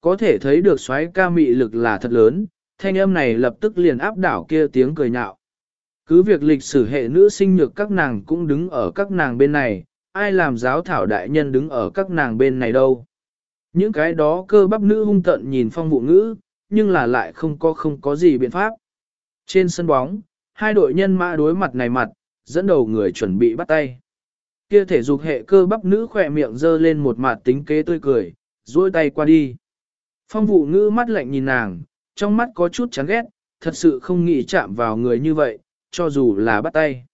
có thể thấy được xoáy ca mị lực là thật lớn, thanh âm này lập tức liền áp đảo kia tiếng cười nhạo. Cứ việc lịch sử hệ nữ sinh nhược các nàng cũng đứng ở các nàng bên này, ai làm giáo thảo đại nhân đứng ở các nàng bên này đâu. Những cái đó cơ bắp nữ hung tận nhìn phong vụ ngữ, nhưng là lại không có không có gì biện pháp. Trên sân bóng, hai đội nhân mã đối mặt này mặt, dẫn đầu người chuẩn bị bắt tay. Kia thể dục hệ cơ bắp nữ khỏe miệng dơ lên một mặt tính kế tươi cười, duỗi tay qua đi. Phong vụ ngữ mắt lạnh nhìn nàng, trong mắt có chút chán ghét, thật sự không nghĩ chạm vào người như vậy, cho dù là bắt tay.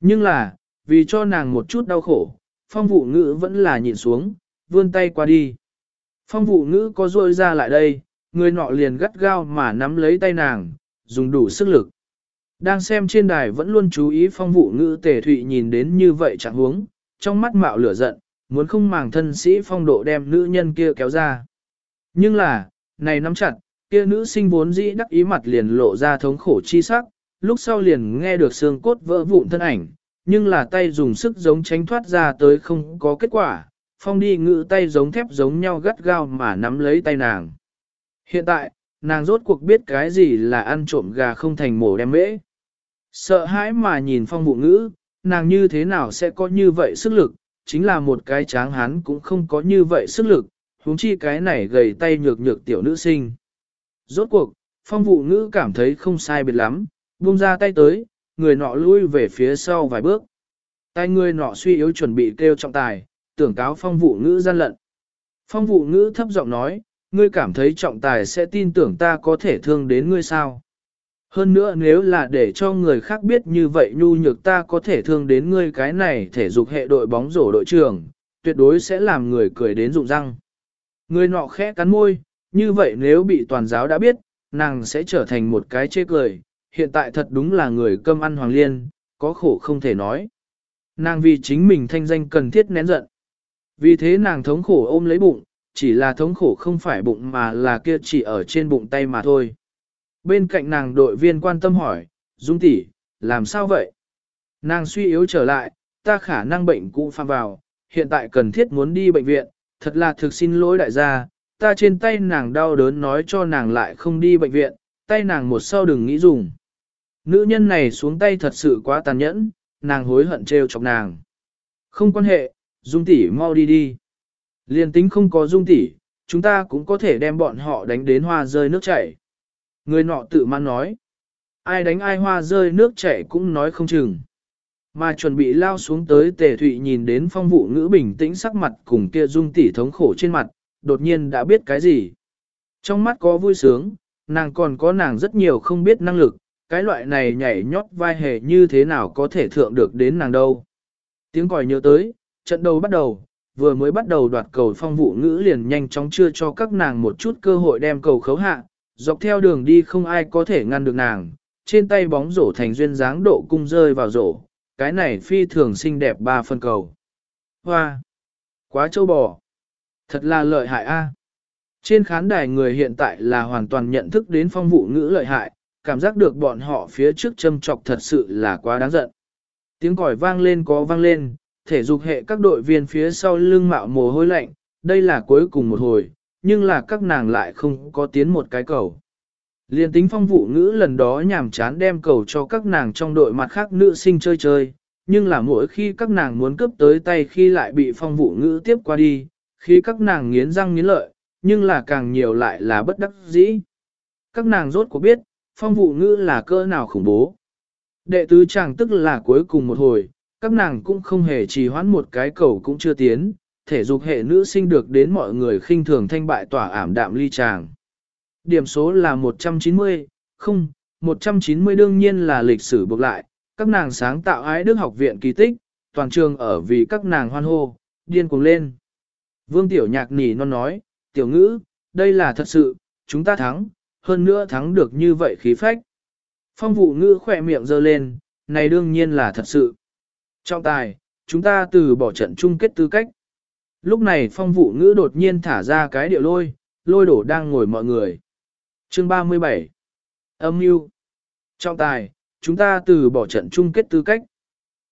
Nhưng là, vì cho nàng một chút đau khổ, phong vụ ngữ vẫn là nhìn xuống, vươn tay qua đi. Phong vụ ngữ có rôi ra lại đây, người nọ liền gắt gao mà nắm lấy tay nàng, dùng đủ sức lực. Đang xem trên đài vẫn luôn chú ý phong vụ ngữ tề thụy nhìn đến như vậy chẳng huống, trong mắt mạo lửa giận, muốn không màng thân sĩ phong độ đem nữ nhân kia kéo ra. Nhưng là, này nắm chặt, kia nữ sinh vốn dĩ đắc ý mặt liền lộ ra thống khổ chi sắc, lúc sau liền nghe được xương cốt vỡ vụn thân ảnh, nhưng là tay dùng sức giống tránh thoát ra tới không có kết quả, phong đi ngự tay giống thép giống nhau gắt gao mà nắm lấy tay nàng. Hiện tại, nàng rốt cuộc biết cái gì là ăn trộm gà không thành mổ đem mễ. Sợ hãi mà nhìn phong vụ ngữ, nàng như thế nào sẽ có như vậy sức lực, chính là một cái tráng hán cũng không có như vậy sức lực, huống chi cái này gầy tay nhược nhược tiểu nữ sinh. Rốt cuộc, phong vụ ngữ cảm thấy không sai biệt lắm, buông ra tay tới, người nọ lui về phía sau vài bước. Tay người nọ suy yếu chuẩn bị kêu trọng tài, tưởng cáo phong vụ ngữ gian lận. Phong vụ ngữ thấp giọng nói, ngươi cảm thấy trọng tài sẽ tin tưởng ta có thể thương đến ngươi sao. Hơn nữa nếu là để cho người khác biết như vậy nhu nhược ta có thể thương đến ngươi cái này thể dục hệ đội bóng rổ đội trưởng, tuyệt đối sẽ làm người cười đến rụng răng. Người nọ khẽ cắn môi, như vậy nếu bị toàn giáo đã biết, nàng sẽ trở thành một cái chê cười, hiện tại thật đúng là người cơm ăn hoàng liên, có khổ không thể nói. Nàng vì chính mình thanh danh cần thiết nén giận. Vì thế nàng thống khổ ôm lấy bụng, chỉ là thống khổ không phải bụng mà là kia chỉ ở trên bụng tay mà thôi. Bên cạnh nàng đội viên quan tâm hỏi, Dung tỷ, làm sao vậy? Nàng suy yếu trở lại, ta khả năng bệnh cũ phạm vào, hiện tại cần thiết muốn đi bệnh viện, thật là thực xin lỗi đại gia, ta trên tay nàng đau đớn nói cho nàng lại không đi bệnh viện, tay nàng một sau đừng nghĩ dùng. Nữ nhân này xuống tay thật sự quá tàn nhẫn, nàng hối hận trêu chọc nàng. Không quan hệ, Dung tỷ mau đi đi. Liên tính không có Dung tỷ, chúng ta cũng có thể đem bọn họ đánh đến hoa rơi nước chảy. Người nọ tự mang nói. Ai đánh ai hoa rơi nước chảy cũng nói không chừng. Mà chuẩn bị lao xuống tới tề thụy nhìn đến phong vụ ngữ bình tĩnh sắc mặt cùng kia dung tỷ thống khổ trên mặt, đột nhiên đã biết cái gì. Trong mắt có vui sướng, nàng còn có nàng rất nhiều không biết năng lực, cái loại này nhảy nhót vai hề như thế nào có thể thượng được đến nàng đâu. Tiếng còi nhớ tới, trận đầu bắt đầu, vừa mới bắt đầu đoạt cầu phong vụ ngữ liền nhanh chóng chưa cho các nàng một chút cơ hội đem cầu khấu hạ, dọc theo đường đi không ai có thể ngăn được nàng, trên tay bóng rổ thành duyên dáng độ cung rơi vào rổ, cái này phi thường xinh đẹp ba phân cầu. Hoa! Quá châu bò! Thật là lợi hại a. Trên khán đài người hiện tại là hoàn toàn nhận thức đến phong vụ ngữ lợi hại, cảm giác được bọn họ phía trước châm trọc thật sự là quá đáng giận. Tiếng còi vang lên có vang lên, thể dục hệ các đội viên phía sau lưng mạo mồ hôi lạnh, đây là cuối cùng một hồi, nhưng là các nàng lại không có tiến một cái cầu. Liên tính phong vụ ngữ lần đó nhảm chán đem cầu cho các nàng trong đội mặt khác nữ sinh chơi chơi, nhưng là mỗi khi các nàng muốn cướp tới tay khi lại bị phong vụ ngữ tiếp qua đi, khi các nàng nghiến răng nghiến lợi, nhưng là càng nhiều lại là bất đắc dĩ. Các nàng rốt cuộc biết, phong vụ ngữ là cơ nào khủng bố. Đệ tứ chàng tức là cuối cùng một hồi, các nàng cũng không hề trì hoãn một cái cầu cũng chưa tiến, thể dục hệ nữ sinh được đến mọi người khinh thường thanh bại tỏa ảm đạm ly chàng. Điểm số là 190, không, 190 đương nhiên là lịch sử buộc lại, các nàng sáng tạo ái đức học viện kỳ tích, toàn trường ở vì các nàng hoan hô, điên cuồng lên. Vương Tiểu Nhạc nỉ non nói, Tiểu Ngữ, đây là thật sự, chúng ta thắng, hơn nữa thắng được như vậy khí phách. Phong vụ ngữ khỏe miệng giơ lên, này đương nhiên là thật sự. Trọng tài, chúng ta từ bỏ trận chung kết tư cách. Lúc này phong vụ ngữ đột nhiên thả ra cái điệu lôi, lôi đổ đang ngồi mọi người. Chương 37 Âm mưu Trọng tài, chúng ta từ bỏ trận chung kết tư cách.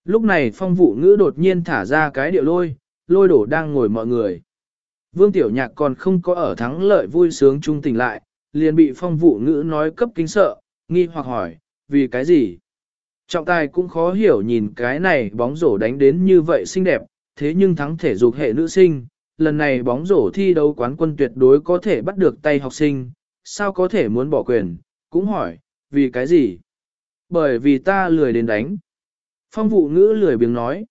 Lúc này phong vụ ngữ đột nhiên thả ra cái điệu lôi, lôi đổ đang ngồi mọi người. Vương Tiểu Nhạc còn không có ở thắng lợi vui sướng trung tỉnh lại, liền bị phong vụ ngữ nói cấp kính sợ, nghi hoặc hỏi, vì cái gì? Trọng tài cũng khó hiểu nhìn cái này bóng rổ đánh đến như vậy xinh đẹp, thế nhưng thắng thể dục hệ nữ sinh, lần này bóng rổ thi đấu quán quân tuyệt đối có thể bắt được tay học sinh, sao có thể muốn bỏ quyền, cũng hỏi, vì cái gì? Bởi vì ta lười đến đánh. Phong vụ ngữ lười biếng nói,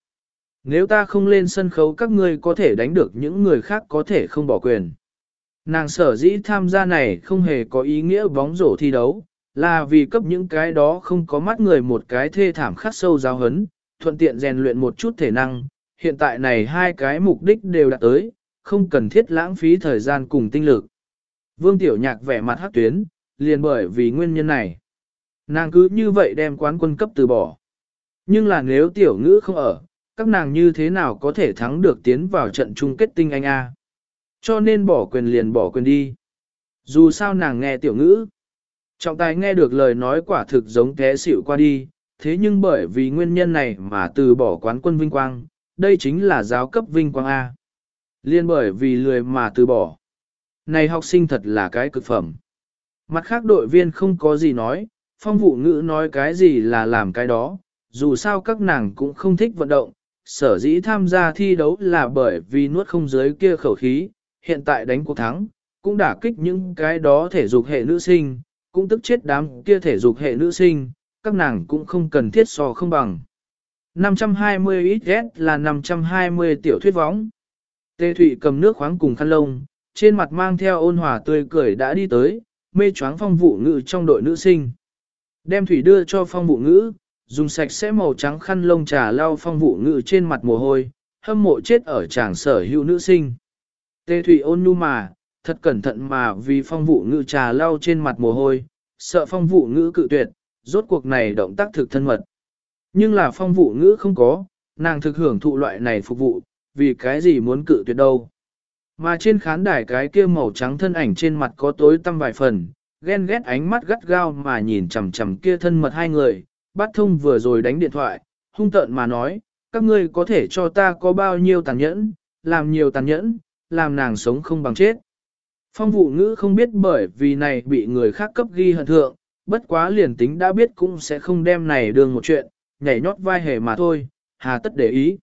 nếu ta không lên sân khấu các ngươi có thể đánh được những người khác có thể không bỏ quyền. Nàng sở dĩ tham gia này không hề có ý nghĩa bóng rổ thi đấu, là vì cấp những cái đó không có mắt người một cái thê thảm khắc sâu giáo hấn, thuận tiện rèn luyện một chút thể năng, hiện tại này hai cái mục đích đều đạt tới, không cần thiết lãng phí thời gian cùng tinh lực. Vương Tiểu Nhạc vẻ mặt hát tuyến, liền bởi vì nguyên nhân này. Nàng cứ như vậy đem quán quân cấp từ bỏ. Nhưng là nếu Tiểu Ngữ không ở, các nàng như thế nào có thể thắng được tiến vào trận chung kết tinh anh A. Cho nên bỏ quyền liền bỏ quyền đi. Dù sao nàng nghe Tiểu Ngữ. Trọng tài nghe được lời nói quả thực giống té xỉu qua đi, thế nhưng bởi vì nguyên nhân này mà từ bỏ quán quân vinh quang, đây chính là giáo cấp vinh quang A. Liên bởi vì lười mà từ bỏ. Này học sinh thật là cái cực phẩm. Mặt khác đội viên không có gì nói, phong vụ ngữ nói cái gì là làm cái đó, dù sao các nàng cũng không thích vận động, sở dĩ tham gia thi đấu là bởi vì nuốt không dưới kia khẩu khí, hiện tại đánh cuộc thắng, cũng đả kích những cái đó thể dục hệ nữ sinh, cũng tức chết đám kia thể dục hệ nữ sinh, các nàng cũng không cần thiết so không bằng. 520 XS là 520 tiểu thuyết võng. Tê Thụy cầm nước khoáng cùng khăn lông, trên mặt mang theo ôn hòa tươi cười đã đi tới, mê choáng phong vụ ngữ trong đội nữ sinh. Đem thủy đưa cho phong vụ ngữ, dùng sạch sẽ màu trắng khăn lông trà lau phong vụ ngữ trên mặt mồ hôi, hâm mộ chết ở tràng sở hữu nữ sinh. Tê thủy ôn nhu mà, thật cẩn thận mà vì phong vụ ngữ trà lau trên mặt mồ hôi, sợ phong vụ ngữ cự tuyệt, rốt cuộc này động tác thực thân mật. Nhưng là phong vụ ngữ không có, nàng thực hưởng thụ loại này phục vụ, vì cái gì muốn cự tuyệt đâu. Mà trên khán đài cái kia màu trắng thân ảnh trên mặt có tối tăm vài phần, ghen ghét ánh mắt gắt gao mà nhìn chằm chằm kia thân mật hai người, bắt thông vừa rồi đánh điện thoại, hung tợn mà nói, các ngươi có thể cho ta có bao nhiêu tàn nhẫn, làm nhiều tàn nhẫn, làm nàng sống không bằng chết. Phong vụ ngữ không biết bởi vì này bị người khác cấp ghi hận thượng, bất quá liền tính đã biết cũng sẽ không đem này đường một chuyện, nhảy nhót vai hề mà thôi, hà tất để ý.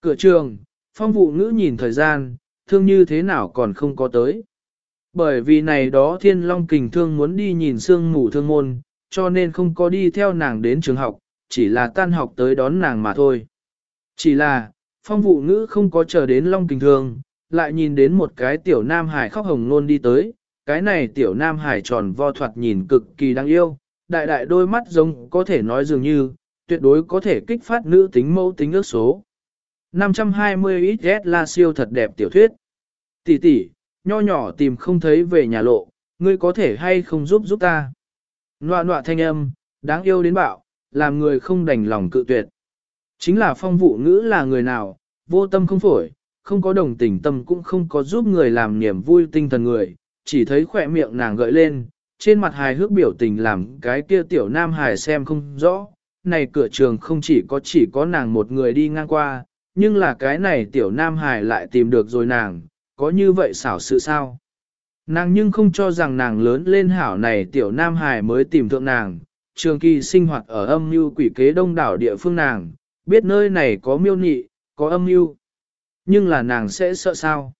Cửa trường, phong vụ ngữ nhìn thời gian, thương như thế nào còn không có tới. Bởi vì này đó thiên long kình thương muốn đi nhìn sương mù thương môn, cho nên không có đi theo nàng đến trường học, chỉ là tan học tới đón nàng mà thôi. Chỉ là, phong vụ ngữ không có chờ đến long kình thương, lại nhìn đến một cái tiểu nam hải khóc hồng nôn đi tới, cái này tiểu nam hải tròn vo thoạt nhìn cực kỳ đáng yêu, đại đại đôi mắt giống có thể nói dường như, tuyệt đối có thể kích phát nữ tính mẫu tính ước số. 520 XS là siêu thật đẹp tiểu thuyết. Tỷ tỷ, nho nhỏ tìm không thấy về nhà lộ, ngươi có thể hay không giúp giúp ta. Nọa nọa thanh âm, đáng yêu đến bạo, làm người không đành lòng cự tuyệt. Chính là phong vụ ngữ là người nào, vô tâm không phổi, không có đồng tình tâm cũng không có giúp người làm niềm vui tinh thần người, chỉ thấy khỏe miệng nàng gợi lên, trên mặt hài hước biểu tình làm cái kia tiểu nam hài xem không rõ. Này cửa trường không chỉ có chỉ có nàng một người đi ngang qua, nhưng là cái này tiểu nam hài lại tìm được rồi nàng, có như vậy xảo sự sao? Nàng nhưng không cho rằng nàng lớn lên hảo này tiểu nam hài mới tìm thượng nàng, trường kỳ sinh hoạt ở âm mưu quỷ kế đông đảo địa phương nàng, biết nơi này có miêu nị, có âm mưu. Nhưng là nàng sẽ sợ sao?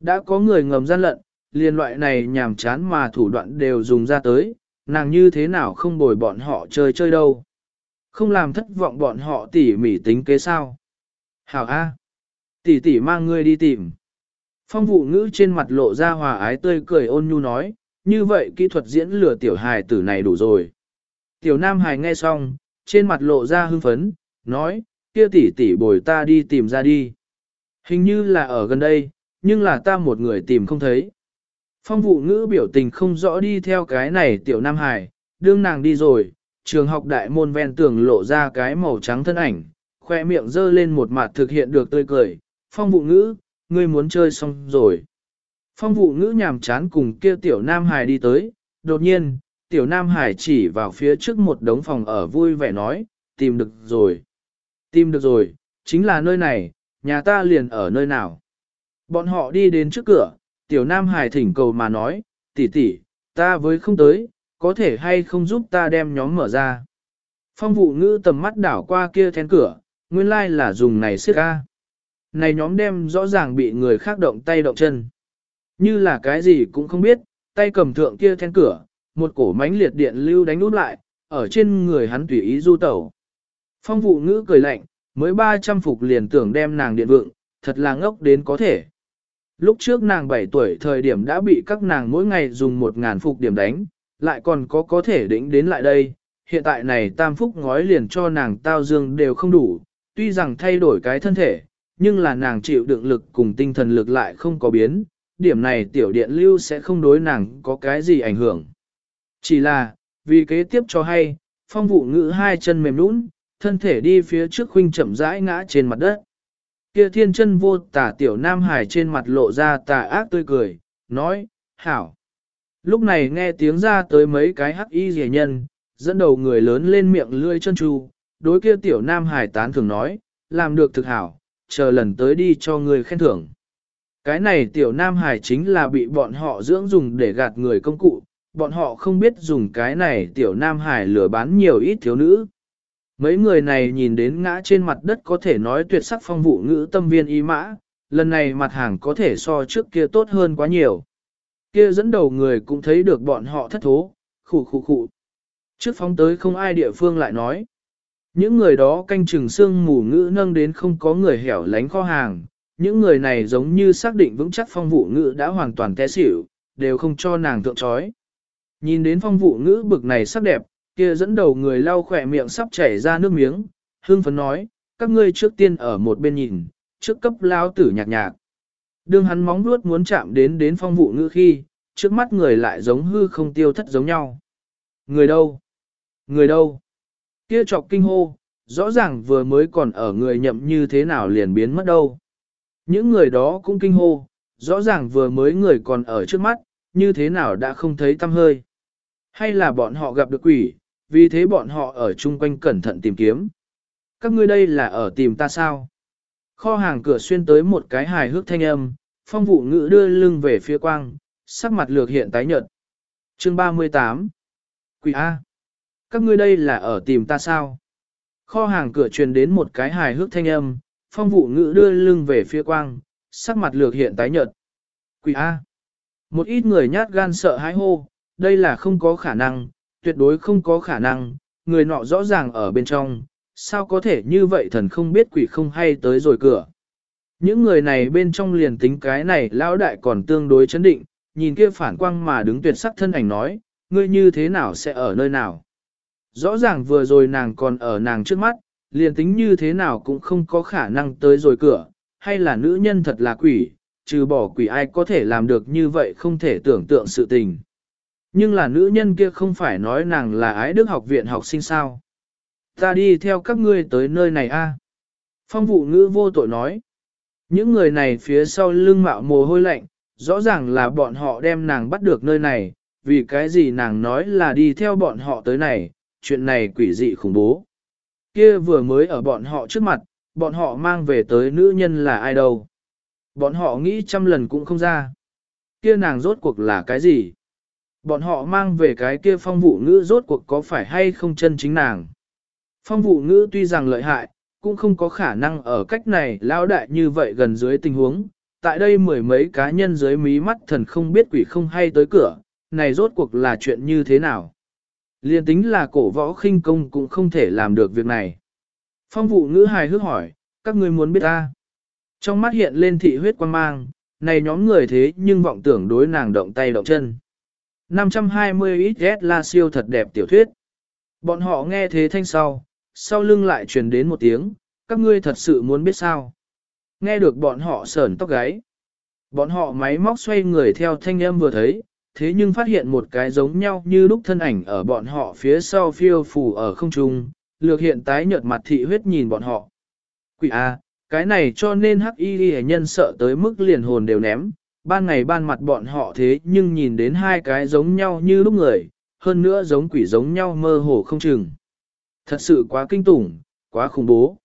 Đã có người ngầm gian lận, liên loại này nhàm chán mà thủ đoạn đều dùng ra tới, nàng như thế nào không bồi bọn họ chơi chơi đâu. Không làm thất vọng bọn họ tỉ mỉ tính kế sao. Hảo A. Tỷ tỷ mang ngươi đi tìm. Phong vụ ngữ trên mặt lộ ra hòa ái tươi cười ôn nhu nói, như vậy kỹ thuật diễn lừa tiểu hài tử này đủ rồi. Tiểu nam hài nghe xong, trên mặt lộ ra hưng phấn, nói, kia tỷ tỷ bồi ta đi tìm ra đi. Hình như là ở gần đây, nhưng là ta một người tìm không thấy. Phong vụ ngữ biểu tình không rõ đi theo cái này tiểu nam hải, đương nàng đi rồi, trường học đại môn ven tường lộ ra cái màu trắng thân ảnh, khoe miệng dơ lên một mặt thực hiện được tươi cười. Phong vụ ngữ, ngươi muốn chơi xong rồi. Phong vụ ngữ nhàm chán cùng kia tiểu nam hải đi tới, đột nhiên, tiểu nam hải chỉ vào phía trước một đống phòng ở vui vẻ nói, tìm được rồi. Tìm được rồi, chính là nơi này, nhà ta liền ở nơi nào. Bọn họ đi đến trước cửa, tiểu nam hải thỉnh cầu mà nói, tỷ tỷ, ta với không tới, có thể hay không giúp ta đem nhóm mở ra. Phong vụ ngữ tầm mắt đảo qua kia then cửa, nguyên lai là dùng này siết ca. Này nhóm đem rõ ràng bị người khác động tay động chân. Như là cái gì cũng không biết, tay cầm thượng kia then cửa, một cổ mánh liệt điện lưu đánh nút lại, ở trên người hắn tùy ý du tẩu. Phong vụ ngữ cười lạnh, mới 300 phục liền tưởng đem nàng điện vượng, thật là ngốc đến có thể. Lúc trước nàng 7 tuổi thời điểm đã bị các nàng mỗi ngày dùng 1.000 phục điểm đánh, lại còn có có thể đỉnh đến lại đây. Hiện tại này tam phúc ngói liền cho nàng tao dương đều không đủ, tuy rằng thay đổi cái thân thể, nhưng là nàng chịu đựng lực cùng tinh thần lực lại không có biến, điểm này tiểu điện lưu sẽ không đối nàng có cái gì ảnh hưởng. Chỉ là, vì kế tiếp cho hay, phong vụ ngữ hai chân mềm nũng, thân thể đi phía trước khuynh chậm rãi ngã trên mặt đất. Kia thiên chân vô tả tiểu nam hải trên mặt lộ ra tà ác tươi cười, nói, hảo. Lúc này nghe tiếng ra tới mấy cái hắc y rẻ nhân, dẫn đầu người lớn lên miệng lươi chân tru, đối kia tiểu nam hải tán thường nói, làm được thực hảo, chờ lần tới đi cho người khen thưởng. Cái này tiểu nam hải chính là bị bọn họ dưỡng dùng để gạt người công cụ, bọn họ không biết dùng cái này tiểu nam hải lừa bán nhiều ít thiếu nữ. Mấy người này nhìn đến ngã trên mặt đất có thể nói tuyệt sắc phong vụ ngữ tâm viên y mã, lần này mặt hàng có thể so trước kia tốt hơn quá nhiều. Kia dẫn đầu người cũng thấy được bọn họ thất thố, khủ khủ khủ. Trước phóng tới không ai địa phương lại nói. Những người đó canh chừng xương mù ngữ nâng đến không có người hẻo lánh kho hàng, những người này giống như xác định vững chắc phong vụ ngữ đã hoàn toàn té xỉu, đều không cho nàng tượng trói. Nhìn đến phong vụ ngữ bực này sắc đẹp, kia dẫn đầu người lau khỏe miệng sắp chảy ra nước miếng, hương phấn nói, các ngươi trước tiên ở một bên nhìn, trước cấp lao tử nhạc nhạc. Đương hắn móng vuốt muốn chạm đến đến phong vụ ngữ khi, trước mắt người lại giống hư không tiêu thất giống nhau. Người đâu? Người đâu? Kia chọc kinh hô, rõ ràng vừa mới còn ở người nhậm như thế nào liền biến mất đâu. Những người đó cũng kinh hô, rõ ràng vừa mới người còn ở trước mắt, như thế nào đã không thấy tâm hơi. Hay là bọn họ gặp được quỷ, vì thế bọn họ ở chung quanh cẩn thận tìm kiếm. Các ngươi đây là ở tìm ta sao? Kho hàng cửa xuyên tới một cái hài hước thanh âm, phong vụ ngữ đưa lưng về phía quang, sắc mặt lược hiện tái nhợt. Chương 38 Quỷ A các ngươi đây là ở tìm ta sao? Kho hàng cửa truyền đến một cái hài hước thanh âm, phong vụ ngữ đưa lưng về phía quang, sắc mặt lược hiện tái nhợt. Quỷ A Một ít người nhát gan sợ hãi hô, đây là không có khả năng, tuyệt đối không có khả năng, người nọ rõ ràng ở bên trong, sao có thể như vậy thần không biết quỷ không hay tới rồi cửa. Những người này bên trong liền tính cái này lão đại còn tương đối chấn định, nhìn kia phản quang mà đứng tuyệt sắc thân ảnh nói, ngươi như thế nào sẽ ở nơi nào. Rõ ràng vừa rồi nàng còn ở nàng trước mắt, liền tính như thế nào cũng không có khả năng tới rồi cửa, hay là nữ nhân thật là quỷ, trừ bỏ quỷ ai có thể làm được như vậy không thể tưởng tượng sự tình. Nhưng là nữ nhân kia không phải nói nàng là ái đức học viện học sinh sao. Ta đi theo các ngươi tới nơi này a. Phong vụ ngữ vô tội nói. Những người này phía sau lưng mạo mồ hôi lạnh, rõ ràng là bọn họ đem nàng bắt được nơi này, vì cái gì nàng nói là đi theo bọn họ tới này, chuyện này quỷ dị khủng bố. Kia vừa mới ở bọn họ trước mặt, bọn họ mang về tới nữ nhân là ai đâu. Bọn họ nghĩ trăm lần cũng không ra. Kia nàng rốt cuộc là cái gì? Bọn họ mang về cái kia phong vụ ngữ rốt cuộc có phải hay không chân chính nàng. Phong vụ ngữ tuy rằng lợi hại, cũng không có khả năng ở cách này lao đại như vậy gần dưới tình huống. Tại đây mười mấy cá nhân dưới mí mắt thần không biết quỷ không hay tới cửa, này rốt cuộc là chuyện như thế nào. Liên tính là cổ võ khinh công cũng không thể làm được việc này. Phong vụ ngữ hài hước hỏi, các ngươi muốn biết ta. Trong mắt hiện lên thị huyết quan mang, này nhóm người thế nhưng vọng tưởng đối nàng động tay động chân. 520 XS là siêu thật đẹp tiểu thuyết. Bọn họ nghe thế thanh sau, sau lưng lại truyền đến một tiếng, các ngươi thật sự muốn biết sao. Nghe được bọn họ sởn tóc gáy. Bọn họ máy móc xoay người theo thanh âm vừa thấy, thế nhưng phát hiện một cái giống nhau như lúc thân ảnh ở bọn họ phía sau phiêu phù ở không trung, lược hiện tái nhợt mặt thị huyết nhìn bọn họ. Quỷ A, cái này cho nên hắc y nhân sợ tới mức liền hồn đều ném, ban ngày ban mặt bọn họ thế nhưng nhìn đến hai cái giống nhau như lúc người, hơn nữa giống quỷ giống nhau mơ hồ không chừng. Thật sự quá kinh tủng, quá khủng bố.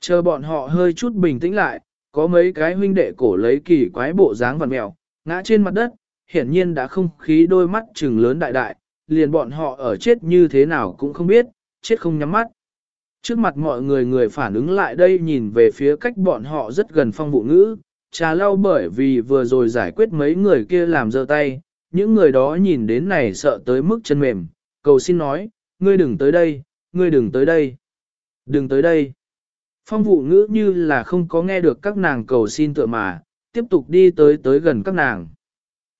Chờ bọn họ hơi chút bình tĩnh lại, có mấy cái huynh đệ cổ lấy kỳ quái bộ dáng vằn mèo, ngã trên mặt đất, hiển nhiên đã không khí đôi mắt trừng lớn đại đại, liền bọn họ ở chết như thế nào cũng không biết, chết không nhắm mắt. Trước mặt mọi người người phản ứng lại đây nhìn về phía cách bọn họ rất gần phong vụ ngữ, trà lau bởi vì vừa rồi giải quyết mấy người kia làm dơ tay, những người đó nhìn đến này sợ tới mức chân mềm, cầu xin nói, ngươi đừng tới đây, ngươi đừng tới đây, đừng tới đây. Phong vụ ngữ như là không có nghe được các nàng cầu xin tựa mà, tiếp tục đi tới tới gần các nàng.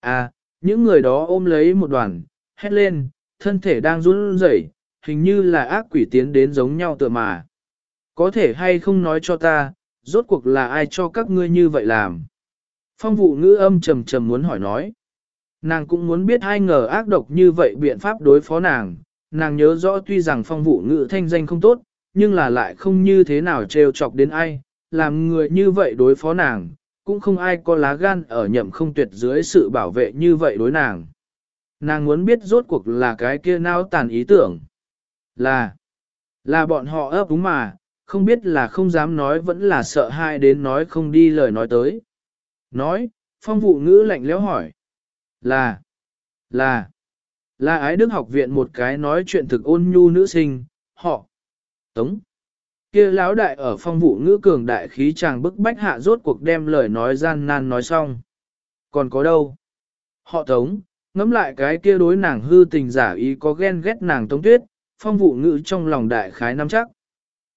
À, những người đó ôm lấy một đoàn, hét lên, thân thể đang run rẩy, hình như là ác quỷ tiến đến giống nhau tựa mà. Có thể hay không nói cho ta, rốt cuộc là ai cho các ngươi như vậy làm? Phong vụ ngữ âm trầm trầm muốn hỏi nói. Nàng cũng muốn biết ai ngờ ác độc như vậy biện pháp đối phó nàng. Nàng nhớ rõ tuy rằng phong vụ ngữ thanh danh không tốt, nhưng là lại không như thế nào trêu chọc đến ai, làm người như vậy đối phó nàng, cũng không ai có lá gan ở nhậm không tuyệt dưới sự bảo vệ như vậy đối nàng. Nàng muốn biết rốt cuộc là cái kia nao tàn ý tưởng. Là, là bọn họ ấp đúng mà, không biết là không dám nói vẫn là sợ hai đến nói không đi lời nói tới. Nói, phong vụ ngữ lạnh lẽo hỏi. Là, là, là ái đức học viện một cái nói chuyện thực ôn nhu nữ sinh, họ, tống kia lão đại ở phong vụ ngữ cường đại khí chàng bức bách hạ rốt cuộc đem lời nói gian nan nói xong. Còn có đâu? Họ tống, ngẫm lại cái kia đối nàng hư tình giả ý có ghen ghét nàng tống tuyết, phong vụ ngữ trong lòng đại khái nắm chắc.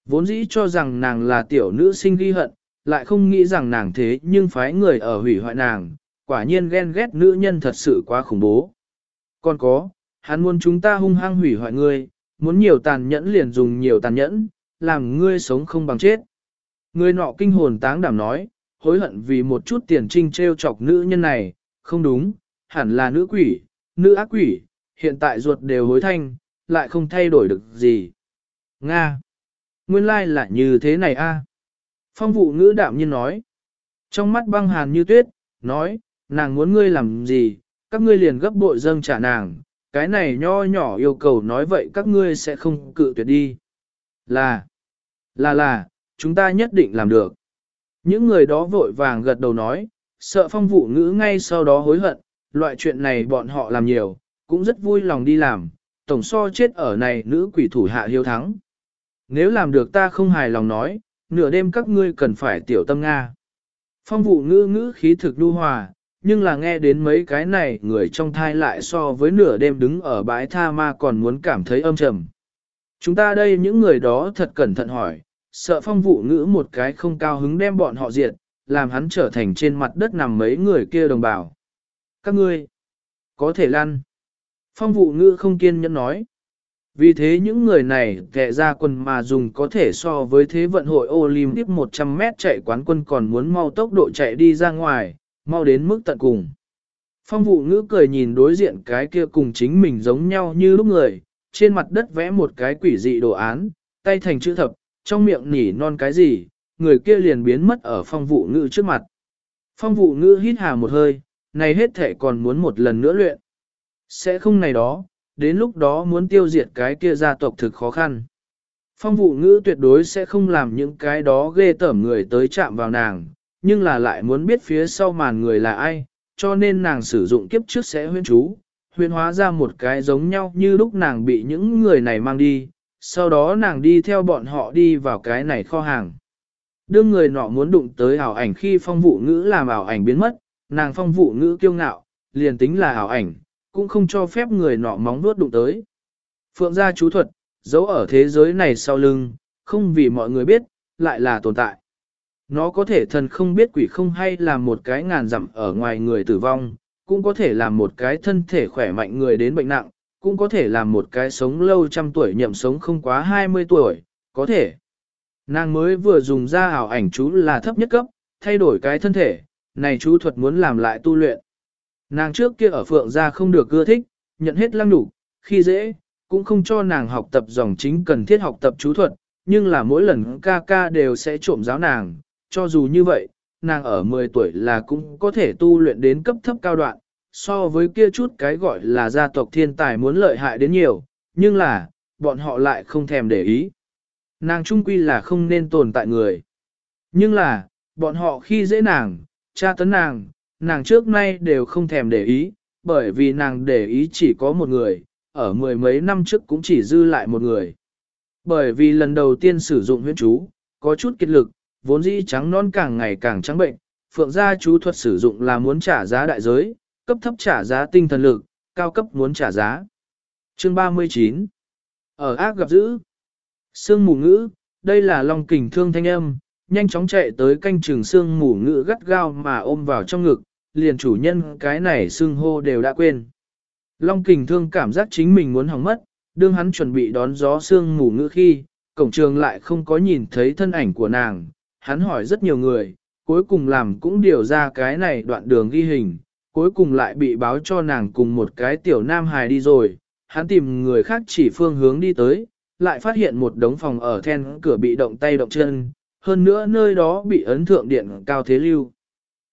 Vốn dĩ cho rằng nàng là tiểu nữ sinh ghi hận, lại không nghĩ rằng nàng thế nhưng phái người ở hủy hoại nàng, quả nhiên ghen ghét nữ nhân thật sự quá khủng bố. Còn có, hắn muốn chúng ta hung hăng hủy hoại ngươi, muốn nhiều tàn nhẫn liền dùng nhiều tàn nhẫn, làm ngươi sống không bằng chết. Người nọ kinh hồn táng đảm nói, hối hận vì một chút tiền trinh treo chọc nữ nhân này, không đúng, hẳn là nữ quỷ, nữ ác quỷ, hiện tại ruột đều hối thanh, lại không thay đổi được gì. Nga! Nguyên lai là như thế này a. Phong vụ ngữ đạm nhiên nói. Trong mắt băng hàn như tuyết, nói, nàng muốn ngươi làm gì, các ngươi liền gấp bội dâng trả nàng, cái này nho nhỏ yêu cầu nói vậy các ngươi sẽ không cự tuyệt đi. Là, là là, chúng ta nhất định làm được. Những người đó vội vàng gật đầu nói, sợ phong vụ ngữ ngay sau đó hối hận, loại chuyện này bọn họ làm nhiều, cũng rất vui lòng đi làm, tổng so chết ở này nữ quỷ thủ hạ hiếu thắng. Nếu làm được ta không hài lòng nói, nửa đêm các ngươi cần phải tiểu tâm Nga. Phong vụ ngữ ngữ khí thực đu hòa, nhưng là nghe đến mấy cái này người trong thai lại so với nửa đêm đứng ở bãi tha ma còn muốn cảm thấy âm trầm. Chúng ta đây những người đó thật cẩn thận hỏi, sợ phong vụ ngữ một cái không cao hứng đem bọn họ diệt, làm hắn trở thành trên mặt đất nằm mấy người kia đồng bào. Các ngươi, có thể lăn. Phong vụ ngữ không kiên nhẫn nói. Vì thế những người này kẻ ra quần mà dùng có thể so với thế vận hội Olympic 100 mét chạy quán quân còn muốn mau tốc độ chạy đi ra ngoài, mau đến mức tận cùng. Phong vụ ngữ cười nhìn đối diện cái kia cùng chính mình giống nhau như lúc người, trên mặt đất vẽ một cái quỷ dị đồ án, tay thành chữ thập, trong miệng nỉ non cái gì, người kia liền biến mất ở phong vụ ngữ trước mặt. Phong vụ ngữ hít hà một hơi, này hết thể còn muốn một lần nữa luyện. Sẽ không này đó, đến lúc đó muốn tiêu diệt cái kia gia tộc thực khó khăn. Phong vụ ngữ tuyệt đối sẽ không làm những cái đó ghê tởm người tới chạm vào nàng, nhưng là lại muốn biết phía sau màn người là ai, cho nên nàng sử dụng kiếp trước sẽ huyên chú, huyên hóa ra một cái giống nhau như lúc nàng bị những người này mang đi, sau đó nàng đi theo bọn họ đi vào cái này kho hàng. Đương người nọ muốn đụng tới ảo ảnh khi phong vụ ngữ làm ảo ảnh biến mất, nàng phong vụ ngữ kiêu ngạo, liền tính là ảo ảnh, cũng không cho phép người nọ móng vuốt đụng tới. Phượng gia chú thuật, giấu ở thế giới này sau lưng, không vì mọi người biết, lại là tồn tại. Nó có thể thần không biết quỷ không hay là một cái ngàn dặm ở ngoài người tử vong, cũng có thể làm một cái thân thể khỏe mạnh người đến bệnh nặng, cũng có thể làm một cái sống lâu trăm tuổi nhậm sống không quá 20 tuổi, có thể. Nàng mới vừa dùng ra ảo ảnh chú là thấp nhất cấp, thay đổi cái thân thể, này chú thuật muốn làm lại tu luyện. Nàng trước kia ở phượng gia không được ưa thích, nhận hết lăng đủ, khi dễ, cũng không cho nàng học tập dòng chính cần thiết học tập chú thuật, nhưng là mỗi lần ca ca đều sẽ trộm giáo nàng, cho dù như vậy, nàng ở 10 tuổi là cũng có thể tu luyện đến cấp thấp cao đoạn, so với kia chút cái gọi là gia tộc thiên tài muốn lợi hại đến nhiều, nhưng là, bọn họ lại không thèm để ý. Nàng trung quy là không nên tồn tại người. Nhưng là, bọn họ khi dễ nàng, tra tấn nàng, nàng trước nay đều không thèm để ý, bởi vì nàng để ý chỉ có một người, ở mười mấy năm trước cũng chỉ dư lại một người. Bởi vì lần đầu tiên sử dụng huyễn chú, có chút kiệt lực, vốn dĩ trắng non càng ngày càng trắng bệnh, phượng gia chú thuật sử dụng là muốn trả giá đại giới, cấp thấp trả giá tinh thần lực, cao cấp muốn trả giá. Chương 39 Ở ác gặp dữ Sương mù ngữ, đây là long kình thương thanh âm, nhanh chóng chạy tới canh trường sương mù ngữ gắt gao mà ôm vào trong ngực, liền chủ nhân cái này sương hô đều đã quên. Long kình thương cảm giác chính mình muốn hỏng mất, đương hắn chuẩn bị đón gió sương mù ngữ khi, cổng trường lại không có nhìn thấy thân ảnh của nàng, hắn hỏi rất nhiều người, cuối cùng làm cũng điều ra cái này đoạn đường ghi hình, cuối cùng lại bị báo cho nàng cùng một cái tiểu nam hài đi rồi, hắn tìm người khác chỉ phương hướng đi tới, lại phát hiện một đống phòng ở then cửa bị động tay động chân, hơn nữa nơi đó bị ấn thượng điện cao thế lưu.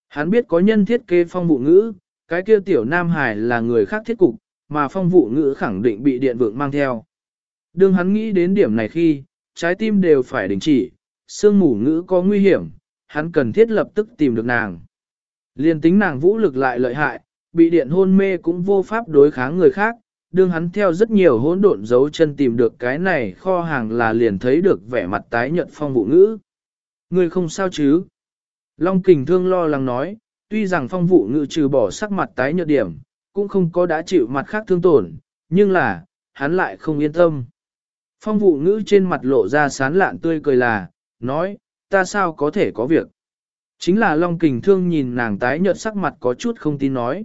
Hắn biết có nhân thiết kế phong vụ ngữ, cái kia tiểu nam hài là người khác thiết cục, mà phong vụ ngữ khẳng định bị điện vượng mang theo. Đương hắn nghĩ đến điểm này khi, trái tim đều phải đình chỉ, sương mù ngữ có nguy hiểm, hắn cần thiết lập tức tìm được nàng. Liên tính nàng vũ lực lại lợi hại, bị điện hôn mê cũng vô pháp đối kháng người khác, đương hắn theo rất nhiều hỗn độn dấu chân tìm được cái này kho hàng là liền thấy được vẻ mặt tái nhợt phong vụ ngữ. Người không sao chứ? Long kình thương lo lắng nói, tuy rằng phong vụ ngữ trừ bỏ sắc mặt tái nhợt điểm, cũng không có đã chịu mặt khác thương tổn, nhưng là, hắn lại không yên tâm. Phong vụ ngữ trên mặt lộ ra sán lạn tươi cười là, nói, ta sao có thể có việc. Chính là Long Kình Thương nhìn nàng tái nhợt sắc mặt có chút không tin nói.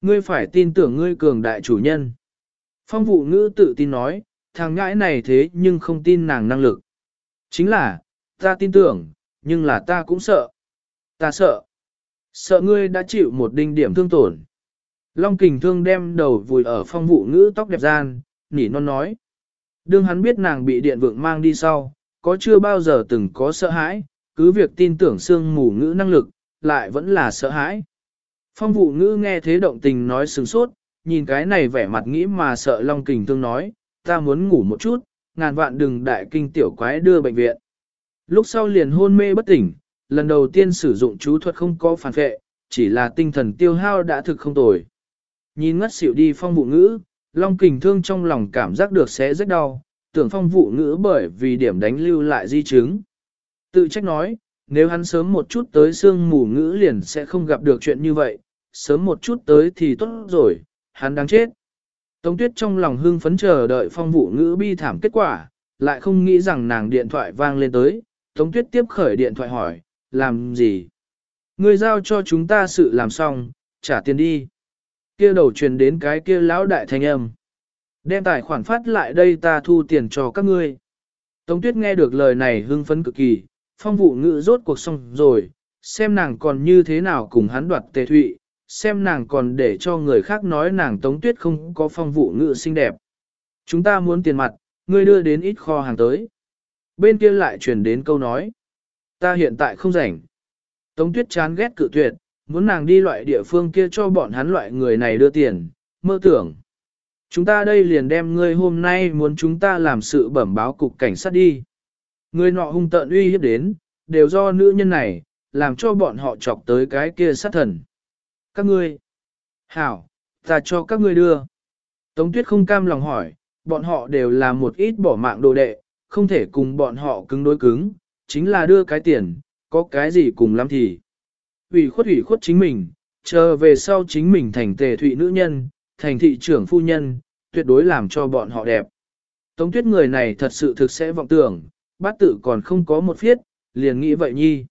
Ngươi phải tin tưởng ngươi cường đại chủ nhân. Phong vụ ngữ tự tin nói, thằng ngãi này thế nhưng không tin nàng năng lực. Chính là, ta tin tưởng, nhưng là ta cũng sợ. Ta sợ. Sợ ngươi đã chịu một đinh điểm thương tổn. Long kình thương đem đầu vùi ở phong vụ ngữ tóc đẹp gian, nỉ non nói. Đương hắn biết nàng bị điện vượng mang đi sau, có chưa bao giờ từng có sợ hãi, cứ việc tin tưởng xương mù ngữ năng lực, lại vẫn là sợ hãi. Phong vụ ngữ nghe thế động tình nói sừng sốt, nhìn cái này vẻ mặt nghĩ mà sợ Long Kình Thương nói, ta muốn ngủ một chút, ngàn vạn đừng đại kinh tiểu quái đưa bệnh viện. Lúc sau liền hôn mê bất tỉnh, lần đầu tiên sử dụng chú thuật không có phản vệ, chỉ là tinh thần tiêu hao đã thực không tồi. Nhìn ngất xỉu đi phong vụ ngữ, Long Kình Thương trong lòng cảm giác được sẽ rất đau, tưởng phong vụ ngữ bởi vì điểm đánh lưu lại di chứng. Tự trách nói, nếu hắn sớm một chút tới sương mù ngữ liền sẽ không gặp được chuyện như vậy, sớm một chút tới thì tốt rồi, hắn đang chết. Tống tuyết trong lòng hưng phấn chờ đợi phong vụ ngữ bi thảm kết quả, lại không nghĩ rằng nàng điện thoại vang lên tới, Tống tuyết tiếp khởi điện thoại hỏi, làm gì? Người giao cho chúng ta sự làm xong, trả tiền đi. Kia đầu truyền đến cái kia lão đại thanh âm. Đem tài khoản phát lại đây ta thu tiền cho các ngươi. Tống tuyết nghe được lời này hưng phấn cực kỳ, phong vụ ngữ rốt cuộc xong rồi, xem nàng còn như thế nào cùng hắn đoạt tề thụy, xem nàng còn để cho người khác nói nàng tống tuyết không có phong vụ ngữ xinh đẹp. Chúng ta muốn tiền mặt, ngươi đưa đến ít kho hàng tới. Bên kia lại truyền đến câu nói. Ta hiện tại không rảnh. Tống tuyết chán ghét cự tuyệt, muốn nàng đi loại địa phương kia cho bọn hắn loại người này đưa tiền, mơ tưởng. Chúng ta đây liền đem ngươi hôm nay muốn chúng ta làm sự bẩm báo cục cảnh sát đi. Người nọ hung tợn uy hiếp đến, đều do nữ nhân này, làm cho bọn họ chọc tới cái kia sát thần. Các ngươi, hảo, ta cho các ngươi đưa. Tống tuyết không cam lòng hỏi, bọn họ đều là một ít bỏ mạng đồ đệ, không thể cùng bọn họ cứng đối cứng, chính là đưa cái tiền, có cái gì cùng lắm thì. ủy khuất ủy khuất chính mình, chờ về sau chính mình thành tề thụy nữ nhân, thành thị trưởng phu nhân, tuyệt đối làm cho bọn họ đẹp. Tống tuyết người này thật sự thực sẽ vọng tưởng, bát tự còn không có một phiết, liền nghĩ vậy nhi.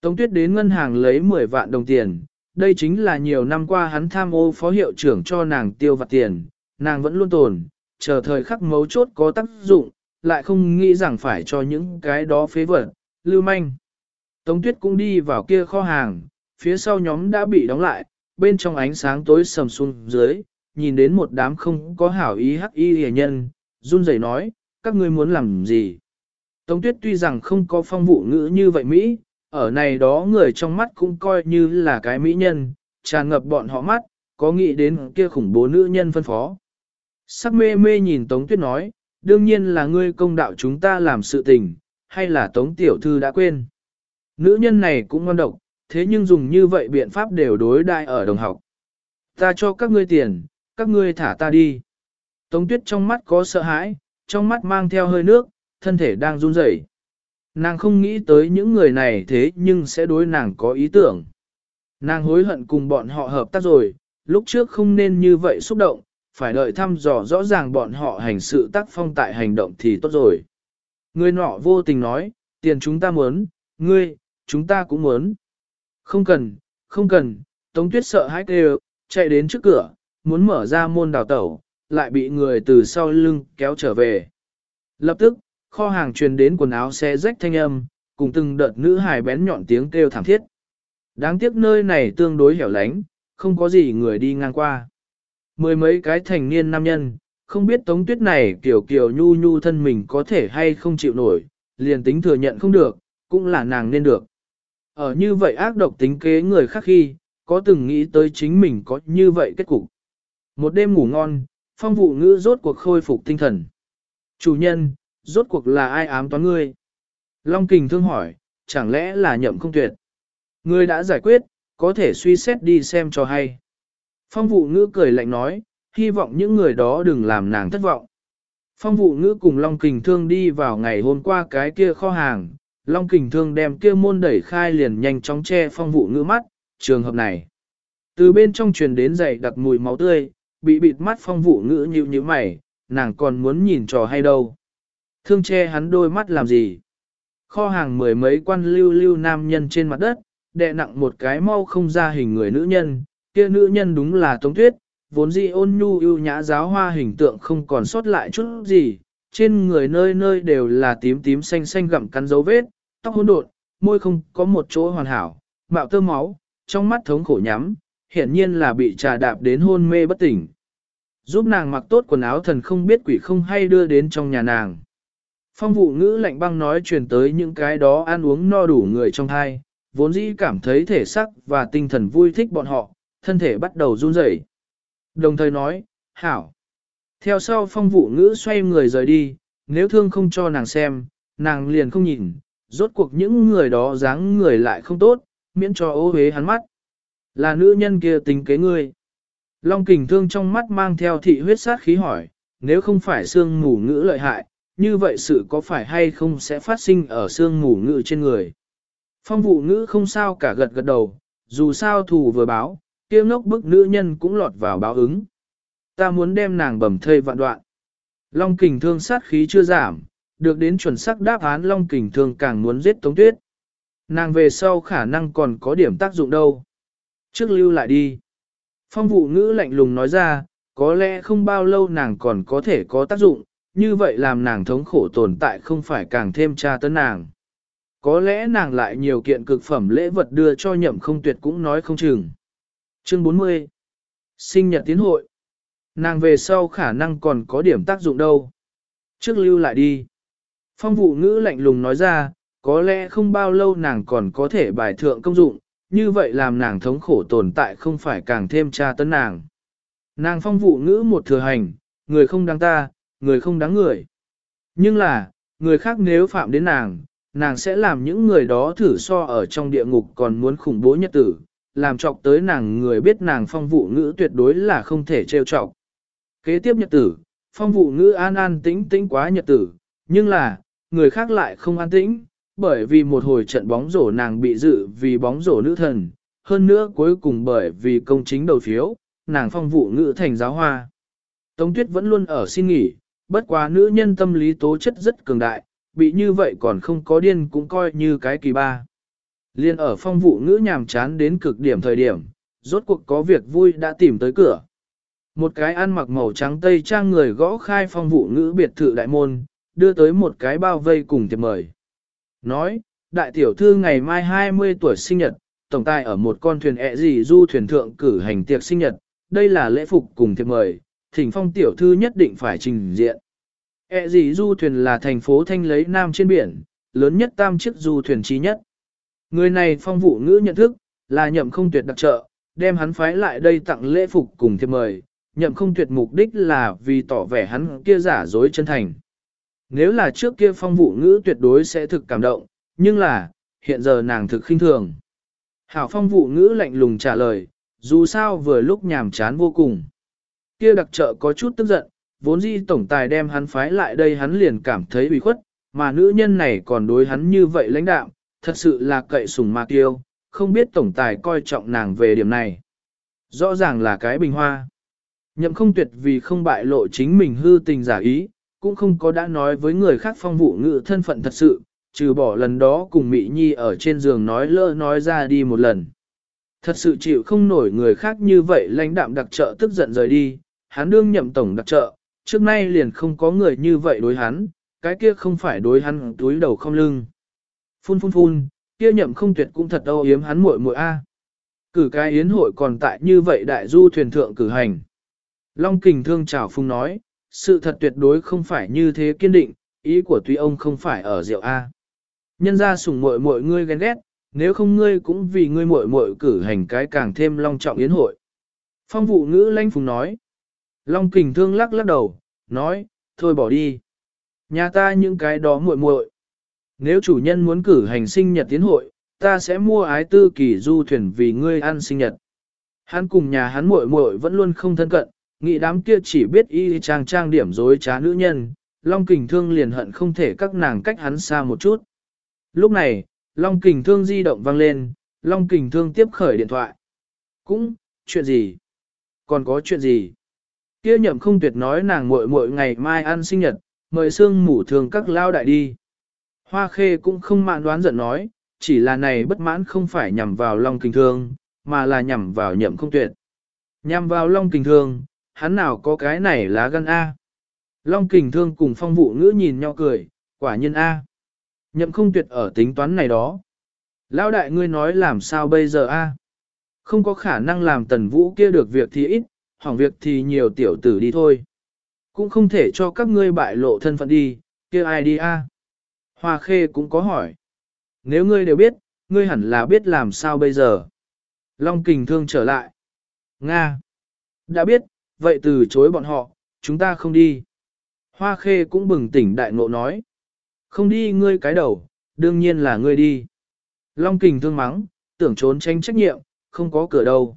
Tống tuyết đến ngân hàng lấy 10 vạn đồng tiền, đây chính là nhiều năm qua hắn tham ô phó hiệu trưởng cho nàng tiêu vặt tiền, nàng vẫn luôn tồn, chờ thời khắc mấu chốt có tác dụng, lại không nghĩ rằng phải cho những cái đó phế vật, lưu manh. Tống tuyết cũng đi vào kia kho hàng, phía sau nhóm đã bị đóng lại, bên trong ánh sáng tối sầm xuống dưới, nhìn đến một đám không có hảo ý hắc y hề nhân, run rẩy nói, các ngươi muốn làm gì? Tống tuyết tuy rằng không có phong vụ ngữ như vậy Mỹ, ở này đó người trong mắt cũng coi như là cái mỹ nhân, tràn ngập bọn họ mắt, có nghĩ đến kia khủng bố nữ nhân phân phó. Sắc mê mê nhìn Tống Tuyết nói, đương nhiên là ngươi công đạo chúng ta làm sự tình, hay là Tống Tiểu Thư đã quên. Nữ nhân này cũng ngon độc, thế nhưng dùng như vậy biện pháp đều đối đại ở đồng học. Ta cho các ngươi tiền, các ngươi thả ta đi. Tống tuyết trong mắt có sợ hãi, trong mắt mang theo hơi nước, thân thể đang run rẩy. Nàng không nghĩ tới những người này thế nhưng sẽ đối nàng có ý tưởng. Nàng hối hận cùng bọn họ hợp tác rồi, lúc trước không nên như vậy xúc động, phải đợi thăm dò rõ ràng bọn họ hành sự tác phong tại hành động thì tốt rồi. Người nọ vô tình nói, tiền chúng ta muốn, ngươi, chúng ta cũng muốn. Không cần, không cần, Tống Tuyết sợ hãi kêu, chạy đến trước cửa, muốn mở ra môn đào tẩu, lại bị người từ sau lưng kéo trở về. Lập tức, kho hàng truyền đến quần áo xe rách thanh âm, cùng từng đợt nữ hài bén nhọn tiếng kêu thảm thiết. Đáng tiếc nơi này tương đối hẻo lánh, không có gì người đi ngang qua. Mười mấy cái thành niên nam nhân, không biết tống tuyết này kiểu kiểu nhu nhu thân mình có thể hay không chịu nổi, liền tính thừa nhận không được, cũng là nàng nên được. Ở như vậy ác độc tính kế người khác khi, có từng nghĩ tới chính mình có như vậy kết cục. Một đêm ngủ ngon, phong vụ ngữ rốt cuộc khôi phục tinh thần. Chủ nhân, rốt cuộc là ai ám toán ngươi? Long kình thương hỏi, chẳng lẽ là nhậm không tuyệt? Ngươi đã giải quyết, có thể suy xét đi xem cho hay. Phong vụ ngữ cười lạnh nói, hy vọng những người đó đừng làm nàng thất vọng. Phong vụ ngữ cùng Long Kình Thương đi vào ngày hôm qua cái kia kho hàng, Long Kình Thương đem kia môn đẩy khai liền nhanh chóng che phong vụ ngữ mắt, trường hợp này. Từ bên trong truyền đến dày đặc mùi máu tươi, bị bịt mắt phong vụ ngữ như như mày, nàng còn muốn nhìn trò hay đâu. Thương che hắn đôi mắt làm gì? Kho hàng mười mấy quan lưu lưu nam nhân trên mặt đất, đệ nặng một cái mau không ra hình người nữ nhân, kia nữ nhân đúng là Tống Tuyết, vốn dĩ ôn nhu ưu nhã giáo hoa hình tượng không còn sót lại chút gì, trên người nơi nơi đều là tím tím xanh xanh gặm cắn dấu vết, tóc hỗn độn, môi không có một chỗ hoàn hảo, mạo tơ máu, trong mắt thống khổ nhắm, hiển nhiên là bị trà đạp đến hôn mê bất tỉnh. Giúp nàng mặc tốt quần áo thần không biết quỷ không hay đưa đến trong nhà nàng. Phong vụ ngữ lạnh băng nói truyền tới những cái đó ăn uống no đủ người trong thai, vốn dĩ cảm thấy thể sắc và tinh thần vui thích bọn họ, thân thể bắt đầu run rẩy. Đồng thời nói, hảo. Theo sau phong vụ ngữ xoay người rời đi, nếu thương không cho nàng xem, nàng liền không nhìn, rốt cuộc những người đó dáng người lại không tốt, miễn cho ô hế hắn mắt. Là nữ nhân kia tính kế ngươi. Long kình thương trong mắt mang theo thị huyết sát khí hỏi, nếu không phải xương mù ngữ lợi hại, như vậy sự có phải hay không sẽ phát sinh ở xương mù ngữ trên người. Phong vụ ngữ không sao cả gật gật đầu, dù sao thù vừa báo, kia ngốc bức nữ nhân cũng lọt vào báo ứng. Ta muốn đem nàng bầm thây vạn đoạn. Long kình thương sát khí chưa giảm, được đến chuẩn xác đáp án Long kình thương càng muốn giết Tống Tuyết. Nàng về sau khả năng còn có điểm tác dụng đâu. Trước lưu lại đi. Phong vụ ngữ lạnh lùng nói ra, có lẽ không bao lâu nàng còn có thể có tác dụng, như vậy làm nàng thống khổ tồn tại không phải càng thêm tra tấn nàng. Có lẽ nàng lại nhiều kiện cực phẩm lễ vật đưa cho nhậm không tuyệt cũng nói không chừng. Chương 40 Sinh nhật tiến hội Nàng về sau khả năng còn có điểm tác dụng đâu. Trước lưu lại đi. Phong vụ ngữ lạnh lùng nói ra, có lẽ không bao lâu nàng còn có thể bài thượng công dụng, như vậy làm nàng thống khổ tồn tại không phải càng thêm tra tấn nàng. Nàng phong vụ ngữ một thừa hành, người không đáng ta, người không đáng người. Nhưng là, người khác nếu phạm đến nàng, nàng sẽ làm những người đó thử so ở trong địa ngục còn muốn khủng bố nhất tử, làm chọc tới nàng người biết nàng phong vụ ngữ tuyệt đối là không thể trêu chọc. Kế tiếp nhật tử, phong vụ ngữ an an tĩnh tĩnh quá nhật tử, nhưng là, người khác lại không an tĩnh, bởi vì một hồi trận bóng rổ nàng bị dự vì bóng rổ nữ thần, hơn nữa cuối cùng bởi vì công chính đầu phiếu, nàng phong vụ ngữ thành giáo hoa. Tống tuyết vẫn luôn ở xin nghỉ, bất quá nữ nhân tâm lý tố chất rất cường đại, bị như vậy còn không có điên cũng coi như cái kỳ ba. Liên ở phong vụ ngữ nhàm chán đến cực điểm thời điểm, rốt cuộc có việc vui đã tìm tới cửa. Một cái ăn mặc màu trắng tây trang người gõ khai phong vụ ngữ biệt thự đại môn, đưa tới một cái bao vây cùng tiệp mời. Nói, đại tiểu thư ngày mai 20 tuổi sinh nhật, tổng tài ở một con thuyền ẹ gì du thuyền thượng cử hành tiệc sinh nhật, đây là lễ phục cùng thiệp mời, thỉnh phong tiểu thư nhất định phải trình diện. ẹ gì du thuyền là thành phố thanh lấy nam trên biển, lớn nhất tam chiếc du thuyền trí nhất. Người này phong vụ ngữ nhận thức, là nhậm không tuyệt đặc trợ, đem hắn phái lại đây tặng lễ phục cùng thiệp mời, nhậm không tuyệt mục đích là vì tỏ vẻ hắn kia giả dối chân thành. Nếu là trước kia phong vụ ngữ tuyệt đối sẽ thực cảm động, nhưng là, hiện giờ nàng thực khinh thường. Hảo phong vụ ngữ lạnh lùng trả lời, dù sao vừa lúc nhàm chán vô cùng. Kia đặc trợ có chút tức giận, vốn dĩ tổng tài đem hắn phái lại đây hắn liền cảm thấy bị khuất, mà nữ nhân này còn đối hắn như vậy lãnh đạo, thật sự là cậy sùng mạc tiêu, không biết tổng tài coi trọng nàng về điểm này. Rõ ràng là cái bình hoa. Nhậm không tuyệt vì không bại lộ chính mình hư tình giả ý, cũng không có đã nói với người khác phong vụ ngự thân phận thật sự, trừ bỏ lần đó cùng Mỹ Nhi ở trên giường nói lỡ nói ra đi một lần. Thật sự chịu không nổi người khác như vậy lãnh đạm đặc trợ tức giận rời đi, hắn đương nhậm tổng đặc trợ, trước nay liền không có người như vậy đối hắn, cái kia không phải đối hắn túi đầu không lưng. Phun phun phun, kia nhậm không tuyệt cũng thật âu yếm hắn muội muội a. Cử cái yến hội còn tại như vậy đại du thuyền thượng cử hành. Long kình thương chào phung nói, sự thật tuyệt đối không phải như thế kiên định, ý của tuy ông không phải ở rượu A. Nhân ra sùng muội muội ngươi ghen ghét, nếu không ngươi cũng vì ngươi muội muội cử hành cái càng thêm long trọng yến hội. Phong vụ ngữ lanh phùng nói. Long kình thương lắc lắc đầu, nói, thôi bỏ đi. Nhà ta những cái đó muội muội. Nếu chủ nhân muốn cử hành sinh nhật tiến hội, ta sẽ mua ái tư kỳ du thuyền vì ngươi ăn sinh nhật. Hắn cùng nhà hắn muội muội vẫn luôn không thân cận, nghĩ đám kia chỉ biết y trang trang điểm dối trá nữ nhân, Long Kình Thương liền hận không thể các nàng cách hắn xa một chút. Lúc này, Long Kình Thương di động vang lên, Long Kình Thương tiếp khởi điện thoại. Cũng, chuyện gì? Còn có chuyện gì? Kia nhậm không tuyệt nói nàng muội muội ngày mai ăn sinh nhật, mời xương mủ thường các lao đại đi. Hoa khê cũng không mạn đoán giận nói, chỉ là này bất mãn không phải nhằm vào Long Kình Thương, mà là nhằm vào nhậm không tuyệt. Nhằm vào Long Kình Thương, hắn nào có cái này lá gan A. Long Kình Thương cùng phong vụ ngữ nhìn nhau cười, quả nhân A. Nhậm không tuyệt ở tính toán này đó. Lão đại ngươi nói làm sao bây giờ A. Không có khả năng làm tần vũ kia được việc thì ít, hỏng việc thì nhiều tiểu tử đi thôi. Cũng không thể cho các ngươi bại lộ thân phận đi, kia ai đi A. Hoa khê cũng có hỏi. Nếu ngươi đều biết, ngươi hẳn là biết làm sao bây giờ. Long kình thương trở lại. Nga. Đã biết, vậy từ chối bọn họ, chúng ta không đi. Hoa khê cũng bừng tỉnh đại ngộ nói. Không đi ngươi cái đầu, đương nhiên là ngươi đi. Long kình thương mắng, tưởng trốn tránh trách nhiệm, không có cửa đâu.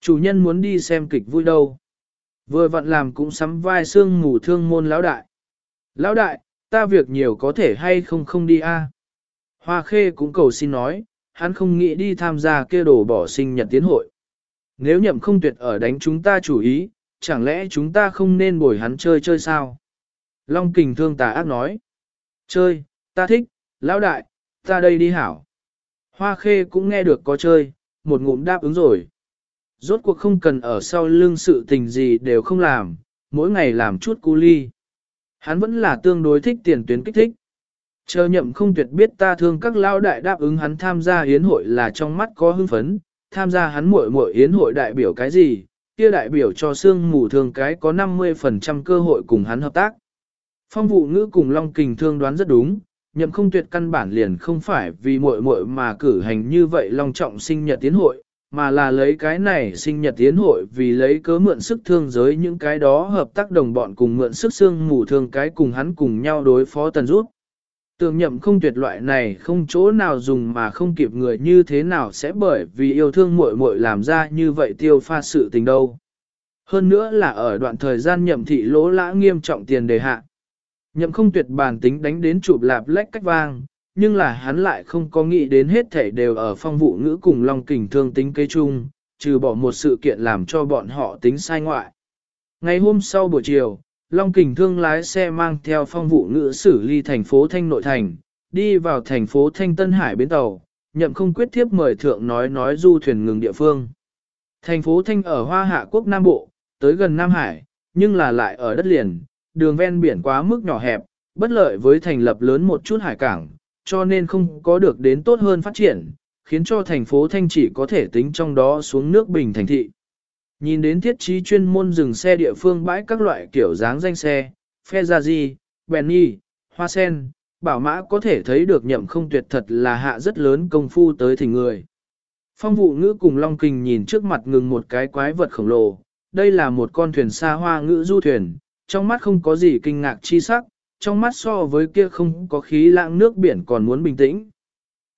Chủ nhân muốn đi xem kịch vui đâu. Vừa vặn làm cũng sắm vai xương ngủ thương môn lão đại. Lão đại, ta việc nhiều có thể hay không không đi a? Hoa khê cũng cầu xin nói, hắn không nghĩ đi tham gia kia đồ bỏ sinh nhật tiến hội. Nếu nhậm không tuyệt ở đánh chúng ta chủ ý, chẳng lẽ chúng ta không nên bồi hắn chơi chơi sao? Long kình thương tà ác nói. Chơi, ta thích, lão đại, ta đây đi hảo. Hoa khê cũng nghe được có chơi, một ngụm đáp ứng rồi. Rốt cuộc không cần ở sau lưng sự tình gì đều không làm, mỗi ngày làm chút cu ly. Hắn vẫn là tương đối thích tiền tuyến kích thích. Chờ nhậm không tuyệt biết ta thương các lão đại đáp ứng hắn tham gia hiến hội là trong mắt có hưng phấn, tham gia hắn muội muội hiến hội đại biểu cái gì, kia đại biểu cho xương mù thương cái có 50% cơ hội cùng hắn hợp tác. Phong vụ ngữ cùng Long Kình thương đoán rất đúng, nhậm không tuyệt căn bản liền không phải vì muội muội mà cử hành như vậy long trọng sinh nhật tiến hội, mà là lấy cái này sinh nhật tiến hội vì lấy cớ mượn sức thương giới những cái đó hợp tác đồng bọn cùng mượn sức xương mù thương cái cùng hắn cùng nhau đối phó tần rút. Tường nhậm không tuyệt loại này không chỗ nào dùng mà không kịp người như thế nào sẽ bởi vì yêu thương muội muội làm ra như vậy tiêu pha sự tình đâu. Hơn nữa là ở đoạn thời gian nhậm thị lỗ lã nghiêm trọng tiền đề hạ. Nhậm không tuyệt bản tính đánh đến chụp lạp lách cách vang, nhưng là hắn lại không có nghĩ đến hết thể đều ở phong vụ ngữ cùng long kình thương tính cây chung, trừ bỏ một sự kiện làm cho bọn họ tính sai ngoại. Ngày hôm sau buổi chiều, Long Kình Thương lái xe mang theo phong vụ ngữ xử ly thành phố Thanh Nội Thành, đi vào thành phố Thanh Tân Hải bến tàu, nhậm không quyết thiếp mời thượng nói nói du thuyền ngừng địa phương. Thành phố Thanh ở Hoa Hạ Quốc Nam Bộ, tới gần Nam Hải, nhưng là lại ở đất liền, đường ven biển quá mức nhỏ hẹp, bất lợi với thành lập lớn một chút hải cảng, cho nên không có được đến tốt hơn phát triển, khiến cho thành phố Thanh chỉ có thể tính trong đó xuống nước bình thành thị. Nhìn đến thiết trí chuyên môn dừng xe địa phương bãi các loại kiểu dáng danh xe, phe ra gì, Benny, Hoa Sen, bảo mã có thể thấy được nhậm không tuyệt thật là hạ rất lớn công phu tới thỉnh người. Phong vụ ngữ cùng Long Kình nhìn trước mặt ngừng một cái quái vật khổng lồ, đây là một con thuyền xa hoa ngữ du thuyền, trong mắt không có gì kinh ngạc chi sắc, trong mắt so với kia không có khí lãng nước biển còn muốn bình tĩnh.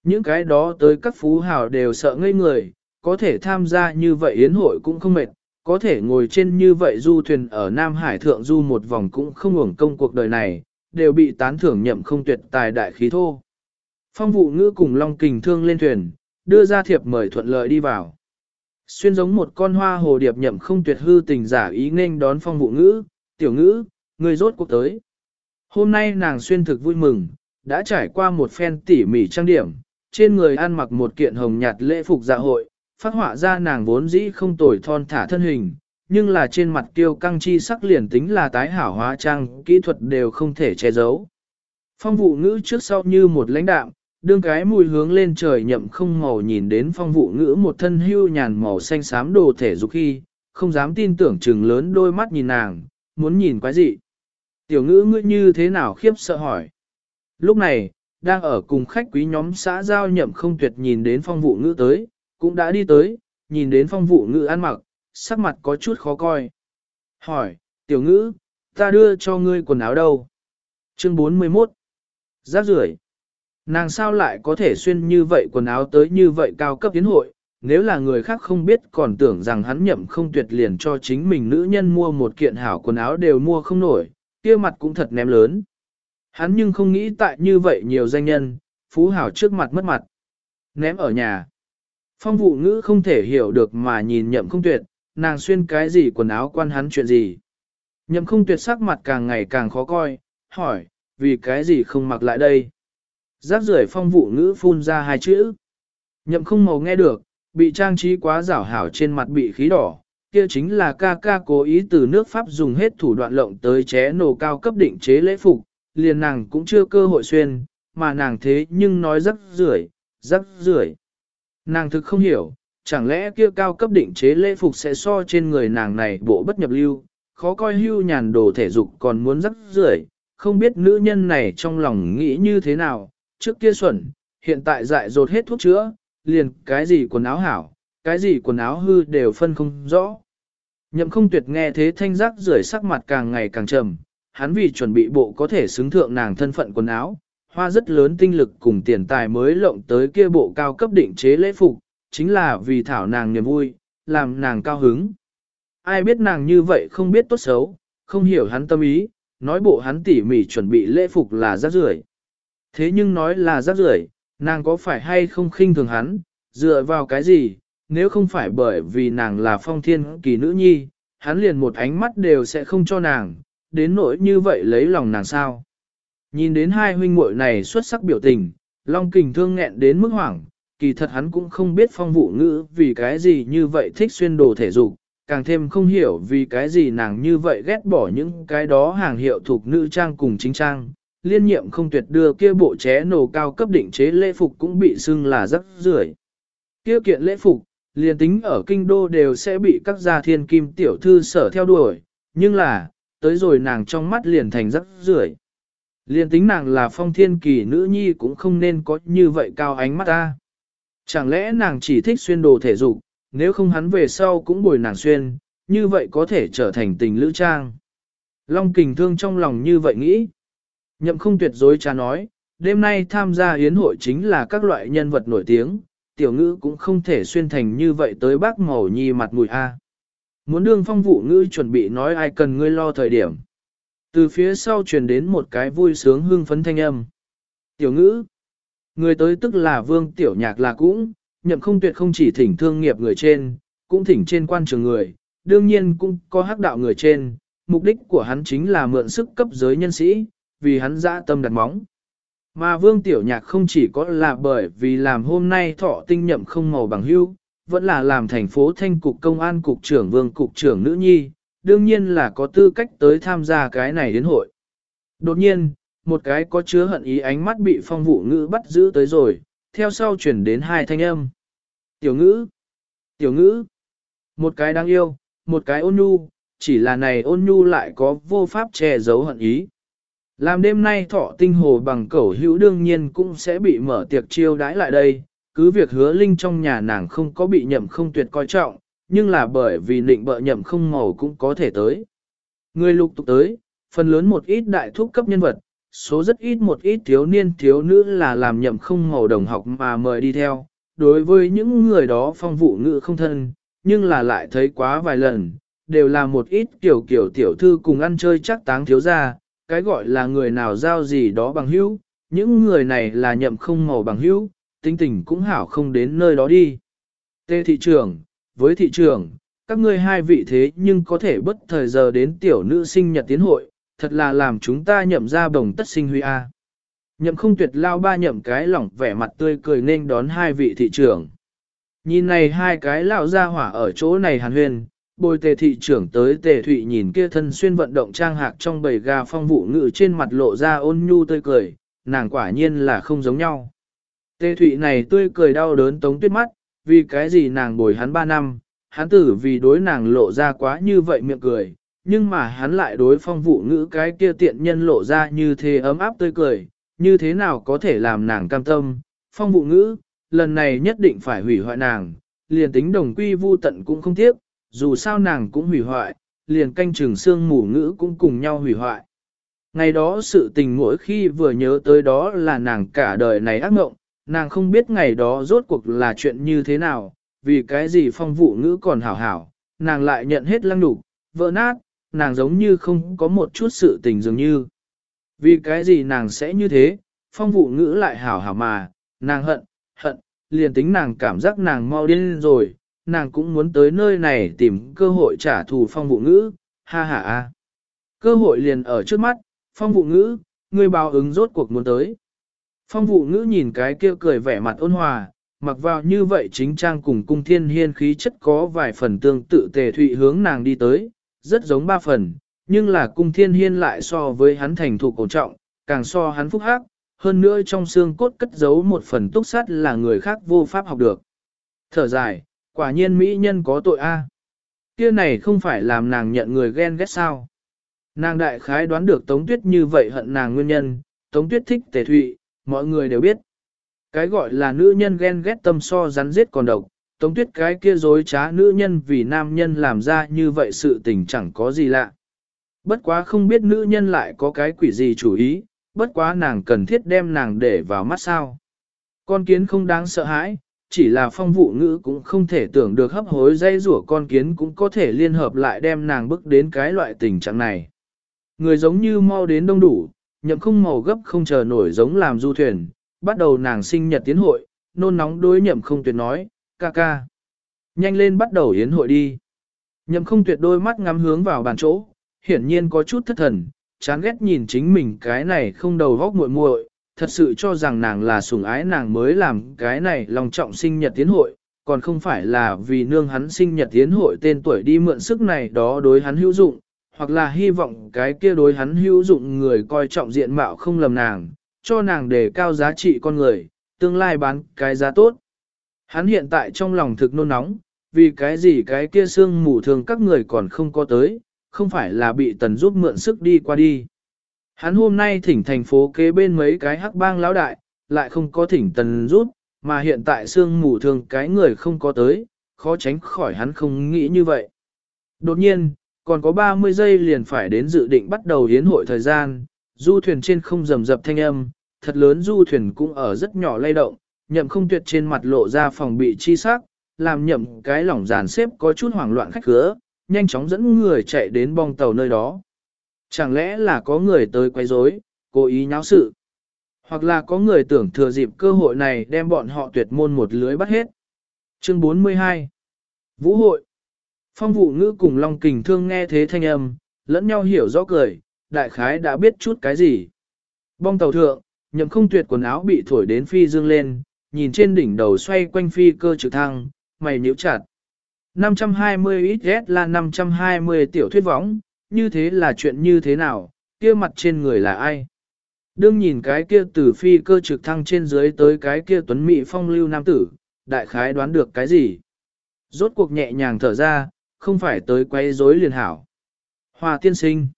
Những cái đó tới các phú hào đều sợ ngây người, có thể tham gia như vậy yến hội cũng không mệt, có thể ngồi trên như vậy du thuyền ở Nam Hải Thượng du một vòng cũng không uổng công cuộc đời này, đều bị tán thưởng nhậm không tuyệt tài đại khí thô. Phong vụ ngữ cùng Long Kình Thương lên thuyền, đưa ra thiệp mời thuận lợi đi vào. Xuyên giống một con hoa hồ điệp nhậm không tuyệt hư tình giả ý nên đón phong vụ ngữ, tiểu ngữ, người rốt cuộc tới. Hôm nay nàng xuyên thực vui mừng, đã trải qua một phen tỉ mỉ trang điểm, trên người ăn mặc một kiện hồng nhạt lễ phục dạ hội, phát họa ra nàng vốn dĩ không tồi thon thả thân hình, nhưng là trên mặt tiêu căng chi sắc liền tính là tái hảo hóa trang, kỹ thuật đều không thể che giấu. Phong vụ ngữ trước sau như một lãnh đạm, đương cái mùi hướng lên trời nhậm không màu nhìn đến phong vụ ngữ một thân hưu nhàn màu xanh xám đồ thể dục khi, không dám tin tưởng chừng lớn đôi mắt nhìn nàng, muốn nhìn quái gì. Tiểu ngữ ngữ như thế nào khiếp sợ hỏi. Lúc này, đang ở cùng khách quý nhóm xã giao nhậm không tuyệt nhìn đến phong vụ ngữ tới, cũng đã đi tới, nhìn đến phong vụ ngữ ăn mặc, sắc mặt có chút khó coi. Hỏi, tiểu ngữ, ta đưa cho ngươi quần áo đâu? Chương 41 Giáp rưởi Nàng sao lại có thể xuyên như vậy quần áo tới như vậy cao cấp tiến hội, nếu là người khác không biết còn tưởng rằng hắn nhậm không tuyệt liền cho chính mình nữ nhân mua một kiện hảo quần áo đều mua không nổi, kia mặt cũng thật ném lớn. Hắn nhưng không nghĩ tại như vậy nhiều danh nhân, phú hảo trước mặt mất mặt. Ném ở nhà. Phong vụ ngữ không thể hiểu được mà nhìn nhậm không tuyệt, nàng xuyên cái gì quần áo quan hắn chuyện gì. Nhậm không tuyệt sắc mặt càng ngày càng khó coi, hỏi, vì cái gì không mặc lại đây. Giác rưởi phong vụ ngữ phun ra hai chữ. Nhậm không màu nghe được, bị trang trí quá rảo hảo trên mặt bị khí đỏ, kia chính là ca ca cố ý từ nước Pháp dùng hết thủ đoạn lộng tới ché nổ cao cấp định chế lễ phục, liền nàng cũng chưa cơ hội xuyên, mà nàng thế nhưng nói rắc rưởi, rắc rưởi. Nàng thực không hiểu, chẳng lẽ kia cao cấp định chế lễ phục sẽ so trên người nàng này bộ bất nhập lưu, khó coi hưu nhàn đồ thể dục còn muốn rắc rưởi, không biết nữ nhân này trong lòng nghĩ như thế nào, trước kia xuẩn, hiện tại dại dột hết thuốc chữa, liền cái gì quần áo hảo, cái gì quần áo hư đều phân không rõ. Nhậm không tuyệt nghe thế thanh giác rưởi sắc mặt càng ngày càng trầm, hắn vì chuẩn bị bộ có thể xứng thượng nàng thân phận quần áo, hoa rất lớn tinh lực cùng tiền tài mới lộng tới kia bộ cao cấp định chế lễ phục, chính là vì thảo nàng niềm vui, làm nàng cao hứng. Ai biết nàng như vậy không biết tốt xấu, không hiểu hắn tâm ý, nói bộ hắn tỉ mỉ chuẩn bị lễ phục là rác rưởi. Thế nhưng nói là rác rưởi, nàng có phải hay không khinh thường hắn, dựa vào cái gì, nếu không phải bởi vì nàng là phong thiên kỳ nữ nhi, hắn liền một ánh mắt đều sẽ không cho nàng, đến nỗi như vậy lấy lòng nàng sao. Nhìn đến hai huynh muội này xuất sắc biểu tình, Long Kình thương nghẹn đến mức hoảng, kỳ thật hắn cũng không biết phong vụ ngữ vì cái gì như vậy thích xuyên đồ thể dục, càng thêm không hiểu vì cái gì nàng như vậy ghét bỏ những cái đó hàng hiệu thuộc nữ trang cùng chính trang. Liên nhiệm không tuyệt đưa kia bộ ché nổ cao cấp định chế lễ phục cũng bị xưng là rất rưởi. Kia kiện lễ phục, liền tính ở kinh đô đều sẽ bị các gia thiên kim tiểu thư sở theo đuổi, nhưng là, tới rồi nàng trong mắt liền thành rất rưởi. Liền tính nàng là phong thiên kỳ nữ nhi cũng không nên có như vậy cao ánh mắt ta. Chẳng lẽ nàng chỉ thích xuyên đồ thể dục, nếu không hắn về sau cũng bồi nàng xuyên, như vậy có thể trở thành tình lữ trang. Long kình thương trong lòng như vậy nghĩ. Nhậm không tuyệt dối cha nói, đêm nay tham gia yến hội chính là các loại nhân vật nổi tiếng, tiểu ngữ cũng không thể xuyên thành như vậy tới bác màu nhi mặt mùi A. Muốn đương phong vụ ngữ chuẩn bị nói ai cần ngươi lo thời điểm. Từ phía sau truyền đến một cái vui sướng hưng phấn thanh âm. Tiểu ngữ. Người tới tức là vương tiểu nhạc là cũng, nhậm không tuyệt không chỉ thỉnh thương nghiệp người trên, cũng thỉnh trên quan trường người, đương nhiên cũng có hắc đạo người trên. Mục đích của hắn chính là mượn sức cấp giới nhân sĩ, vì hắn dã tâm đặt móng. Mà vương tiểu nhạc không chỉ có là bởi vì làm hôm nay thọ tinh nhậm không màu bằng hưu, vẫn là làm thành phố thanh cục công an cục trưởng vương cục trưởng nữ nhi, đương nhiên là có tư cách tới tham gia cái này đến hội. Đột nhiên, một cái có chứa hận ý ánh mắt bị phong vụ ngữ bắt giữ tới rồi, theo sau chuyển đến hai thanh âm. Tiểu ngữ, tiểu ngữ, một cái đáng yêu, một cái ôn nhu, chỉ là này ôn nhu lại có vô pháp che giấu hận ý. Làm đêm nay thọ tinh hồ bằng cẩu hữu đương nhiên cũng sẽ bị mở tiệc chiêu đãi lại đây, cứ việc hứa linh trong nhà nàng không có bị nhậm không tuyệt coi trọng, nhưng là bởi vì định bợ nhậm không màu cũng có thể tới. Người lục tục tới, phần lớn một ít đại thúc cấp nhân vật, số rất ít một ít thiếu niên thiếu nữ là làm nhậm không màu đồng học mà mời đi theo. Đối với những người đó phong vụ ngữ không thân, nhưng là lại thấy quá vài lần, đều là một ít kiểu kiểu tiểu thư cùng ăn chơi chắc táng thiếu ra, cái gọi là người nào giao gì đó bằng hữu, những người này là nhậm không màu bằng hữu, tính tình cũng hảo không đến nơi đó đi. Tê thị trưởng, với thị trường các ngươi hai vị thế nhưng có thể bất thời giờ đến tiểu nữ sinh nhật tiến hội, thật là làm chúng ta nhậm ra bồng tất sinh huy a. Nhậm không tuyệt lao ba nhậm cái lỏng vẻ mặt tươi cười nên đón hai vị thị trưởng. Nhìn này hai cái lão ra hỏa ở chỗ này hàn huyền, bồi tề thị trưởng tới tề thụy nhìn kia thân xuyên vận động trang hạc trong bầy gà phong vụ ngự trên mặt lộ ra ôn nhu tươi cười, nàng quả nhiên là không giống nhau. Tề thụy này tươi cười đau đớn tống tuyết mắt, vì cái gì nàng bồi hắn ba năm, hắn tử vì đối nàng lộ ra quá như vậy miệng cười, nhưng mà hắn lại đối phong vụ ngữ cái kia tiện nhân lộ ra như thế ấm áp tươi cười, như thế nào có thể làm nàng cam tâm, phong vụ ngữ, lần này nhất định phải hủy hoại nàng, liền tính đồng quy vu tận cũng không tiếc, dù sao nàng cũng hủy hoại, liền canh trường xương mù ngữ cũng cùng nhau hủy hoại. Ngày đó sự tình mỗi khi vừa nhớ tới đó là nàng cả đời này ác mộng, nàng không biết ngày đó rốt cuộc là chuyện như thế nào, vì cái gì phong vụ ngữ còn hảo hảo, nàng lại nhận hết lăng đủ, vỡ nát, nàng giống như không có một chút sự tình dường như. Vì cái gì nàng sẽ như thế, phong vụ ngữ lại hảo hảo mà, nàng hận, hận, liền tính nàng cảm giác nàng mau điên rồi, nàng cũng muốn tới nơi này tìm cơ hội trả thù phong vụ ngữ, ha ha a. Cơ hội liền ở trước mắt, phong vụ ngữ, người báo ứng rốt cuộc muốn tới. Phong vụ ngữ nhìn cái kia cười vẻ mặt ôn hòa, mặc vào như vậy chính trang cùng cung thiên hiên khí chất có vài phần tương tự tề thụy hướng nàng đi tới, rất giống ba phần, nhưng là cung thiên hiên lại so với hắn thành thủ cổ trọng, càng so hắn phúc hắc, hơn nữa trong xương cốt cất giấu một phần túc sắt là người khác vô pháp học được. Thở dài, quả nhiên mỹ nhân có tội a. Kia này không phải làm nàng nhận người ghen ghét sao. Nàng đại khái đoán được Tống Tuyết như vậy hận nàng nguyên nhân, Tống Tuyết thích tề thụy, mọi người đều biết. Cái gọi là nữ nhân ghen ghét tâm so rắn giết còn độc, Tống Tuyết cái kia dối trá nữ nhân vì nam nhân làm ra như vậy sự tình chẳng có gì lạ. Bất quá không biết nữ nhân lại có cái quỷ gì chủ ý, bất quá nàng cần thiết đem nàng để vào mắt sao. Con kiến không đáng sợ hãi, chỉ là phong vụ ngữ cũng không thể tưởng được hấp hối dây rủa con kiến cũng có thể liên hợp lại đem nàng bước đến cái loại tình trạng này. Người giống như mau đến đông đủ, nhậm không màu gấp không chờ nổi giống làm du thuyền, bắt đầu nàng sinh nhật tiến hội, nôn nóng đối nhậm không tuyệt nói, ca ca. Nhanh lên bắt đầu yến hội đi. Nhậm không tuyệt đôi mắt ngắm hướng vào bàn chỗ, hiển nhiên có chút thất thần, chán ghét nhìn chính mình cái này không đầu vóc muội muội, thật sự cho rằng nàng là sủng ái nàng mới làm cái này lòng trọng sinh nhật tiến hội, còn không phải là vì nương hắn sinh nhật tiến hội tên tuổi đi mượn sức này đó đối hắn hữu dụng, hoặc là hy vọng cái kia đối hắn hữu dụng người coi trọng diện mạo không lầm nàng, cho nàng đề cao giá trị con người, tương lai bán cái giá tốt. Hắn hiện tại trong lòng thực nôn nóng, vì cái gì cái kia xương mù thường các người còn không có tới, không phải là bị tần giúp mượn sức đi qua đi. Hắn hôm nay thỉnh thành phố kế bên mấy cái hắc bang lão đại, lại không có thỉnh tần rút, mà hiện tại xương mù thường cái người không có tới, khó tránh khỏi hắn không nghĩ như vậy. Đột nhiên, còn có 30 giây liền phải đến dự định bắt đầu hiến hội thời gian, du thuyền trên không rầm rập thanh âm, thật lớn du thuyền cũng ở rất nhỏ lay động, nhậm không tuyệt trên mặt lộ ra phòng bị chi sắc, làm nhậm cái lỏng giàn xếp có chút hoảng loạn khách khứa, nhanh chóng dẫn người chạy đến bong tàu nơi đó. Chẳng lẽ là có người tới quấy rối, cố ý nháo sự, hoặc là có người tưởng thừa dịp cơ hội này đem bọn họ tuyệt môn một lưới bắt hết. Chương 42 Vũ hội Phong vụ ngữ cùng Long Kình Thương nghe thế thanh âm, lẫn nhau hiểu rõ cười, đại khái đã biết chút cái gì. Bong tàu thượng, nhậm không tuyệt quần áo bị thổi đến phi dương lên, nhìn trên đỉnh đầu xoay quanh phi cơ trực thăng, mày nhíu chặt. 520 XS là 520 tiểu thuyết võng, như thế là chuyện như thế nào, kia mặt trên người là ai? Đương nhìn cái kia từ phi cơ trực thăng trên dưới tới cái kia tuấn mỹ phong lưu nam tử, đại khái đoán được cái gì? Rốt cuộc nhẹ nhàng thở ra, không phải tới quấy rối liền hảo. Hòa tiên sinh.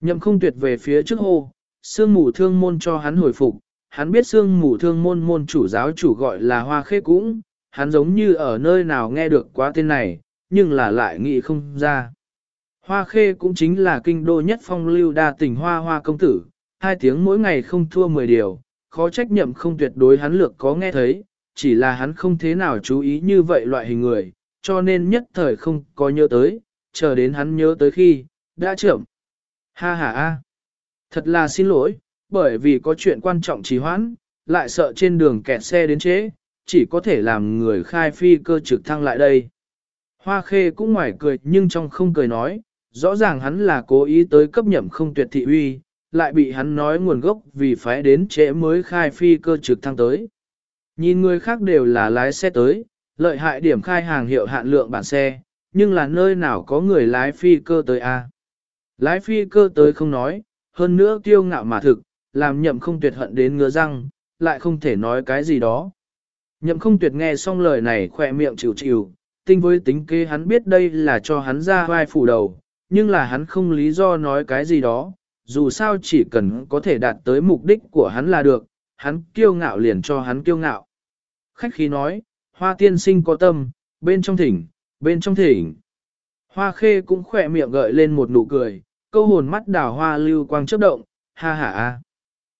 Nhậm không tuyệt về phía trước hô, sương mù thương môn cho hắn hồi phục, hắn biết sương mù thương môn môn chủ giáo chủ gọi là hoa khê cũng, hắn giống như ở nơi nào nghe được quá tên này, nhưng là lại nghĩ không ra. Hoa khê cũng chính là kinh đô nhất phong lưu đa tình hoa hoa công tử, hai tiếng mỗi ngày không thua 10 điều, khó trách nhậm không tuyệt đối hắn lược có nghe thấy, chỉ là hắn không thế nào chú ý như vậy loại hình người, cho nên nhất thời không có nhớ tới, chờ đến hắn nhớ tới khi, đã trưởng. Ha ha ha. Thật là xin lỗi, bởi vì có chuyện quan trọng trì hoãn, lại sợ trên đường kẹt xe đến chế, chỉ có thể làm người khai phi cơ trực thăng lại đây. Hoa khê cũng ngoài cười nhưng trong không cười nói, rõ ràng hắn là cố ý tới cấp nhậm không tuyệt thị uy, lại bị hắn nói nguồn gốc vì phải đến trễ mới khai phi cơ trực thăng tới. Nhìn người khác đều là lái xe tới, lợi hại điểm khai hàng hiệu hạn lượng bản xe, nhưng là nơi nào có người lái phi cơ tới a? Lái phi cơ tới không nói, hơn nữa kiêu ngạo mà thực, làm nhậm không tuyệt hận đến ngứa răng, lại không thể nói cái gì đó. Nhậm không tuyệt nghe xong lời này khỏe miệng chịu chịu, tinh với tính kế hắn biết đây là cho hắn ra vai phủ đầu, nhưng là hắn không lý do nói cái gì đó, dù sao chỉ cần có thể đạt tới mục đích của hắn là được, hắn kiêu ngạo liền cho hắn kiêu ngạo. Khách khí nói, hoa tiên sinh có tâm, bên trong thỉnh, bên trong thỉnh. Hoa khê cũng khỏe miệng gợi lên một nụ cười, câu hồn mắt đào hoa lưu quang chớp động, ha ha a.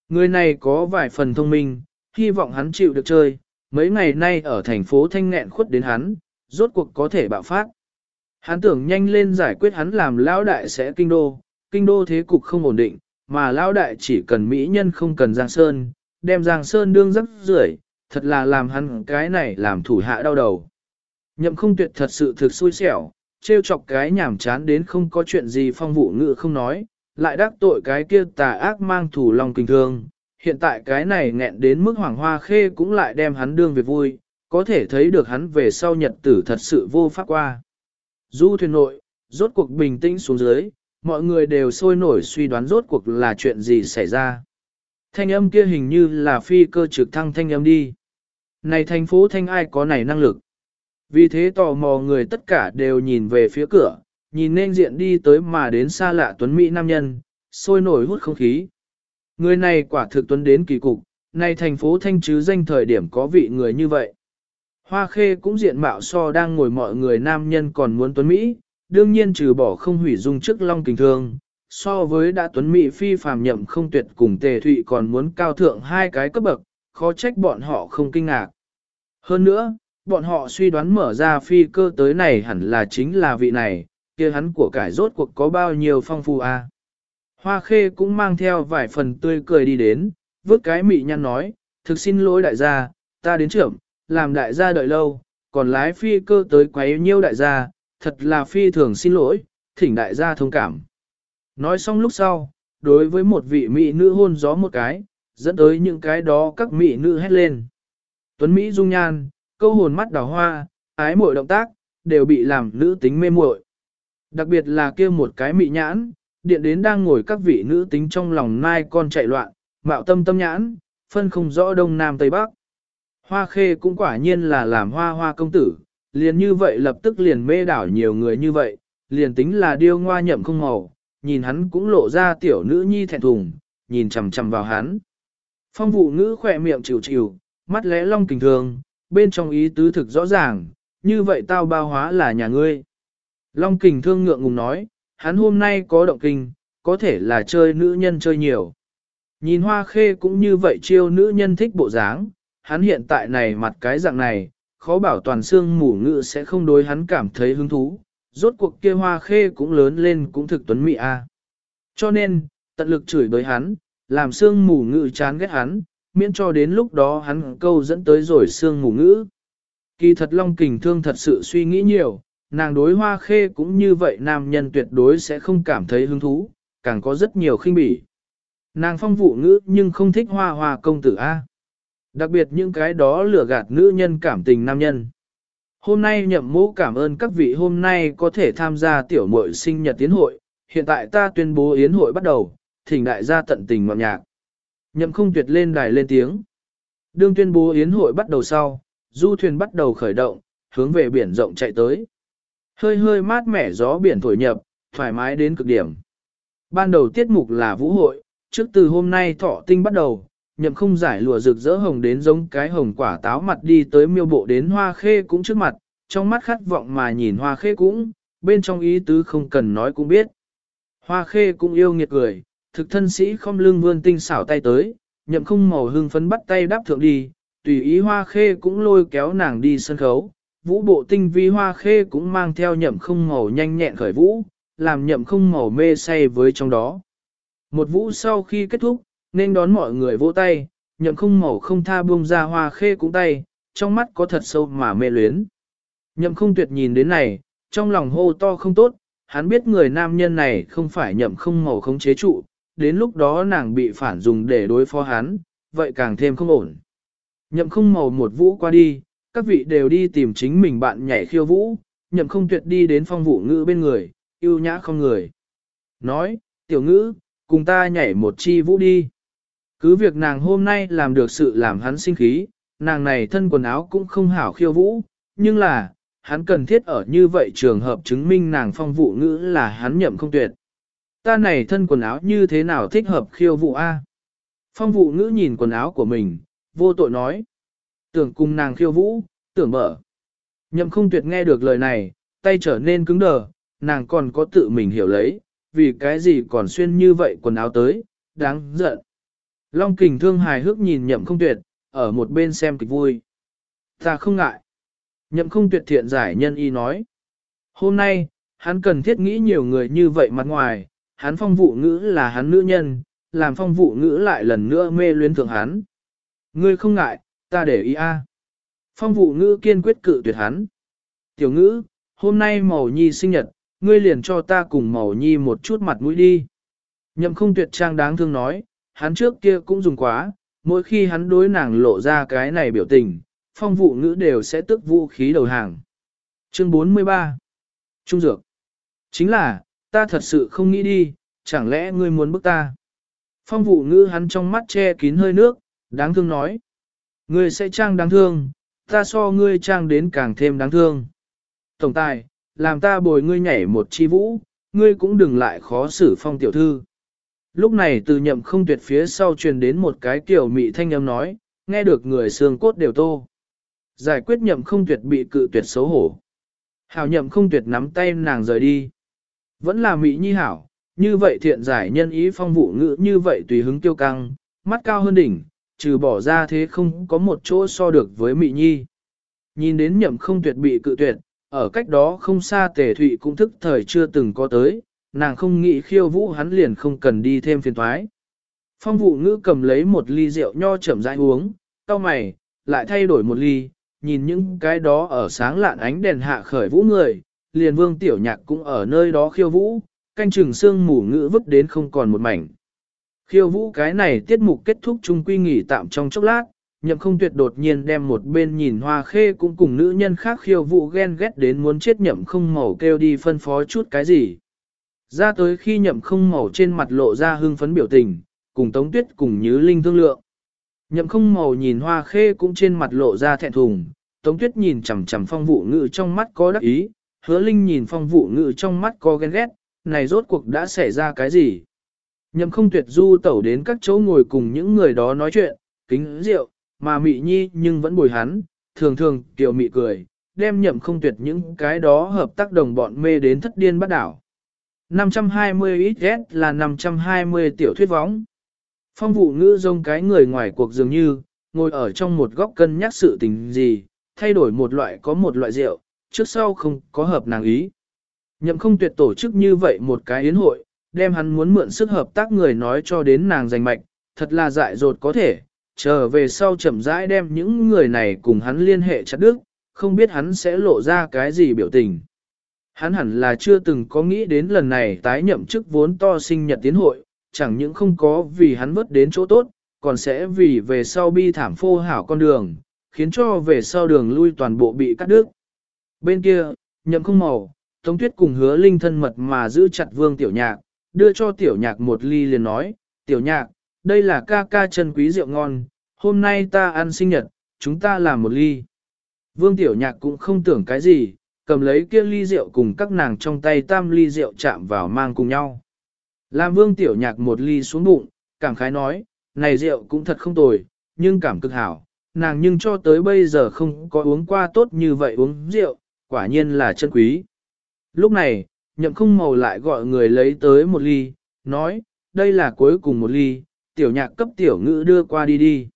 Người này có vài phần thông minh, hy vọng hắn chịu được chơi, mấy ngày nay ở thành phố thanh nghẹn khuất đến hắn, rốt cuộc có thể bạo phát. Hắn tưởng nhanh lên giải quyết hắn làm lão đại sẽ kinh đô, kinh đô thế cục không ổn định, mà lão đại chỉ cần mỹ nhân không cần Giang Sơn, đem Giang Sơn đương rắc rưởi, thật là làm hắn cái này làm thủ hạ đau đầu. Nhậm không tuyệt thật sự thực xui xẻo, trêu chọc cái nhảm chán đến không có chuyện gì phong vụ ngự không nói, lại đắc tội cái kia tà ác mang thủ lòng kinh thương. Hiện tại cái này nghẹn đến mức hoàng hoa khê cũng lại đem hắn đương việc vui, có thể thấy được hắn về sau nhật tử thật sự vô pháp qua. Du thuyền nội, rốt cuộc bình tĩnh xuống dưới, mọi người đều sôi nổi suy đoán rốt cuộc là chuyện gì xảy ra. Thanh âm kia hình như là phi cơ trực thăng thanh âm đi. Này thành phố thanh ai có này năng lực. Vì thế tò mò người tất cả đều nhìn về phía cửa, nhìn nên diện đi tới mà đến xa lạ tuấn Mỹ nam nhân, sôi nổi hút không khí. Người này quả thực tuấn đến kỳ cục, này thành phố thanh chứ danh thời điểm có vị người như vậy. Hoa khê cũng diện mạo so đang ngồi mọi người nam nhân còn muốn tuấn Mỹ, đương nhiên trừ bỏ không hủy dung trước long kình thương, so với đã tuấn Mỹ phi phàm nhậm không tuyệt cùng tề thụy còn muốn cao thượng hai cái cấp bậc, khó trách bọn họ không kinh ngạc. Hơn nữa, bọn họ suy đoán mở ra phi cơ tới này hẳn là chính là vị này, kia hắn của cải rốt cuộc có bao nhiêu phong phu a. À. Hoa khê cũng mang theo vài phần tươi cười đi đến, vớt cái mị nhăn nói, thực xin lỗi đại gia, ta đến trưởng, làm đại gia đợi lâu, còn lái phi cơ tới quấy nhiêu đại gia, thật là phi thường xin lỗi, thỉnh đại gia thông cảm. Nói xong lúc sau, đối với một vị mỹ nữ hôn gió một cái, dẫn tới những cái đó các mỹ nữ hét lên. Tuấn Mỹ dung nhan, câu hồn mắt đào hoa, ái mội động tác, đều bị làm nữ tính mê muội. Đặc biệt là kia một cái mỹ nhãn, điện đến đang ngồi các vị nữ tính trong lòng nai con chạy loạn, mạo tâm tâm nhãn, phân không rõ đông nam tây bắc. Hoa khê cũng quả nhiên là làm hoa hoa công tử, liền như vậy lập tức liền mê đảo nhiều người như vậy, liền tính là điêu ngoa nhậm không màu, nhìn hắn cũng lộ ra tiểu nữ nhi thẹn thùng, nhìn chằm chằm vào hắn. Phong vụ ngữ khỏe miệng chịu chịu, mắt lẽ long kình thường, bên trong ý tứ thực rõ ràng, như vậy tao bao hóa là nhà ngươi. Long kình thương ngượng ngùng nói, hắn hôm nay có động kinh, có thể là chơi nữ nhân chơi nhiều. Nhìn hoa khê cũng như vậy chiêu nữ nhân thích bộ dáng, hắn hiện tại này mặt cái dạng này, khó bảo toàn xương mủ ngự sẽ không đối hắn cảm thấy hứng thú, rốt cuộc kia hoa khê cũng lớn lên cũng thực tuấn mỹ a. Cho nên, tận lực chửi bới hắn, làm xương mù ngữ chán ghét hắn, miễn cho đến lúc đó hắn câu dẫn tới rồi xương mù ngữ. Kỳ thật Long Kình Thương thật sự suy nghĩ nhiều, nàng đối hoa khê cũng như vậy nam nhân tuyệt đối sẽ không cảm thấy hứng thú, càng có rất nhiều khinh bỉ. Nàng phong vụ ngữ nhưng không thích hoa hoa công tử A. Đặc biệt những cái đó lừa gạt nữ nhân cảm tình nam nhân. Hôm nay nhậm mũ cảm ơn các vị hôm nay có thể tham gia tiểu muội sinh nhật tiến hội, hiện tại ta tuyên bố yến hội bắt đầu, thỉnh đại gia tận tình ngọt nhạc. Nhậm không tuyệt lên đài lên tiếng. Đương tuyên bố yến hội bắt đầu sau, du thuyền bắt đầu khởi động, hướng về biển rộng chạy tới. Hơi hơi mát mẻ gió biển thổi nhập, thoải mái đến cực điểm. Ban đầu tiết mục là vũ hội, trước từ hôm nay thọ tinh bắt đầu, nhậm không giải lụa rực rỡ hồng đến giống cái hồng quả táo mặt đi tới miêu bộ đến hoa khê cũng trước mặt, trong mắt khát vọng mà nhìn hoa khê cũng, bên trong ý tứ không cần nói cũng biết. Hoa khê cũng yêu nghiệt cười, thực thân sĩ không lưng vươn tinh xảo tay tới, nhậm không màu hưng phấn bắt tay đáp thượng đi, tùy ý hoa khê cũng lôi kéo nàng đi sân khấu, vũ bộ tinh vi hoa khê cũng mang theo nhậm không màu nhanh nhẹn khởi vũ, làm nhậm không màu mê say với trong đó. Một vũ sau khi kết thúc, nên đón mọi người vỗ tay, nhậm không màu không tha buông ra hoa khê cũng tay, trong mắt có thật sâu mà mê luyến. Nhậm không tuyệt nhìn đến này, trong lòng hô to không tốt, hắn biết người nam nhân này không phải nhậm không màu không chế trụ, đến lúc đó nàng bị phản dùng để đối phó hắn, vậy càng thêm không ổn. Nhậm không màu một vũ qua đi, các vị đều đi tìm chính mình bạn nhảy khiêu vũ, nhậm không tuyệt đi đến phong vũ ngữ bên người, yêu nhã không người. Nói, tiểu ngữ, cùng ta nhảy một chi vũ đi. Cứ việc nàng hôm nay làm được sự làm hắn sinh khí, nàng này thân quần áo cũng không hảo khiêu vũ, nhưng là, hắn cần thiết ở như vậy trường hợp chứng minh nàng phong vụ ngữ là hắn nhậm không tuyệt. Ta này thân quần áo như thế nào thích hợp khiêu vũ A? Phong vụ ngữ nhìn quần áo của mình, vô tội nói. Tưởng cùng nàng khiêu vũ, tưởng mở. Nhậm không tuyệt nghe được lời này, tay trở nên cứng đờ, nàng còn có tự mình hiểu lấy, vì cái gì còn xuyên như vậy quần áo tới, đáng giận. Long kình thương hài hước nhìn nhậm không tuyệt, ở một bên xem kịch vui. Ta không ngại. Nhậm không tuyệt thiện giải nhân y nói. Hôm nay, hắn cần thiết nghĩ nhiều người như vậy mặt ngoài, hắn phong vụ ngữ là hắn nữ nhân, làm phong vụ ngữ lại lần nữa mê luyến thượng hắn. Ngươi không ngại, ta để ý a. À. Phong vụ ngữ kiên quyết cự tuyệt hắn. Tiểu ngữ, hôm nay màu nhi sinh nhật, ngươi liền cho ta cùng màu nhi một chút mặt mũi đi. Nhậm không tuyệt trang đáng thương nói, hắn trước kia cũng dùng quá, mỗi khi hắn đối nàng lộ ra cái này biểu tình, phong vụ ngữ đều sẽ tức vũ khí đầu hàng. Chương 43 Trung Dược Chính là, ta thật sự không nghĩ đi, chẳng lẽ ngươi muốn bức ta? Phong vụ ngữ hắn trong mắt che kín hơi nước, đáng thương nói. Ngươi sẽ trang đáng thương, ta so ngươi trang đến càng thêm đáng thương. Tổng tài, làm ta bồi ngươi nhảy một chi vũ, ngươi cũng đừng lại khó xử phong tiểu thư. Lúc này từ nhậm không tuyệt phía sau truyền đến một cái kiểu mị thanh âm nói, nghe được người xương cốt đều tô. Giải quyết nhậm không tuyệt bị cự tuyệt xấu hổ. Hảo nhậm không tuyệt nắm tay nàng rời đi. Vẫn là mỹ nhi hảo, như vậy thiện giải nhân ý phong vụ ngữ như vậy tùy hứng tiêu căng, mắt cao hơn đỉnh, trừ bỏ ra thế không có một chỗ so được với mỹ nhi. Nhìn đến nhậm không tuyệt bị cự tuyệt, ở cách đó không xa tề thụy cũng thức thời chưa từng có tới, nàng không nghĩ khiêu vũ hắn liền không cần đi thêm phiền thoái. Phong vụ ngữ cầm lấy một ly rượu nho chậm rãi uống, cau mày, lại thay đổi một ly, nhìn những cái đó ở sáng lạn ánh đèn hạ khởi vũ người, liền vương tiểu nhạc cũng ở nơi đó khiêu vũ, canh chừng xương mù ngữ vứt đến không còn một mảnh. Khiêu vũ cái này tiết mục kết thúc chung quy nghỉ tạm trong chốc lát, nhậm không tuyệt đột nhiên đem một bên nhìn hoa khê cũng cùng nữ nhân khác khiêu vũ ghen ghét đến muốn chết nhậm không màu kêu đi phân phó chút cái gì. Ra tới khi nhậm không màu trên mặt lộ ra hưng phấn biểu tình, cùng tống tuyết cùng như linh thương lượng. Nhậm không màu nhìn hoa khê cũng trên mặt lộ ra thẹn thùng, tống tuyết nhìn chằm chằm phong vụ ngự trong mắt có đắc ý, hứa linh nhìn phong vụ ngự trong mắt có ghen ghét, này rốt cuộc đã xảy ra cái gì? Nhậm không tuyệt du tẩu đến các chỗ ngồi cùng những người đó nói chuyện, kính rượu, mà mị nhi nhưng vẫn bồi hắn, thường thường tiểu mị cười, đem nhậm không tuyệt những cái đó hợp tác đồng bọn mê đến thất điên bắt đảo. 520 XS là 520 tiểu thuyết võng. Phong vụ ngữ dông cái người ngoài cuộc dường như, ngồi ở trong một góc cân nhắc sự tình gì, thay đổi một loại có một loại rượu, trước sau không có hợp nàng ý. Nhậm không tuyệt tổ chức như vậy một cái yến hội, đem hắn muốn mượn sức hợp tác người nói cho đến nàng giành mạch, thật là dại dột có thể, trở về sau chậm rãi đem những người này cùng hắn liên hệ chặt đức, không biết hắn sẽ lộ ra cái gì biểu tình. Hắn hẳn là chưa từng có nghĩ đến lần này tái nhậm chức vốn to sinh nhật tiến hội, chẳng những không có vì hắn vớt đến chỗ tốt, còn sẽ vì về sau bi thảm phô hảo con đường, khiến cho về sau đường lui toàn bộ bị cắt đứt. Bên kia, nhậm không màu, Tống Tuyết cùng hứa linh thân mật mà giữ chặt vương tiểu nhạc, đưa cho tiểu nhạc một ly liền nói, tiểu nhạc, đây là ca ca chân quý rượu ngon, hôm nay ta ăn sinh nhật, chúng ta làm một ly. Vương tiểu nhạc cũng không tưởng cái gì, cầm lấy kia ly rượu cùng các nàng trong tay tam ly rượu chạm vào mang cùng nhau. Làm vương tiểu nhạc một ly xuống bụng, cảm khái nói, này rượu cũng thật không tồi, nhưng cảm cực hảo, nàng nhưng cho tới bây giờ không có uống qua tốt như vậy uống rượu, quả nhiên là chân quý. Lúc này, nhậm không màu lại gọi người lấy tới một ly, nói, đây là cuối cùng một ly, tiểu nhạc cấp tiểu ngữ đưa qua đi đi.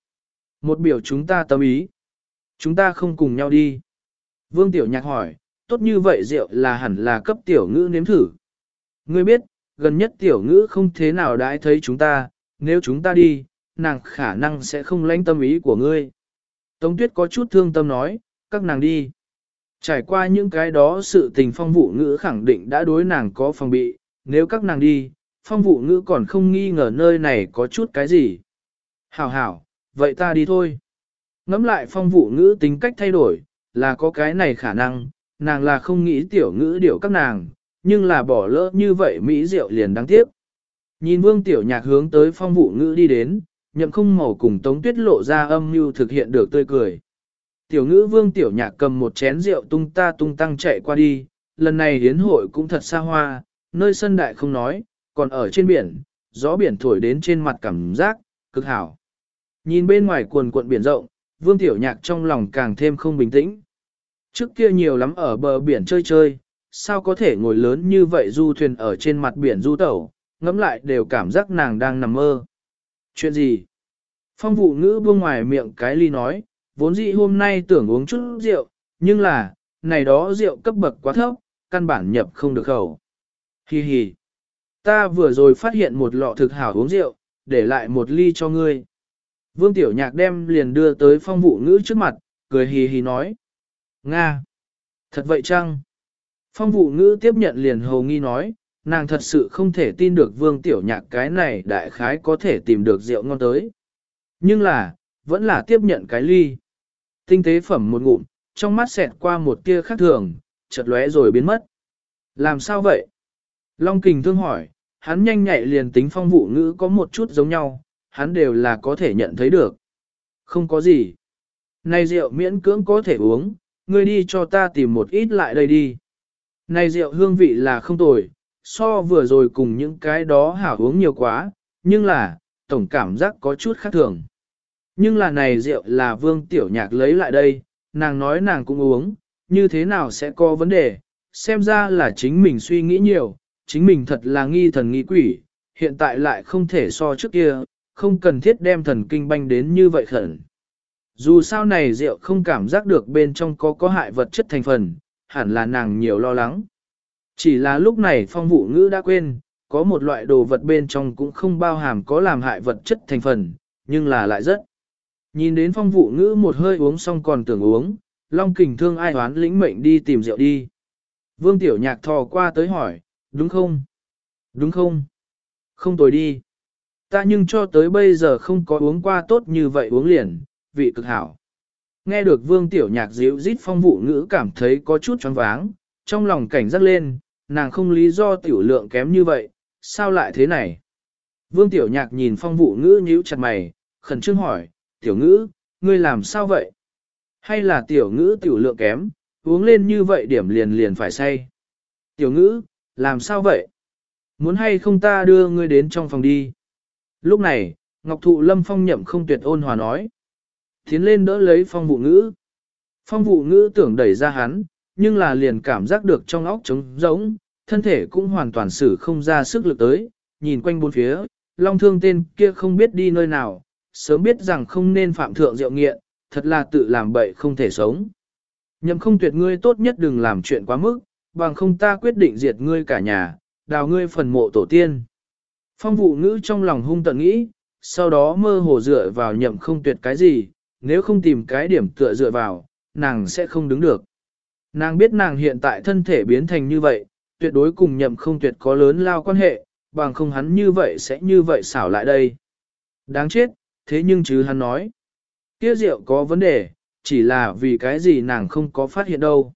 Một biểu chúng ta tâm ý. Chúng ta không cùng nhau đi. Vương tiểu nhạc hỏi, tốt như vậy rượu là hẳn là cấp tiểu ngữ nếm thử. Ngươi biết, gần nhất tiểu ngữ không thế nào đãi thấy chúng ta, nếu chúng ta đi, nàng khả năng sẽ không lãnh tâm ý của ngươi. Tống tuyết có chút thương tâm nói, các nàng đi. Trải qua những cái đó sự tình phong vụ ngữ khẳng định đã đối nàng có phòng bị, nếu các nàng đi, phong vụ ngữ còn không nghi ngờ nơi này có chút cái gì. Hảo hảo, vậy ta đi thôi. Ngắm lại phong vụ ngữ tính cách thay đổi, là có cái này khả năng, nàng là không nghĩ tiểu ngữ điệu các nàng, nhưng là bỏ lỡ như vậy Mỹ Diệu liền đáng tiếc. Nhìn vương tiểu nhạc hướng tới phong vụ ngữ đi đến, nhậm không màu cùng tống tuyết lộ ra âm mưu thực hiện được tươi cười. Tiểu ngữ vương tiểu nhạc cầm một chén rượu tung ta tung tăng chạy qua đi, lần này hiến hội cũng thật xa hoa, nơi sân đại không nói, còn ở trên biển, gió biển thổi đến trên mặt cảm giác, cực hảo. Nhìn bên ngoài quần cuộn biển rộng, vương tiểu nhạc trong lòng càng thêm không bình tĩnh. Trước kia nhiều lắm ở bờ biển chơi chơi, sao có thể ngồi lớn như vậy du thuyền ở trên mặt biển du tẩu, ngẫm lại đều cảm giác nàng đang nằm mơ. Chuyện gì? Phong vụ ngữ buông ngoài miệng cái ly nói, vốn dĩ hôm nay tưởng uống chút rượu, nhưng là, này đó rượu cấp bậc quá thấp, căn bản nhập không được khẩu. Hi hi. Ta vừa rồi phát hiện một lọ thực hảo uống rượu, để lại một ly cho ngươi. Vương Tiểu Nhạc đem liền đưa tới phong vụ ngữ trước mặt, cười hì hì nói. Nga! Thật vậy chăng? Phong vụ ngữ tiếp nhận liền hồ nghi nói, nàng thật sự không thể tin được Vương Tiểu Nhạc cái này đại khái có thể tìm được rượu ngon tới. Nhưng là, vẫn là tiếp nhận cái ly. Tinh tế phẩm một ngụm, trong mắt xẹt qua một tia khác thường, chợt lóe rồi biến mất. Làm sao vậy? Long kình thương hỏi, hắn nhanh nhạy liền tính phong vụ ngữ có một chút giống nhau, hắn đều là có thể nhận thấy được. Không có gì. Này rượu miễn cưỡng có thể uống, ngươi đi cho ta tìm một ít lại đây đi. Này rượu hương vị là không tồi, so vừa rồi cùng những cái đó hảo uống nhiều quá, nhưng là, tổng cảm giác có chút khác thường. Nhưng là này rượu là vương tiểu nhạc lấy lại đây, nàng nói nàng cũng uống, như thế nào sẽ có vấn đề, xem ra là chính mình suy nghĩ nhiều, chính mình thật là nghi thần nghi quỷ, hiện tại lại không thể so trước kia, không cần thiết đem thần kinh banh đến như vậy khẩn. Dù sao này rượu không cảm giác được bên trong có có hại vật chất thành phần, hẳn là nàng nhiều lo lắng. Chỉ là lúc này phong vụ ngữ đã quên, có một loại đồ vật bên trong cũng không bao hàm có làm hại vật chất thành phần, nhưng là lại rất. Nhìn đến phong vụ ngữ một hơi uống xong còn tưởng uống, Long kình thương ai hoán lĩnh mệnh đi tìm rượu đi. Vương Tiểu Nhạc thò qua tới hỏi, đúng không? Đúng không? Không tồi đi. Ta nhưng cho tới bây giờ không có uống qua tốt như vậy uống liền, vị cực hảo. Nghe được Vương Tiểu Nhạc dịu rít phong vụ ngữ cảm thấy có chút choáng váng, trong lòng cảnh giác lên, nàng không lý do tiểu lượng kém như vậy, sao lại thế này? Vương Tiểu Nhạc nhìn phong vụ ngữ nhíu chặt mày, khẩn trương hỏi, Tiểu ngữ, ngươi làm sao vậy? Hay là tiểu ngữ tiểu lượng kém, uống lên như vậy điểm liền liền phải say? Tiểu ngữ, làm sao vậy? Muốn hay không ta đưa ngươi đến trong phòng đi? Lúc này, Ngọc Thụ Lâm Phong nhậm không tuyệt ôn hòa nói. Tiến lên đỡ lấy phong vụ ngữ. Phong vụ ngữ tưởng đẩy ra hắn, nhưng là liền cảm giác được trong óc trống rỗng, thân thể cũng hoàn toàn xử không ra sức lực tới, nhìn quanh bốn phía, long thương tên kia không biết đi nơi nào, sớm biết rằng không nên phạm thượng rượu nghiện, thật là tự làm bậy không thể sống. Nhậm không tuyệt ngươi tốt nhất đừng làm chuyện quá mức, bằng không ta quyết định diệt ngươi cả nhà, đào ngươi phần mộ tổ tiên. Phong vụ ngữ trong lòng hung tận nghĩ, sau đó mơ hồ dựa vào nhậm không tuyệt cái gì, nếu không tìm cái điểm tựa dựa vào, nàng sẽ không đứng được. Nàng biết nàng hiện tại thân thể biến thành như vậy, tuyệt đối cùng nhậm không tuyệt có lớn lao quan hệ, bằng không hắn như vậy sẽ như vậy xảo lại đây. Đáng chết, thế nhưng chứ hắn nói, kia rượu có vấn đề, chỉ là vì cái gì nàng không có phát hiện đâu.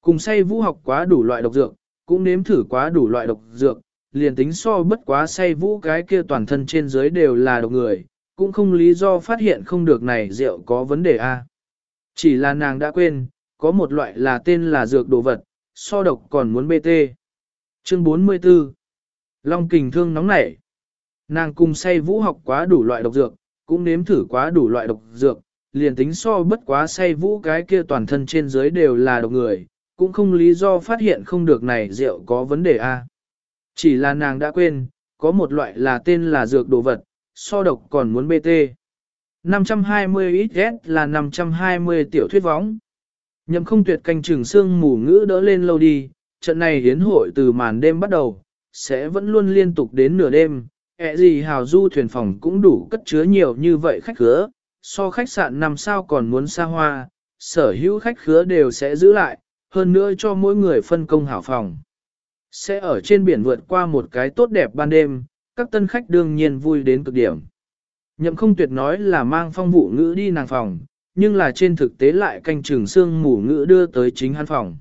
Cùng say vũ học quá đủ loại độc dược, cũng nếm thử quá đủ loại độc dược, liền tính so bất quá say vũ cái kia toàn thân trên dưới đều là độc người, cũng không lý do phát hiện không được này rượu có vấn đề a. Chỉ là nàng đã quên, có một loại là tên là dược đồ vật, so độc còn muốn BT. Chương 44 Long kình thương nóng nảy. Nàng cùng say vũ học quá đủ loại độc dược, cũng nếm thử quá đủ loại độc dược, liền tính so bất quá say vũ cái kia toàn thân trên dưới đều là độc người, cũng không lý do phát hiện không được này rượu có vấn đề a. Chỉ là nàng đã quên, có một loại là tên là dược đồ vật, so độc còn muốn BT. 520 XS là 520 tiểu thuyết võng. Nhậm không tuyệt canh trường xương mù ngữ đỡ lên lâu đi, trận này hiến hội từ màn đêm bắt đầu, sẽ vẫn luôn liên tục đến nửa đêm. ẹ gì hào du thuyền phòng cũng đủ cất chứa nhiều như vậy khách khứa, so khách sạn năm sao còn muốn xa hoa, sở hữu khách khứa đều sẽ giữ lại, hơn nữa cho mỗi người phân công hảo phòng. Sẽ ở trên biển vượt qua một cái tốt đẹp ban đêm, các tân khách đương nhiên vui đến cực điểm. Nhậm không tuyệt nói là mang phong vụ ngữ đi nàng phòng, nhưng là trên thực tế lại canh trường xương mù ngữ đưa tới chính hắn phòng.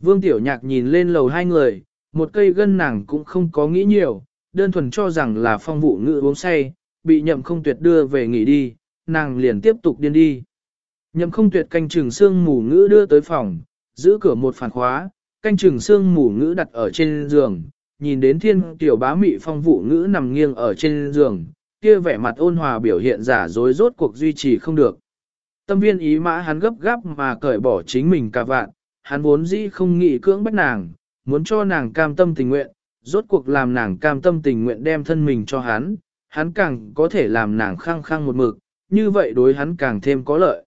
Vương Tiểu Nhạc nhìn lên lầu hai người, một cây gân nàng cũng không có nghĩ nhiều, đơn thuần cho rằng là phong vụ ngữ uống say, bị nhậm không tuyệt đưa về nghỉ đi, nàng liền tiếp tục điên đi. Nhậm không tuyệt canh trường xương mù ngữ đưa tới phòng, giữ cửa một phản khóa, canh trường xương mù ngữ đặt ở trên giường, nhìn đến thiên tiểu bá mị phong vụ ngữ nằm nghiêng ở trên giường, kia vẻ mặt ôn hòa biểu hiện giả dối rốt cuộc duy trì không được. Tâm viên ý mã hắn gấp gáp mà cởi bỏ chính mình cả vạn, hắn vốn dĩ không nghĩ cưỡng bắt nàng, muốn cho nàng cam tâm tình nguyện, rốt cuộc làm nàng cam tâm tình nguyện đem thân mình cho hắn, hắn càng có thể làm nàng khăng khăng một mực, như vậy đối hắn càng thêm có lợi.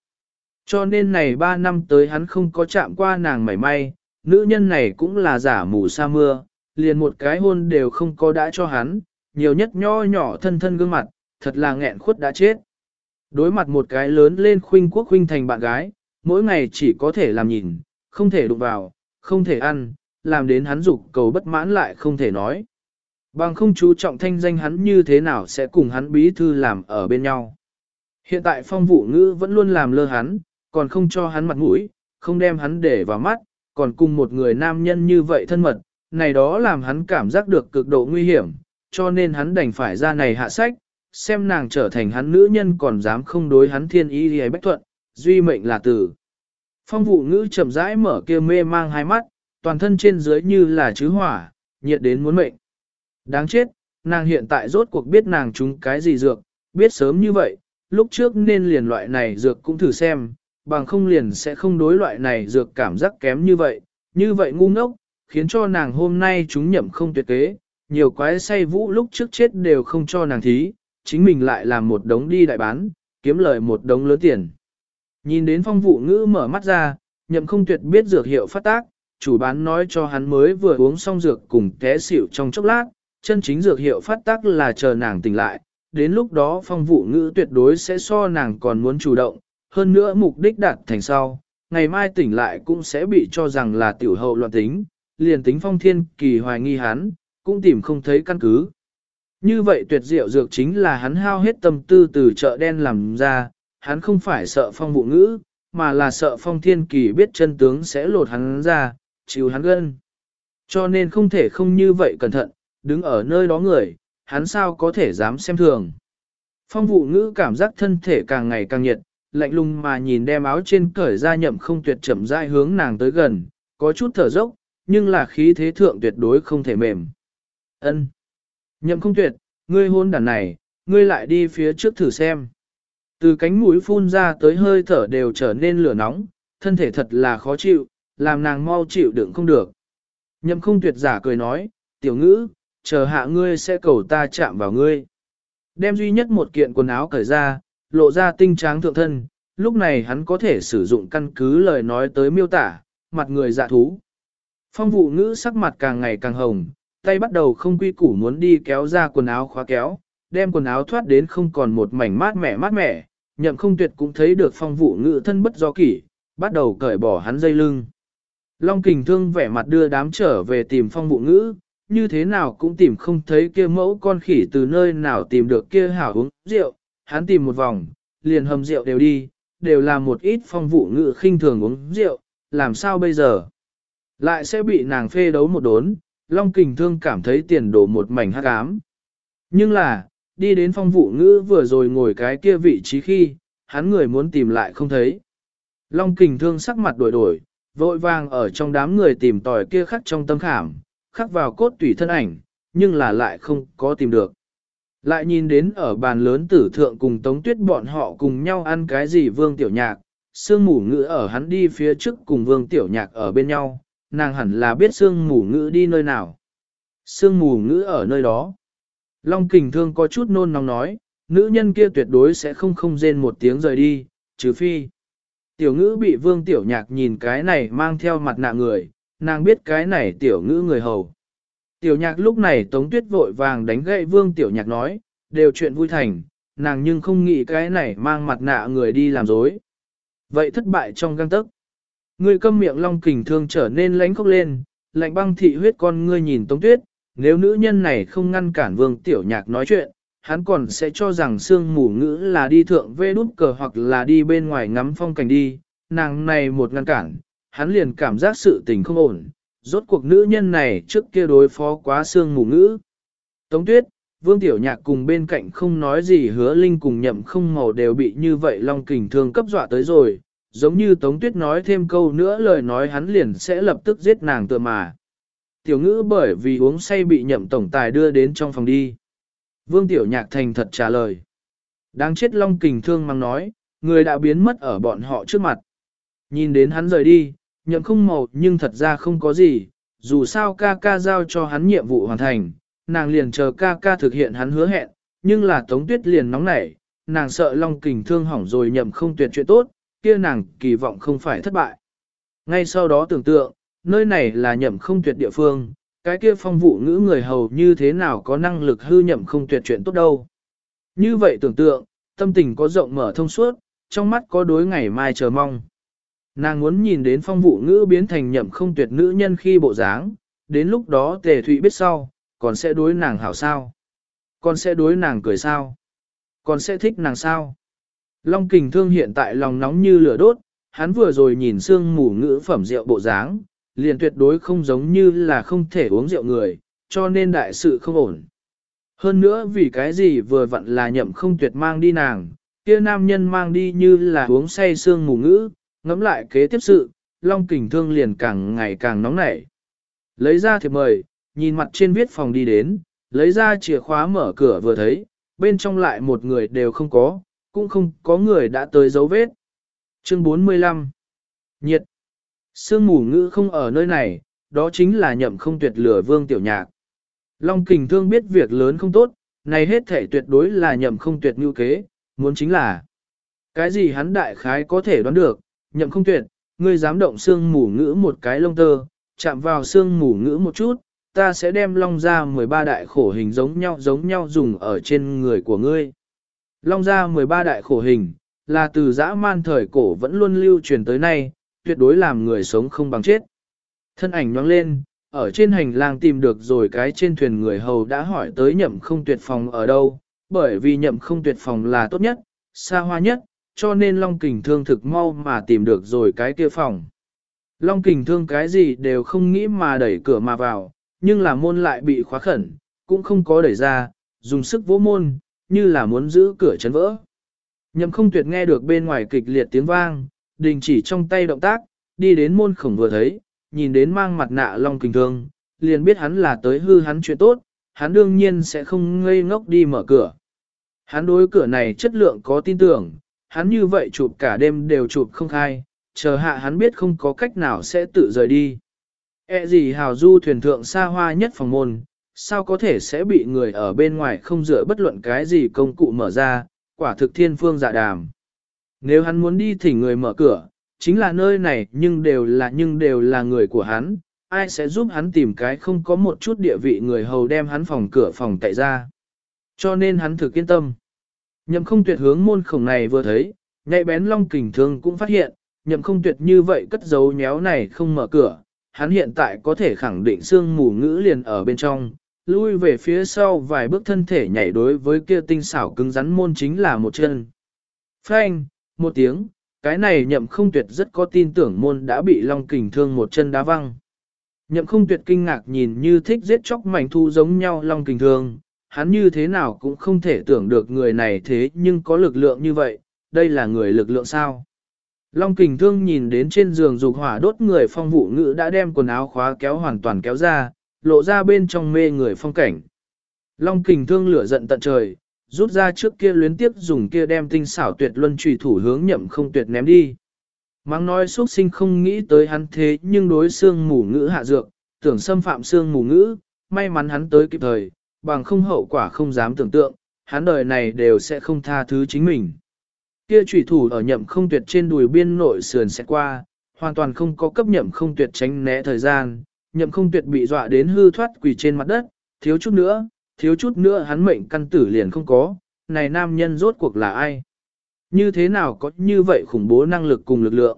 Cho nên này 3 năm tới hắn không có chạm qua nàng mảy may, nữ nhân này cũng là giả mù sa mưa, liền một cái hôn đều không có đã cho hắn, nhiều nhất nho nhỏ thân thân gương mặt, thật là nghẹn khuất đã chết. Đối mặt một cái lớn lên khuynh quốc khuynh thành bạn gái, mỗi ngày chỉ có thể làm nhìn, không thể đụng vào, không thể ăn, làm đến hắn dục cầu bất mãn lại không thể nói. Bằng không chú trọng thanh danh hắn như thế nào sẽ cùng hắn bí thư làm ở bên nhau. Hiện tại phong vụ ngữ vẫn luôn làm lơ hắn, còn không cho hắn mặt mũi, không đem hắn để vào mắt, còn cùng một người nam nhân như vậy thân mật, này đó làm hắn cảm giác được cực độ nguy hiểm, cho nên hắn đành phải ra này hạ sách, xem nàng trở thành hắn nữ nhân còn dám không đối hắn thiên ý thì bách thuận, duy mệnh là tử. Phong vụ ngữ chậm rãi mở kia mê mang hai mắt, toàn thân trên dưới như là chứ hỏa, nhiệt đến muốn mệnh. Đáng chết, nàng hiện tại rốt cuộc biết nàng trúng cái gì dược, biết sớm như vậy, lúc trước nên liền loại này dược cũng thử xem, bằng không liền sẽ không đối loại này dược cảm giác kém như vậy, như vậy ngu ngốc, khiến cho nàng hôm nay chúng nhậm không tuyệt kế, nhiều quái say vũ lúc trước chết đều không cho nàng thí, chính mình lại làm một đống đi đại bán, kiếm lời một đống lớn tiền. Nhìn đến phong vụ ngữ mở mắt ra, nhậm không tuyệt biết dược hiệu phát tác, chủ bán nói cho hắn mới vừa uống xong dược cùng té xỉu trong chốc lát, chân chính dược hiệu phát tác là chờ nàng tỉnh lại, đến lúc đó phong vụ ngữ tuyệt đối sẽ so nàng còn muốn chủ động, hơn nữa mục đích đạt thành sau, ngày mai tỉnh lại cũng sẽ bị cho rằng là tiểu hậu loạn tính, liền tính phong thiên kỳ hoài nghi hắn, cũng tìm không thấy căn cứ. Như vậy tuyệt diệu dược chính là hắn hao hết tâm tư từ chợ đen làm ra, hắn không phải sợ phong vụ ngữ, mà là sợ phong thiên kỳ biết chân tướng sẽ lột hắn ra, chịu hắn gân. Cho nên không thể không như vậy cẩn thận, đứng ở nơi đó người, hắn sao có thể dám xem thường. Phong vụ ngữ cảm giác thân thể càng ngày càng nhiệt, lạnh lùng mà nhìn đem áo trên cởi ra nhậm không tuyệt chậm rãi hướng nàng tới gần, có chút thở dốc, nhưng là khí thế thượng tuyệt đối không thể mềm. Ân, Nhậm không tuyệt, ngươi hôn đàn này, ngươi lại đi phía trước thử xem. Từ cánh mũi phun ra tới hơi thở đều trở nên lửa nóng, thân thể thật là khó chịu, làm nàng mau chịu đựng không được. Nhậm không tuyệt giả cười nói, tiểu ngữ, chờ hạ ngươi sẽ cầu ta chạm vào ngươi. Đem duy nhất một kiện quần áo cởi ra, lộ ra tinh tráng thượng thân, lúc này hắn có thể sử dụng căn cứ lời nói tới miêu tả, mặt người dạ thú. Phong vụ ngữ sắc mặt càng ngày càng hồng, tay bắt đầu không quy củ muốn đi kéo ra quần áo khóa kéo, đem quần áo thoát đến không còn một mảnh mát mẻ mát mẻ, nhậm không tuyệt cũng thấy được phong vụ ngữ thân bất do kỷ, bắt đầu cởi bỏ hắn dây lưng. Long kình thương vẻ mặt đưa đám trở về tìm phong vụ ngữ, như thế nào cũng tìm không thấy kia mẫu con khỉ từ nơi nào tìm được kia hảo uống rượu, hắn tìm một vòng, liền hầm rượu đều đi, đều là một ít phong vụ ngữ khinh thường uống rượu, làm sao bây giờ? Lại sẽ bị nàng phê đấu một đốn, Long Kình Thương cảm thấy tiền đổ một mảnh hắc ám. Nhưng là, đi đến phong vụ ngữ vừa rồi ngồi cái kia vị trí khi, hắn người muốn tìm lại không thấy. Long Kình Thương sắc mặt đổi đổi, vội vàng ở trong đám người tìm tòi kia khắc trong tâm khảm, khắc vào cốt tủy thân ảnh, nhưng là lại không có tìm được. Lại nhìn đến ở bàn lớn tử thượng cùng Tống Tuyết bọn họ cùng nhau ăn cái gì Vương Tiểu Nhạc, Sương Mù Ngữ ở hắn đi phía trước cùng Vương Tiểu Nhạc ở bên nhau, nàng hẳn là biết Sương Mù Ngữ đi nơi nào. Sương Mù Ngữ ở nơi đó. Long kình thương có chút nôn nóng nói, nữ nhân kia tuyệt đối sẽ không không rên một tiếng rời đi, trừ phi. Tiểu ngữ bị vương tiểu nhạc nhìn cái này mang theo mặt nạ người, nàng biết cái này tiểu ngữ người hầu. Tiểu nhạc lúc này tống tuyết vội vàng đánh gậy vương tiểu nhạc nói, đều chuyện vui thành, nàng nhưng không nghĩ cái này mang mặt nạ người đi làm dối. Vậy thất bại trong găng tức. Ngươi câm miệng long kình thương trở nên lánh khóc lên, lạnh băng thị huyết con ngươi nhìn tống tuyết, nếu nữ nhân này không ngăn cản vương tiểu nhạc nói chuyện, hắn còn sẽ cho rằng sương mù ngữ là đi thượng vê đút cờ hoặc là đi bên ngoài ngắm phong cảnh đi, nàng này một ngăn cản, hắn liền cảm giác sự tình không ổn, rốt cuộc nữ nhân này trước kia đối phó quá sương mù ngữ. Tống tuyết, vương tiểu nhạc cùng bên cạnh không nói gì hứa linh cùng nhậm không màu đều bị như vậy long kình thương cấp dọa tới rồi, giống như tống tuyết nói thêm câu nữa lời nói hắn liền sẽ lập tức giết nàng tựa mà. Tiểu ngữ bởi vì uống say bị nhậm tổng tài đưa đến trong phòng đi. Vương Tiểu Nhạc thành thật trả lời. Đáng chết Long Kình thương mang nói, người đã biến mất ở bọn họ trước mặt. Nhìn đến hắn rời đi, nhậm không màu nhưng thật ra không có gì, dù sao ca ca giao cho hắn nhiệm vụ hoàn thành, nàng liền chờ ca ca thực hiện hắn hứa hẹn, nhưng là Tống Tuyết liền nóng nảy, nàng sợ Long Kình thương hỏng rồi nhậm không tuyệt chuyện tốt, kia nàng kỳ vọng không phải thất bại. Ngay sau đó tưởng tượng, nơi này là nhậm không tuyệt địa phương, cái kia phong vụ ngữ người hầu như thế nào có năng lực hư nhậm không tuyệt chuyện tốt đâu. Như vậy tưởng tượng, tâm tình có rộng mở thông suốt, trong mắt có đối ngày mai chờ mong. Nàng muốn nhìn đến phong vụ ngữ biến thành nhậm không tuyệt nữ nhân khi bộ dáng, đến lúc đó tề thụy biết sau, còn sẽ đối nàng hảo sao. Còn sẽ đối nàng cười sao. Còn sẽ thích nàng sao. Long kình thương hiện tại lòng nóng như lửa đốt, hắn vừa rồi nhìn xương mù ngữ phẩm rượu bộ dáng, liền tuyệt đối không giống như là không thể uống rượu người, cho nên đại sự không ổn. Hơn nữa vì cái gì vừa vặn là nhậm không tuyệt mang đi nàng, kia nam nhân mang đi như là uống say xương mù ngữ, ngẫm lại kế tiếp sự, long kình thương liền càng ngày càng nóng nảy. Lấy ra thiệp mời, nhìn mặt trên viết phòng đi đến, lấy ra chìa khóa mở cửa vừa thấy, bên trong lại một người đều không có, cũng không có người đã tới dấu vết. Chương 45 Nhiệt Sương mù ngữ không ở nơi này, đó chính là nhậm không tuyệt lửa vương tiểu nhạc. Long kình thương biết việc lớn không tốt, này hết thể tuyệt đối là nhậm không tuyệt ngưu kế, muốn chính là cái gì hắn đại khái có thể đoán được, nhậm không tuyệt, ngươi dám động xương mù ngữ một cái lông tơ, chạm vào xương mù ngữ một chút, ta sẽ đem long ra 13 đại khổ hình giống nhau giống nhau dùng ở trên người của ngươi. Long gia 13 đại khổ hình, là từ dã man thời cổ vẫn luôn lưu truyền tới nay, tuyệt đối làm người sống không bằng chết. Thân ảnh nhoáng lên, ở trên hành lang tìm được rồi cái trên thuyền người hầu đã hỏi tới nhậm không tuyệt phòng ở đâu, bởi vì nhậm không tuyệt phòng là tốt nhất, xa hoa nhất, cho nên Long Kình Thương thực mau mà tìm được rồi cái kia phòng. Long Kình Thương cái gì đều không nghĩ mà đẩy cửa mà vào, nhưng là môn lại bị khóa khẩn, cũng không có đẩy ra, dùng sức vỗ môn, như là muốn giữ cửa chấn vỡ. Nhậm không tuyệt nghe được bên ngoài kịch liệt tiếng vang, đình chỉ trong tay động tác, đi đến môn khổng vừa thấy, nhìn đến mang mặt nạ long kình thương, liền biết hắn là tới hư hắn chuyện tốt, hắn đương nhiên sẽ không ngây ngốc đi mở cửa. Hắn đối cửa này chất lượng có tin tưởng, hắn như vậy chụp cả đêm đều chụp không khai, chờ hạ hắn biết không có cách nào sẽ tự rời đi. E gì hào du thuyền thượng xa hoa nhất phòng môn, sao có thể sẽ bị người ở bên ngoài không dựa bất luận cái gì công cụ mở ra, quả thực thiên phương dạ đàm. Nếu hắn muốn đi thỉnh người mở cửa, chính là nơi này nhưng đều là nhưng đều là người của hắn, ai sẽ giúp hắn tìm cái không có một chút địa vị người hầu đem hắn phòng cửa phòng tại ra. Cho nên hắn thực yên tâm. Nhậm không tuyệt hướng môn khổng này vừa thấy, nhạy bén long kình thương cũng phát hiện, nhậm không tuyệt như vậy cất dấu nhéo này không mở cửa, hắn hiện tại có thể khẳng định xương mù ngữ liền ở bên trong, lui về phía sau vài bước thân thể nhảy đối với kia tinh xảo cứng rắn môn chính là một chân. Phanh, một tiếng, cái này nhậm không tuyệt rất có tin tưởng môn đã bị long kình thương một chân đá văng. Nhậm không tuyệt kinh ngạc nhìn như thích giết chóc mảnh thu giống nhau long kình thương, hắn như thế nào cũng không thể tưởng được người này thế nhưng có lực lượng như vậy, đây là người lực lượng sao. Long kình thương nhìn đến trên giường dục hỏa đốt người phong vụ ngữ đã đem quần áo khóa kéo hoàn toàn kéo ra, lộ ra bên trong mê người phong cảnh. Long kình thương lửa giận tận trời, rút ra trước kia luyến tiếp dùng kia đem tinh xảo tuyệt luân trùy thủ hướng nhậm không tuyệt ném đi. Mang nói xuất sinh không nghĩ tới hắn thế nhưng đối xương mù ngữ hạ dược, tưởng xâm phạm xương mù ngữ, may mắn hắn tới kịp thời, bằng không hậu quả không dám tưởng tượng, hắn đời này đều sẽ không tha thứ chính mình. Kia trùy thủ ở nhậm không tuyệt trên đùi biên nội sườn sẽ qua, hoàn toàn không có cấp nhậm không tuyệt tránh né thời gian, nhậm không tuyệt bị dọa đến hư thoát quỳ trên mặt đất, thiếu chút nữa, thiếu chút nữa hắn mệnh căn tử liền không có, này nam nhân rốt cuộc là ai? Như thế nào có như vậy khủng bố năng lực cùng lực lượng?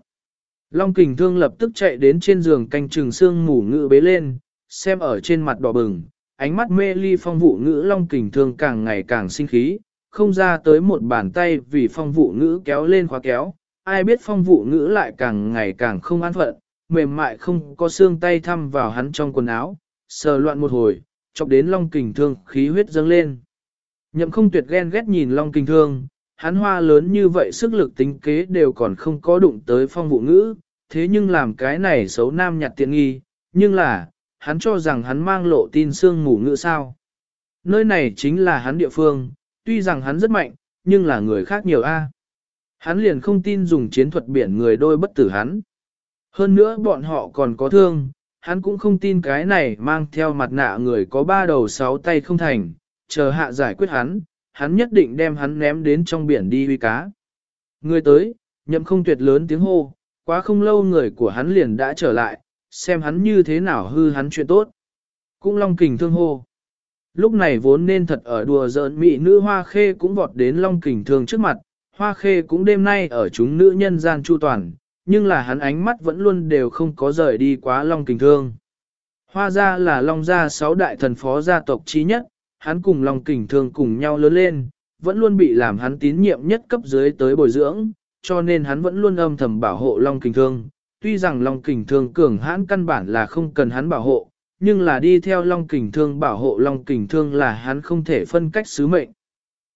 Long kình thương lập tức chạy đến trên giường canh trừng xương mù ngự bế lên, xem ở trên mặt đỏ bừng, ánh mắt mê ly phong vụ ngữ long kình thương càng ngày càng sinh khí, không ra tới một bàn tay vì phong vụ ngữ kéo lên khóa kéo, ai biết phong vụ ngữ lại càng ngày càng không an phận, mềm mại không có xương tay thăm vào hắn trong quần áo, sờ loạn một hồi, chọc đến long kình thương khí huyết dâng lên. Nhậm không tuyệt ghen ghét nhìn long kình thương, hắn hoa lớn như vậy sức lực tính kế đều còn không có đụng tới phong vụ ngữ, thế nhưng làm cái này xấu nam nhặt tiện nghi, nhưng là, hắn cho rằng hắn mang lộ tin xương mù ngữ sao. Nơi này chính là hắn địa phương, tuy rằng hắn rất mạnh, nhưng là người khác nhiều a. Hắn liền không tin dùng chiến thuật biển người đôi bất tử hắn. Hơn nữa bọn họ còn có thương, hắn cũng không tin cái này mang theo mặt nạ người có ba đầu sáu tay không thành, chờ hạ giải quyết hắn, hắn nhất định đem hắn ném đến trong biển đi huy cá. Người tới, nhậm không tuyệt lớn tiếng hô, quá không lâu người của hắn liền đã trở lại, xem hắn như thế nào hư hắn chuyện tốt. Cũng long kình thương hô. Lúc này vốn nên thật ở đùa giỡn mỹ nữ hoa khê cũng vọt đến long kình thương trước mặt, hoa khê cũng đêm nay ở chúng nữ nhân gian chu toàn, nhưng là hắn ánh mắt vẫn luôn đều không có rời đi quá long kình thương. Hoa gia là long gia sáu đại thần phó gia tộc trí nhất, hắn cùng long kình thương cùng nhau lớn lên, vẫn luôn bị làm hắn tín nhiệm nhất cấp dưới tới bồi dưỡng, cho nên hắn vẫn luôn âm thầm bảo hộ long kình thương. Tuy rằng long kình thương cường hãn căn bản là không cần hắn bảo hộ, nhưng là đi theo long kình thương bảo hộ long kình thương là hắn không thể phân cách sứ mệnh.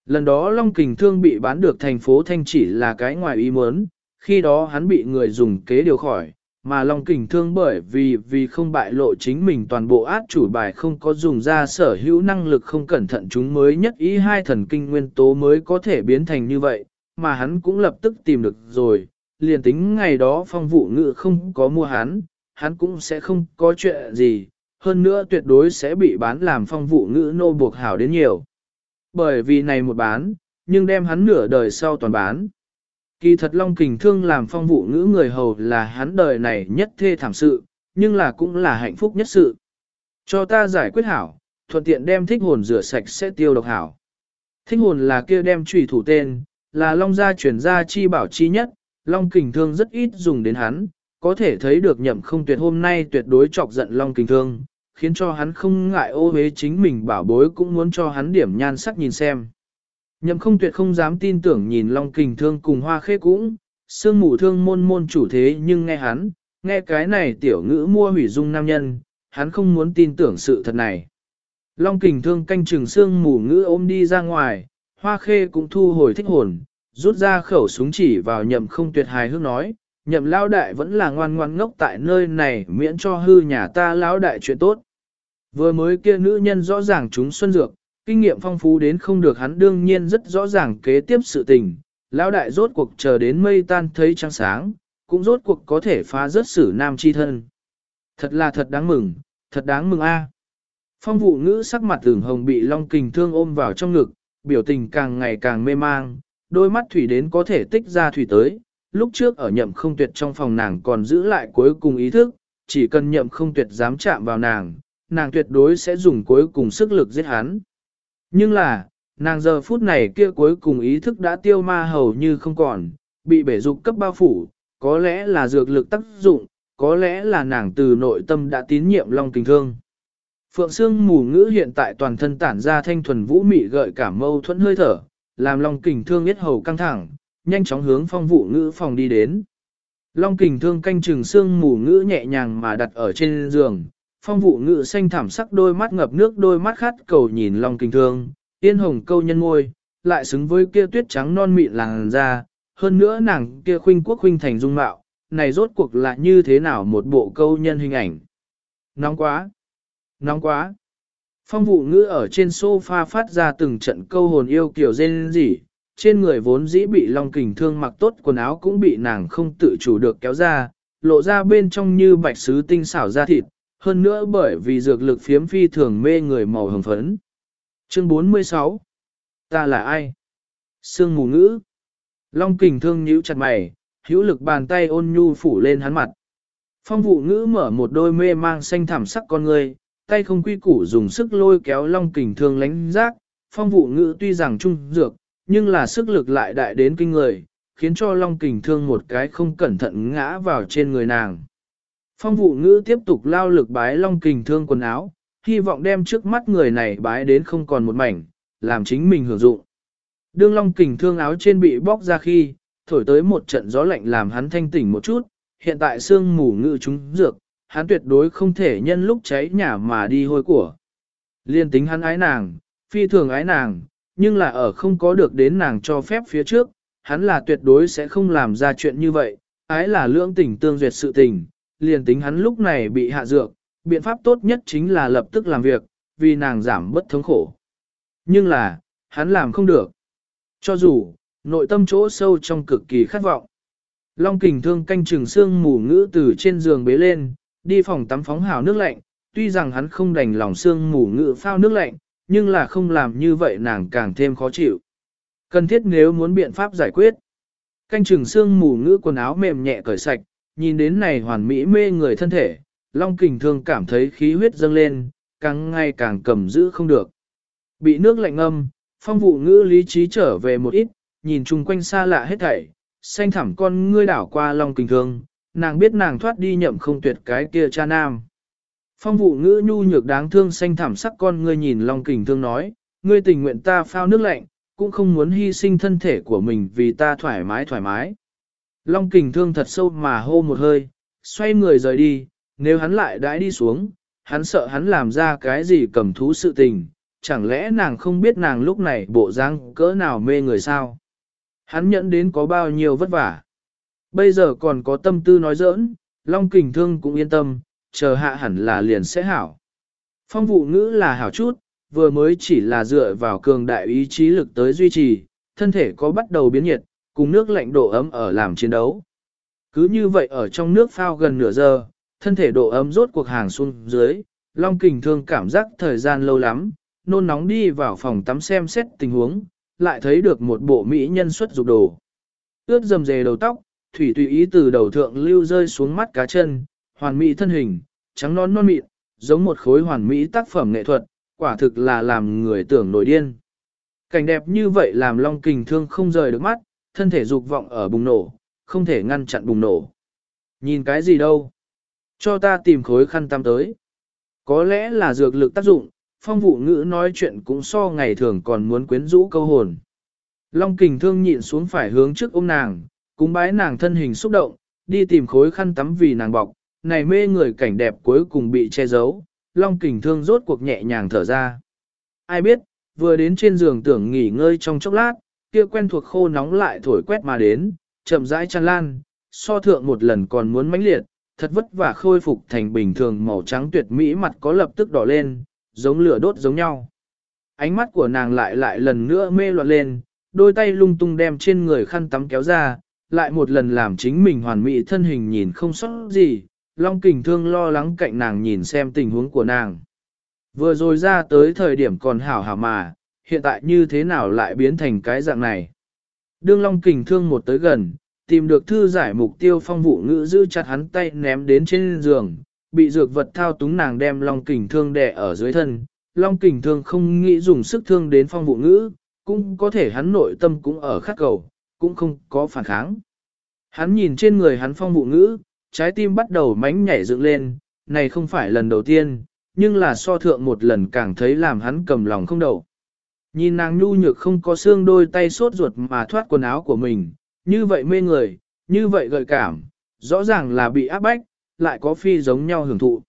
Lần đó long kình thương bị bán được thành phố Thanh chỉ là cái ngoài ý muốn, khi đó hắn bị người dùng kế điều khỏi, mà Long Kình Thương bởi vì vì không bại lộ chính mình toàn bộ át chủ bài không có dùng ra sở hữu năng lực không cẩn thận chúng mới nhất ý hai thần kinh nguyên tố mới có thể biến thành như vậy, mà hắn cũng lập tức tìm được rồi, liền tính ngày đó phong vụ ngự không có mua hắn, hắn cũng sẽ không có chuyện gì, hơn nữa tuyệt đối sẽ bị bán làm phong vụ ngữ nô buộc hảo đến nhiều. Bởi vì này một bán, nhưng đem hắn nửa đời sau toàn bán. Kỳ thật Long Kình Thương làm phong vụ ngữ người hầu là hắn đời này nhất thê thảm sự, nhưng là cũng là hạnh phúc nhất sự. Cho ta giải quyết hảo, thuận tiện đem thích hồn rửa sạch sẽ tiêu độc hảo. Thích hồn là kia đem trùy thủ tên, là Long gia chuyển gia chi bảo chi nhất, Long Kình Thương rất ít dùng đến hắn, có thể thấy được nhậm không tuyệt hôm nay tuyệt đối chọc giận Long Kình Thương, khiến cho hắn không ngại ô hế chính mình bảo bối cũng muốn cho hắn điểm nhan sắc nhìn xem. Nhậm không tuyệt không dám tin tưởng nhìn Long Kình Thương cùng hoa khê cũng, sương mù thương môn môn chủ thế nhưng nghe hắn, nghe cái này tiểu ngữ mua hủy dung nam nhân, hắn không muốn tin tưởng sự thật này. Long Kình Thương canh chừng sương mù ngữ ôm đi ra ngoài, hoa khê cũng thu hồi thích hồn, rút ra khẩu súng chỉ vào nhậm không tuyệt hài hước nói, nhậm lao đại vẫn là ngoan ngoan ngốc tại nơi này miễn cho hư nhà ta lão đại chuyện tốt. Vừa mới kia nữ nhân rõ ràng chúng xuân dược, kinh nghiệm phong phú đến không được hắn đương nhiên rất rõ ràng kế tiếp sự tình, lão đại rốt cuộc chờ đến mây tan thấy trăng sáng, cũng rốt cuộc có thể phá rớt sử nam chi thân. Thật là thật đáng mừng, thật đáng mừng a. Phong vụ ngữ sắc mặt tưởng hồng bị long kình thương ôm vào trong ngực, biểu tình càng ngày càng mê mang, đôi mắt thủy đến có thể tích ra thủy tới. Lúc trước ở nhậm không tuyệt trong phòng nàng còn giữ lại cuối cùng ý thức, chỉ cần nhậm không tuyệt dám chạm vào nàng, nàng tuyệt đối sẽ dùng cuối cùng sức lực giết hắn. Nhưng là, nàng giờ phút này kia cuối cùng ý thức đã tiêu ma hầu như không còn, bị bể dục cấp bao phủ, có lẽ là dược lực tác dụng, có lẽ là nàng từ nội tâm đã tín nhiệm Long Kình Thương. Phượng Sương mù ngữ hiện tại toàn thân tản ra thanh thuần vũ mị gợi cảm mâu thuẫn hơi thở, làm Long Kình Thương biết hầu căng thẳng, nhanh chóng hướng phong vụ ngữ phòng đi đến. Long Kình Thương canh chừng sương mù ngữ nhẹ nhàng mà đặt ở trên giường, phong vụ ngự xanh thảm sắc đôi mắt ngập nước đôi mắt khát cầu nhìn long kinh thương, yên hồng câu nhân môi, lại xứng với kia tuyết trắng non mịn làng da hơn nữa nàng kia khuynh quốc khuynh thành dung mạo, này rốt cuộc là như thế nào một bộ câu nhân hình ảnh. Nóng quá! Nóng quá! Phong vụ ngữ ở trên sofa phát ra từng trận câu hồn yêu kiểu rên rỉ, trên người vốn dĩ bị long kình thương mặc tốt quần áo cũng bị nàng không tự chủ được kéo ra, lộ ra bên trong như bạch sứ tinh xảo da thịt, hơn nữa bởi vì dược lực phiếm phi thường mê người màu hồng phấn. Chương 46 Ta là ai? Sương mù ngữ. Long kình thương nhíu chặt mày, hữu lực bàn tay ôn nhu phủ lên hắn mặt. Phong vụ ngữ mở một đôi mê mang xanh thảm sắc con người, tay không quy củ dùng sức lôi kéo long kình thương lánh rác. Phong vụ ngữ tuy rằng trung dược, nhưng là sức lực lại đại đến kinh người, khiến cho long kình thương một cái không cẩn thận ngã vào trên người nàng. Phong vụ ngữ tiếp tục lao lực bái long kình thương quần áo, hy vọng đem trước mắt người này bái đến không còn một mảnh, làm chính mình hưởng dụng. Đương long kình thương áo trên bị bóc ra khi, thổi tới một trận gió lạnh làm hắn thanh tỉnh một chút, hiện tại sương mù ngự chúng dược, hắn tuyệt đối không thể nhân lúc cháy nhà mà đi hôi của. Liên tính hắn ái nàng, phi thường ái nàng, nhưng là ở không có được đến nàng cho phép phía trước, hắn là tuyệt đối sẽ không làm ra chuyện như vậy, ái là lưỡng tình tương duyệt sự tình, liền tính hắn lúc này bị hạ dược, biện pháp tốt nhất chính là lập tức làm việc, vì nàng giảm bất thống khổ. Nhưng là, hắn làm không được. Cho dù, nội tâm chỗ sâu trong cực kỳ khát vọng. Long kình thương canh trừng xương mù ngữ từ trên giường bế lên, đi phòng tắm phóng hào nước lạnh, tuy rằng hắn không đành lòng xương mù ngữ phao nước lạnh, nhưng là không làm như vậy nàng càng thêm khó chịu. Cần thiết nếu muốn biện pháp giải quyết. Canh trừng xương mù ngữ quần áo mềm nhẹ cởi sạch, nhìn đến này hoàn mỹ mê người thân thể, Long kình thương cảm thấy khí huyết dâng lên, càng ngày càng cầm giữ không được. Bị nước lạnh âm, phong vụ ngữ lý trí trở về một ít, nhìn chung quanh xa lạ hết thảy, xanh thẳm con ngươi đảo qua Long kình thương, nàng biết nàng thoát đi nhậm không tuyệt cái kia cha nam. Phong vụ ngữ nhu nhược đáng thương xanh thẳm sắc con ngươi nhìn Long kình thương nói, ngươi tình nguyện ta phao nước lạnh, cũng không muốn hy sinh thân thể của mình vì ta thoải mái thoải mái. Long kình thương thật sâu mà hô một hơi, xoay người rời đi, nếu hắn lại đãi đi xuống, hắn sợ hắn làm ra cái gì cầm thú sự tình, chẳng lẽ nàng không biết nàng lúc này bộ dáng cỡ nào mê người sao? Hắn nhận đến có bao nhiêu vất vả. Bây giờ còn có tâm tư nói giỡn, Long kình thương cũng yên tâm, chờ hạ hẳn là liền sẽ hảo. Phong vụ ngữ là hảo chút, vừa mới chỉ là dựa vào cường đại ý chí lực tới duy trì, thân thể có bắt đầu biến nhiệt, cùng nước lạnh độ ấm ở làm chiến đấu. Cứ như vậy ở trong nước phao gần nửa giờ, thân thể độ ấm rốt cuộc hàng xuống dưới, Long Kình Thương cảm giác thời gian lâu lắm, nôn nóng đi vào phòng tắm xem xét tình huống, lại thấy được một bộ mỹ nhân xuất dục đồ. Ướt dầm dề đầu tóc, thủy tùy ý từ đầu thượng lưu rơi xuống mắt cá chân, hoàn mỹ thân hình, trắng non non mịn, giống một khối hoàn mỹ tác phẩm nghệ thuật, quả thực là làm người tưởng nổi điên. Cảnh đẹp như vậy làm Long Kình Thương không rời được mắt, thân thể dục vọng ở bùng nổ, không thể ngăn chặn bùng nổ. Nhìn cái gì đâu? Cho ta tìm khối khăn tam tới. Có lẽ là dược lực tác dụng, phong vụ ngữ nói chuyện cũng so ngày thường còn muốn quyến rũ câu hồn. Long kình thương nhịn xuống phải hướng trước ôm nàng, cúng bái nàng thân hình xúc động, đi tìm khối khăn tắm vì nàng bọc, này mê người cảnh đẹp cuối cùng bị che giấu, long kình thương rốt cuộc nhẹ nhàng thở ra. Ai biết, vừa đến trên giường tưởng nghỉ ngơi trong chốc lát, kia quen thuộc khô nóng lại thổi quét mà đến, chậm rãi tràn lan, so thượng một lần còn muốn mãnh liệt, thật vất vả khôi phục thành bình thường màu trắng tuyệt mỹ mặt có lập tức đỏ lên, giống lửa đốt giống nhau. Ánh mắt của nàng lại lại lần nữa mê loạn lên, đôi tay lung tung đem trên người khăn tắm kéo ra, lại một lần làm chính mình hoàn mỹ thân hình nhìn không sót gì, Long Kình Thương lo lắng cạnh nàng nhìn xem tình huống của nàng. Vừa rồi ra tới thời điểm còn hảo hảo mà, hiện tại như thế nào lại biến thành cái dạng này. Đương Long Kình Thương một tới gần, tìm được thư giải mục tiêu phong vụ ngữ giữ chặt hắn tay ném đến trên giường, bị dược vật thao túng nàng đem long kình thương đè ở dưới thân. Long kình thương không nghĩ dùng sức thương đến phong vụ ngữ, cũng có thể hắn nội tâm cũng ở khắc cầu, cũng không có phản kháng. Hắn nhìn trên người hắn phong vụ ngữ, trái tim bắt đầu mánh nhảy dựng lên, này không phải lần đầu tiên, nhưng là so thượng một lần càng thấy làm hắn cầm lòng không đầu. Nhìn nàng nhu nhược không có xương đôi tay sốt ruột mà thoát quần áo của mình, như vậy mê người, như vậy gợi cảm, rõ ràng là bị áp bách, lại có phi giống nhau hưởng thụ.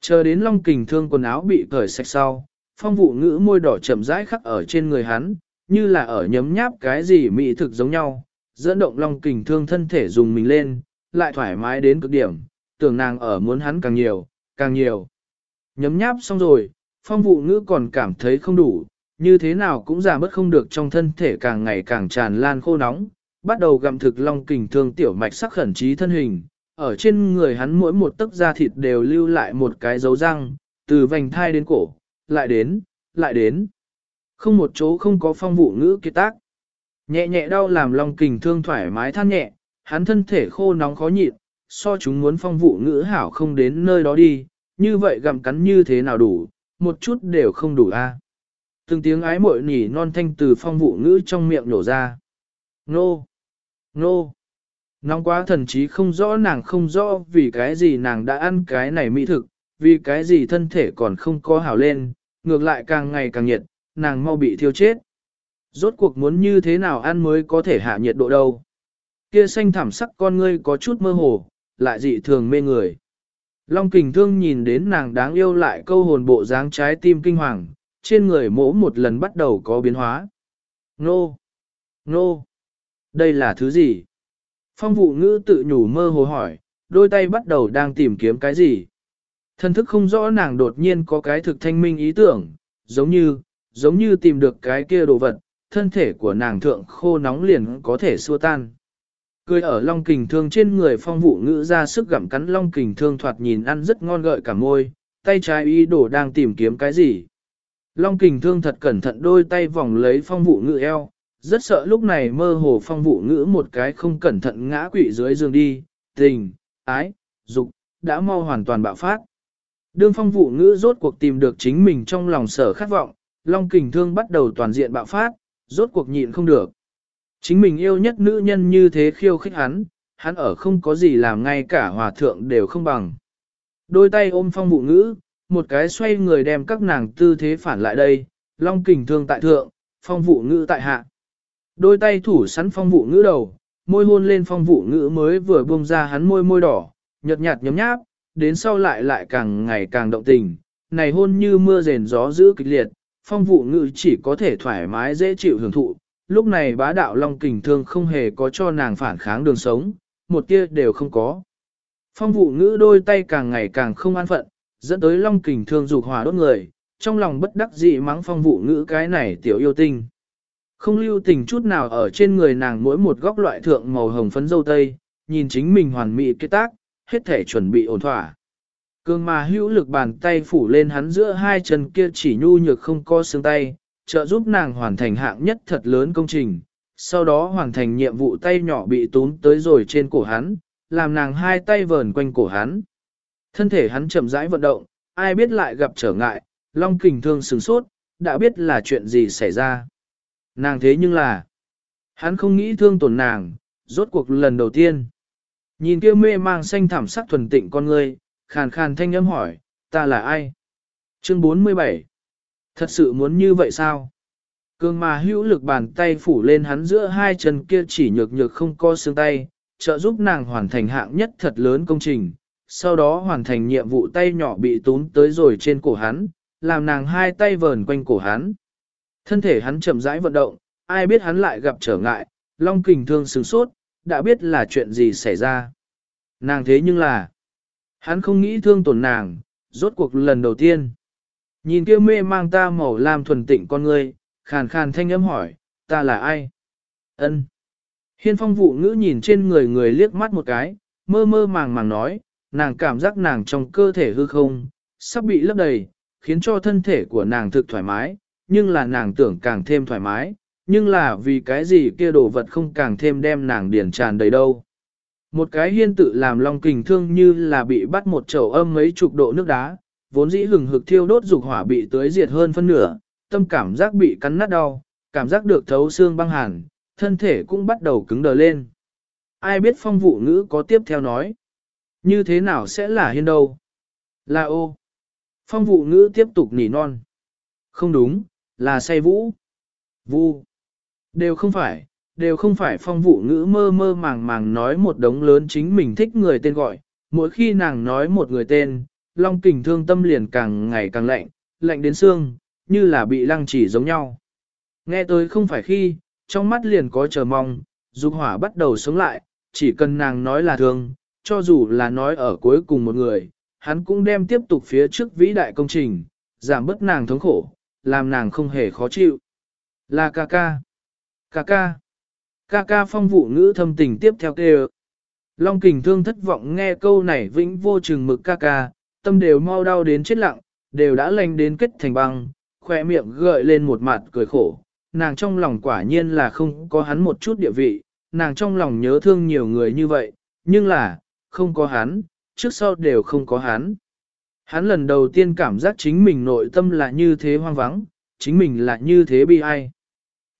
Chờ đến long kình thương quần áo bị cởi sạch sau, phong vụ ngữ môi đỏ chậm rãi khắc ở trên người hắn, như là ở nhấm nháp cái gì mỹ thực giống nhau, dẫn động long kình thương thân thể dùng mình lên, lại thoải mái đến cực điểm, tưởng nàng ở muốn hắn càng nhiều, càng nhiều. Nhấm nháp xong rồi, phong vụ ngữ còn cảm thấy không đủ, như thế nào cũng giảm bớt không được trong thân thể càng ngày càng tràn lan khô nóng, bắt đầu gặm thực long kình thương tiểu mạch sắc khẩn trí thân hình, ở trên người hắn mỗi một tấc da thịt đều lưu lại một cái dấu răng, từ vành thai đến cổ, lại đến, lại đến. Không một chỗ không có phong vụ ngữ kiệt tác. Nhẹ nhẹ đau làm long kình thương thoải mái than nhẹ, hắn thân thể khô nóng khó nhịn, so chúng muốn phong vụ ngữ hảo không đến nơi đó đi, như vậy gặm cắn như thế nào đủ, một chút đều không đủ a. Từng tiếng ái muội nỉ non thanh từ phong vụ ngữ trong miệng nổ ra. Nô! Nô! Nóng quá thần chí không rõ nàng không rõ vì cái gì nàng đã ăn cái này mỹ thực, vì cái gì thân thể còn không có hảo lên, ngược lại càng ngày càng nhiệt, nàng mau bị thiêu chết. Rốt cuộc muốn như thế nào ăn mới có thể hạ nhiệt độ đâu. Kia xanh thảm sắc con ngươi có chút mơ hồ, lại dị thường mê người. Long kình thương nhìn đến nàng đáng yêu lại câu hồn bộ dáng trái tim kinh hoàng, trên người mỗ một lần bắt đầu có biến hóa. Nô! Nô! Đây là thứ gì? Phong vụ ngữ tự nhủ mơ hồ hỏi, đôi tay bắt đầu đang tìm kiếm cái gì? Thân thức không rõ nàng đột nhiên có cái thực thanh minh ý tưởng, giống như, giống như tìm được cái kia đồ vật, thân thể của nàng thượng khô nóng liền có thể xua tan. Cười ở long kình thương trên người phong vụ ngữ ra sức gặm cắn long kình thương thoạt nhìn ăn rất ngon gợi cả môi, tay trái y đổ đang tìm kiếm cái gì. Long kình thương thật cẩn thận đôi tay vòng lấy phong vụ ngữ eo, rất sợ lúc này mơ hồ phong vụ ngữ một cái không cẩn thận ngã quỵ dưới giường đi, tình, ái, dục, đã mau hoàn toàn bạo phát. Đương phong vụ ngữ rốt cuộc tìm được chính mình trong lòng sở khát vọng, long kình thương bắt đầu toàn diện bạo phát, rốt cuộc nhịn không được. Chính mình yêu nhất nữ nhân như thế khiêu khích hắn, hắn ở không có gì làm ngay cả hòa thượng đều không bằng. Đôi tay ôm phong vụ ngữ, một cái xoay người đem các nàng tư thế phản lại đây, long kình thương tại thượng, phong vụ ngữ tại hạ. Đôi tay thủ sắn phong vụ ngữ đầu, môi hôn lên phong vụ ngữ mới vừa buông ra hắn môi môi đỏ, nhợt nhạt nhấm nháp, đến sau lại lại càng ngày càng động tình, này hôn như mưa rền gió giữ kịch liệt, phong vụ ngữ chỉ có thể thoải mái dễ chịu hưởng thụ, lúc này bá đạo long kình thương không hề có cho nàng phản kháng đường sống, một tia đều không có. Phong vụ ngữ đôi tay càng ngày càng không an phận, dẫn tới long kình thương dục hỏa đốt người, trong lòng bất đắc dị mắng phong vụ ngữ cái này tiểu yêu tinh. Không lưu tình chút nào ở trên người nàng mỗi một góc loại thượng màu hồng phấn dâu tây, nhìn chính mình hoàn mỹ kết tác, hết thể chuẩn bị ổn thỏa. Cương mà hữu lực bàn tay phủ lên hắn giữa hai chân kia chỉ nhu nhược không co xương tay, trợ giúp nàng hoàn thành hạng nhất thật lớn công trình, sau đó hoàn thành nhiệm vụ tay nhỏ bị tún tới rồi trên cổ hắn, làm nàng hai tay vờn quanh cổ hắn. Thân thể hắn chậm rãi vận động, ai biết lại gặp trở ngại, long kình thương sửng sốt, đã biết là chuyện gì xảy ra. Nàng thế nhưng là, hắn không nghĩ thương tổn nàng, rốt cuộc lần đầu tiên. Nhìn kia mê mang xanh thảm sắc thuần tịnh con ngươi, khàn khàn thanh âm hỏi, ta là ai? Chương 47 Thật sự muốn như vậy sao? Cương mà hữu lực bàn tay phủ lên hắn giữa hai chân kia chỉ nhược nhược không co xương tay, trợ giúp nàng hoàn thành hạng nhất thật lớn công trình, sau đó hoàn thành nhiệm vụ tay nhỏ bị tún tới rồi trên cổ hắn, làm nàng hai tay vờn quanh cổ hắn. Thân thể hắn chậm rãi vận động, ai biết hắn lại gặp trở ngại, long kình thương sửng sốt, đã biết là chuyện gì xảy ra. Nàng thế nhưng là, hắn không nghĩ thương tổn nàng, rốt cuộc lần đầu tiên. Nhìn kia mê mang ta màu lam thuần tịnh con ngươi, khàn khàn thanh âm hỏi, ta là ai? Ân. Hiên phong vụ ngữ nhìn trên người người liếc mắt một cái, mơ mơ màng màng nói, nàng cảm giác nàng trong cơ thể hư không, sắp bị lấp đầy, khiến cho thân thể của nàng thực thoải mái, nhưng là nàng tưởng càng thêm thoải mái, nhưng là vì cái gì kia đồ vật không càng thêm đem nàng điển tràn đầy đâu. Một cái hiên tự làm long kình thương như là bị bắt một chậu âm mấy chục độ nước đá, vốn dĩ hừng hực thiêu đốt dục hỏa bị tưới diệt hơn phân nửa, tâm cảm giác bị cắn nát đau, cảm giác được thấu xương băng hàn, thân thể cũng bắt đầu cứng đờ lên. Ai biết phong vụ ngữ có tiếp theo nói. Như thế nào sẽ là hiên đâu? Là ô. Phong vụ ngữ tiếp tục nỉ non. Không đúng, là say vũ. Vu. Đều không phải, đều không phải phong vụ ngữ mơ mơ màng màng nói một đống lớn chính mình thích người tên gọi. Mỗi khi nàng nói một người tên, long kình thương tâm liền càng ngày càng lạnh, lạnh đến xương, như là bị lăng chỉ giống nhau. Nghe tới không phải khi, trong mắt liền có chờ mong, dục hỏa bắt đầu sống lại, chỉ cần nàng nói là thương, cho dù là nói ở cuối cùng một người, hắn cũng đem tiếp tục phía trước vĩ đại công trình, giảm bớt nàng thống khổ, làm nàng không hề khó chịu. Là ca ca. Ca ca. Ca ca phong vụ ngữ thâm tình tiếp theo kêu. Long kình thương thất vọng nghe câu này vĩnh vô chừng mực ca ca, tâm đều mau đau đến chết lặng, đều đã lành đến kết thành băng, khoe miệng gợi lên một mặt cười khổ, nàng trong lòng quả nhiên là không có hắn một chút địa vị, nàng trong lòng nhớ thương nhiều người như vậy, nhưng là, không có hắn, trước sau đều không có hắn. Hắn lần đầu tiên cảm giác chính mình nội tâm là như thế hoang vắng, chính mình là như thế bi ai.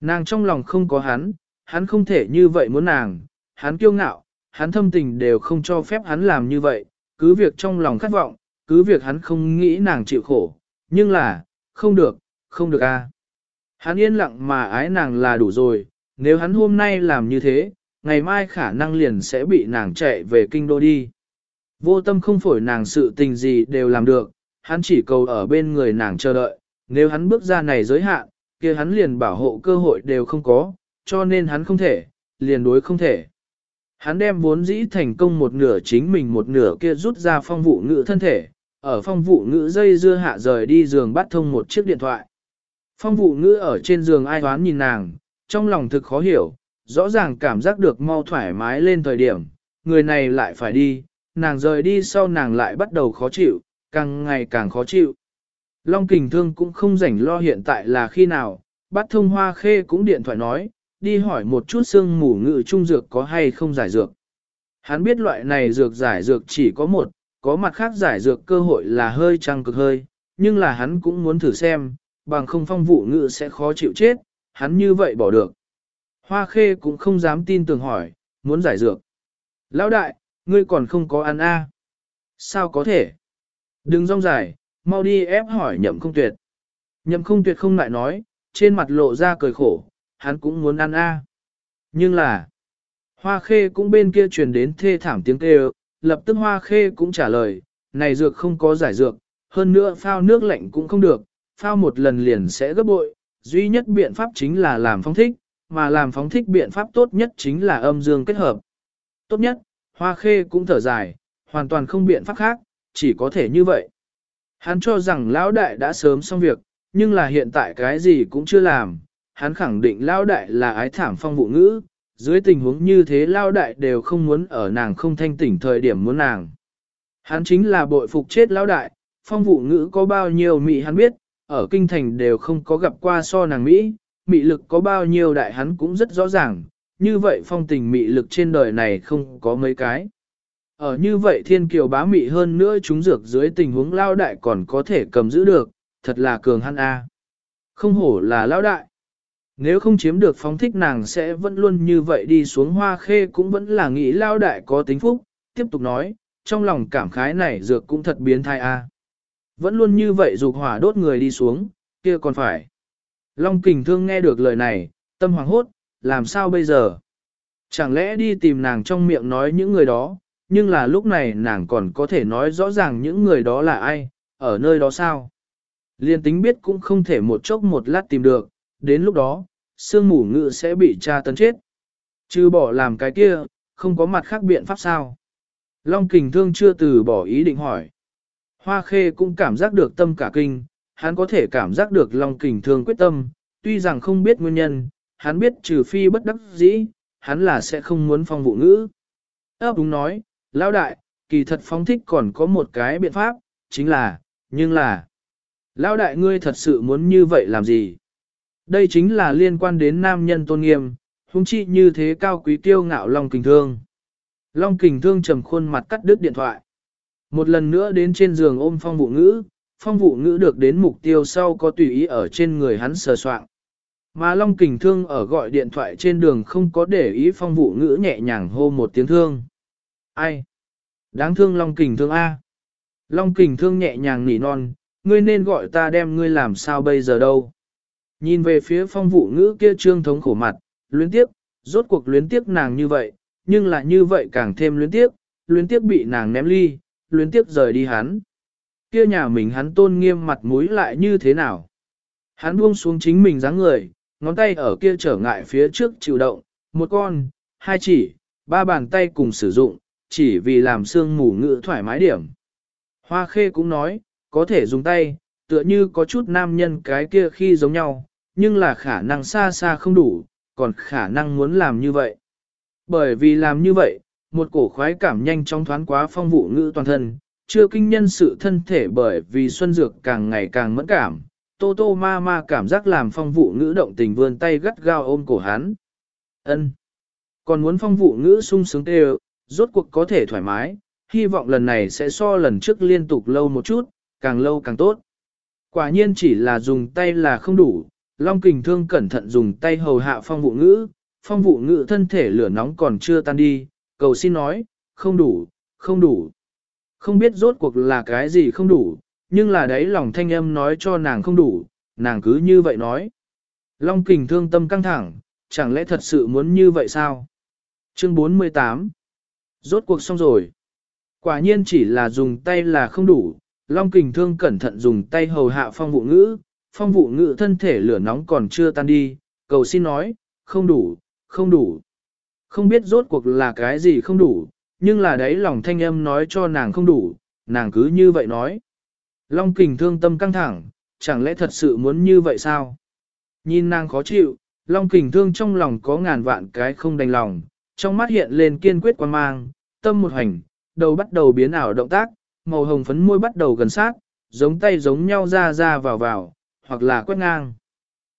Nàng trong lòng không có hắn, hắn không thể như vậy muốn nàng, hắn kiêu ngạo, hắn thâm tình đều không cho phép hắn làm như vậy, cứ việc trong lòng khát vọng, cứ việc hắn không nghĩ nàng chịu khổ, nhưng là, không được, không được a. Hắn yên lặng mà ái nàng là đủ rồi, nếu hắn hôm nay làm như thế, ngày mai khả năng liền sẽ bị nàng chạy về kinh đô đi. Vô tâm không phổi nàng sự tình gì đều làm được, hắn chỉ cầu ở bên người nàng chờ đợi, nếu hắn bước ra này giới hạn, kia hắn liền bảo hộ cơ hội đều không có, cho nên hắn không thể, liền đối không thể. Hắn đem vốn dĩ thành công một nửa chính mình một nửa kia rút ra phong vụ ngữ thân thể, ở phong vụ ngữ dây dưa hạ rời đi giường bắt thông một chiếc điện thoại. Phong vụ ngữ ở trên giường ai toán nhìn nàng, trong lòng thực khó hiểu, rõ ràng cảm giác được mau thoải mái lên thời điểm, người này lại phải đi, nàng rời đi sau nàng lại bắt đầu khó chịu, càng ngày càng khó chịu. Long kình thương cũng không rảnh lo hiện tại là khi nào, bắt thông hoa khê cũng điện thoại nói, đi hỏi một chút xương mù ngự trung dược có hay không giải dược. Hắn biết loại này dược giải dược chỉ có một, có mặt khác giải dược cơ hội là hơi trăng cực hơi, nhưng là hắn cũng muốn thử xem, bằng không phong vụ ngự sẽ khó chịu chết, hắn như vậy bỏ được. Hoa khê cũng không dám tin tưởng hỏi, muốn giải dược. Lão đại, ngươi còn không có ăn a? À? Sao có thể? Đừng rong dài, mau đi ép hỏi nhậm không tuyệt. Nhậm không tuyệt không lại nói, trên mặt lộ ra cười khổ, hắn cũng muốn ăn a. Nhưng là, hoa khê cũng bên kia truyền đến thê thảm tiếng kêu, lập tức hoa khê cũng trả lời, này dược không có giải dược, hơn nữa phao nước lạnh cũng không được, phao một lần liền sẽ gấp bội, duy nhất biện pháp chính là làm phong thích, mà làm phóng thích biện pháp tốt nhất chính là âm dương kết hợp. Tốt nhất, hoa khê cũng thở dài, hoàn toàn không biện pháp khác, chỉ có thể như vậy. Hắn cho rằng lão đại đã sớm xong việc, nhưng là hiện tại cái gì cũng chưa làm, hắn khẳng định lão đại là ái thảm phong vụ ngữ, dưới tình huống như thế lão đại đều không muốn ở nàng không thanh tỉnh thời điểm muốn nàng. Hắn chính là bội phục chết lão đại, phong vụ ngữ có bao nhiêu mỹ hắn biết, ở kinh thành đều không có gặp qua so nàng Mỹ, mị lực có bao nhiêu đại hắn cũng rất rõ ràng, như vậy phong tình mị lực trên đời này không có mấy cái. Ở như vậy thiên kiều bá mị hơn nữa chúng dược dưới tình huống lao đại còn có thể cầm giữ được, thật là cường hắn A. Không hổ là lao đại. Nếu không chiếm được phóng thích nàng sẽ vẫn luôn như vậy đi xuống hoa khê cũng vẫn là nghĩ lao đại có tính phúc, tiếp tục nói, trong lòng cảm khái này dược cũng thật biến thai A. Vẫn luôn như vậy dục hỏa đốt người đi xuống, kia còn phải. Long kình thương nghe được lời này, tâm hoàng hốt, làm sao bây giờ? Chẳng lẽ đi tìm nàng trong miệng nói những người đó, nhưng là lúc này nàng còn có thể nói rõ ràng những người đó là ai, ở nơi đó sao? Liên tính biết cũng không thể một chốc một lát tìm được, đến lúc đó, sương mù ngự sẽ bị tra tấn chết. Chứ bỏ làm cái kia, không có mặt khác biện pháp sao? Long kình thương chưa từ bỏ ý định hỏi. Hoa khê cũng cảm giác được tâm cả kinh, hắn có thể cảm giác được Long kình thương quyết tâm, tuy rằng không biết nguyên nhân, hắn biết trừ phi bất đắc dĩ, hắn là sẽ không muốn phong vụ ngữ. Ấp đúng nói, lão đại, kỳ thật phóng thích còn có một cái biện pháp, chính là, nhưng là, lão đại ngươi thật sự muốn như vậy làm gì? Đây chính là liên quan đến nam nhân tôn nghiêm, hung chi như thế cao quý tiêu ngạo Long kình thương. Long kình thương trầm khuôn mặt cắt đứt điện thoại. Một lần nữa đến trên giường ôm phong vụ ngữ, phong vụ ngữ được đến mục tiêu sau có tùy ý ở trên người hắn sờ soạn. Mà Long Kình Thương ở gọi điện thoại trên đường không có để ý phong vụ ngữ nhẹ nhàng hô một tiếng thương. Ai? Đáng thương Long Kình Thương A. Long Kình Thương nhẹ nhàng nỉ non, ngươi nên gọi ta đem ngươi làm sao bây giờ đâu. Nhìn về phía phong vụ ngữ kia trương thống khổ mặt, luyến tiếp, rốt cuộc luyến tiếp nàng như vậy, nhưng là như vậy càng thêm luyến tiếp, luyến tiếp bị nàng ném ly, luyến tiếp rời đi hắn. Kia nhà mình hắn tôn nghiêm mặt mũi lại như thế nào? Hắn buông xuống chính mình dáng người, ngón tay ở kia trở ngại phía trước chịu động, một con, hai chỉ, ba bàn tay cùng sử dụng, chỉ vì làm xương mù ngữ thoải mái điểm. Hoa khê cũng nói, có thể dùng tay, tựa như có chút nam nhân cái kia khi giống nhau, nhưng là khả năng xa xa không đủ, còn khả năng muốn làm như vậy. Bởi vì làm như vậy, một cổ khoái cảm nhanh chóng thoáng quá phong vụ ngữ toàn thân, chưa kinh nhân sự thân thể bởi vì xuân dược càng ngày càng mẫn cảm, tô tô ma ma cảm giác làm phong vụ ngữ động tình vươn tay gắt gao ôm cổ hắn. ân Còn muốn phong vụ ngữ sung sướng tê rốt cuộc có thể thoải mái, hy vọng lần này sẽ so lần trước liên tục lâu một chút, càng lâu càng tốt. Quả nhiên chỉ là dùng tay là không đủ, Long Kình Thương cẩn thận dùng tay hầu hạ phong vụ ngữ, phong vụ ngữ thân thể lửa nóng còn chưa tan đi, cầu xin nói, không đủ, không đủ. Không biết rốt cuộc là cái gì không đủ, nhưng là đấy lòng thanh âm nói cho nàng không đủ, nàng cứ như vậy nói. Long Kình Thương tâm căng thẳng, chẳng lẽ thật sự muốn như vậy sao? Chương 48 Rốt cuộc xong rồi. Quả nhiên chỉ là dùng tay là không đủ, Long Kình Thương cẩn thận dùng tay hầu hạ phong vụ ngữ, phong vụ ngữ thân thể lửa nóng còn chưa tan đi, cầu xin nói, không đủ, không đủ. Không biết rốt cuộc là cái gì không đủ, nhưng là đấy lòng thanh âm nói cho nàng không đủ, nàng cứ như vậy nói. Long Kình Thương tâm căng thẳng, chẳng lẽ thật sự muốn như vậy sao? Nhìn nàng khó chịu, Long Kình Thương trong lòng có ngàn vạn cái không đành lòng, trong mắt hiện lên kiên quyết quan mang, tâm một hành, đầu bắt đầu biến ảo động tác, màu hồng phấn môi bắt đầu gần sát, giống tay giống nhau ra ra vào vào, hoặc là quét ngang.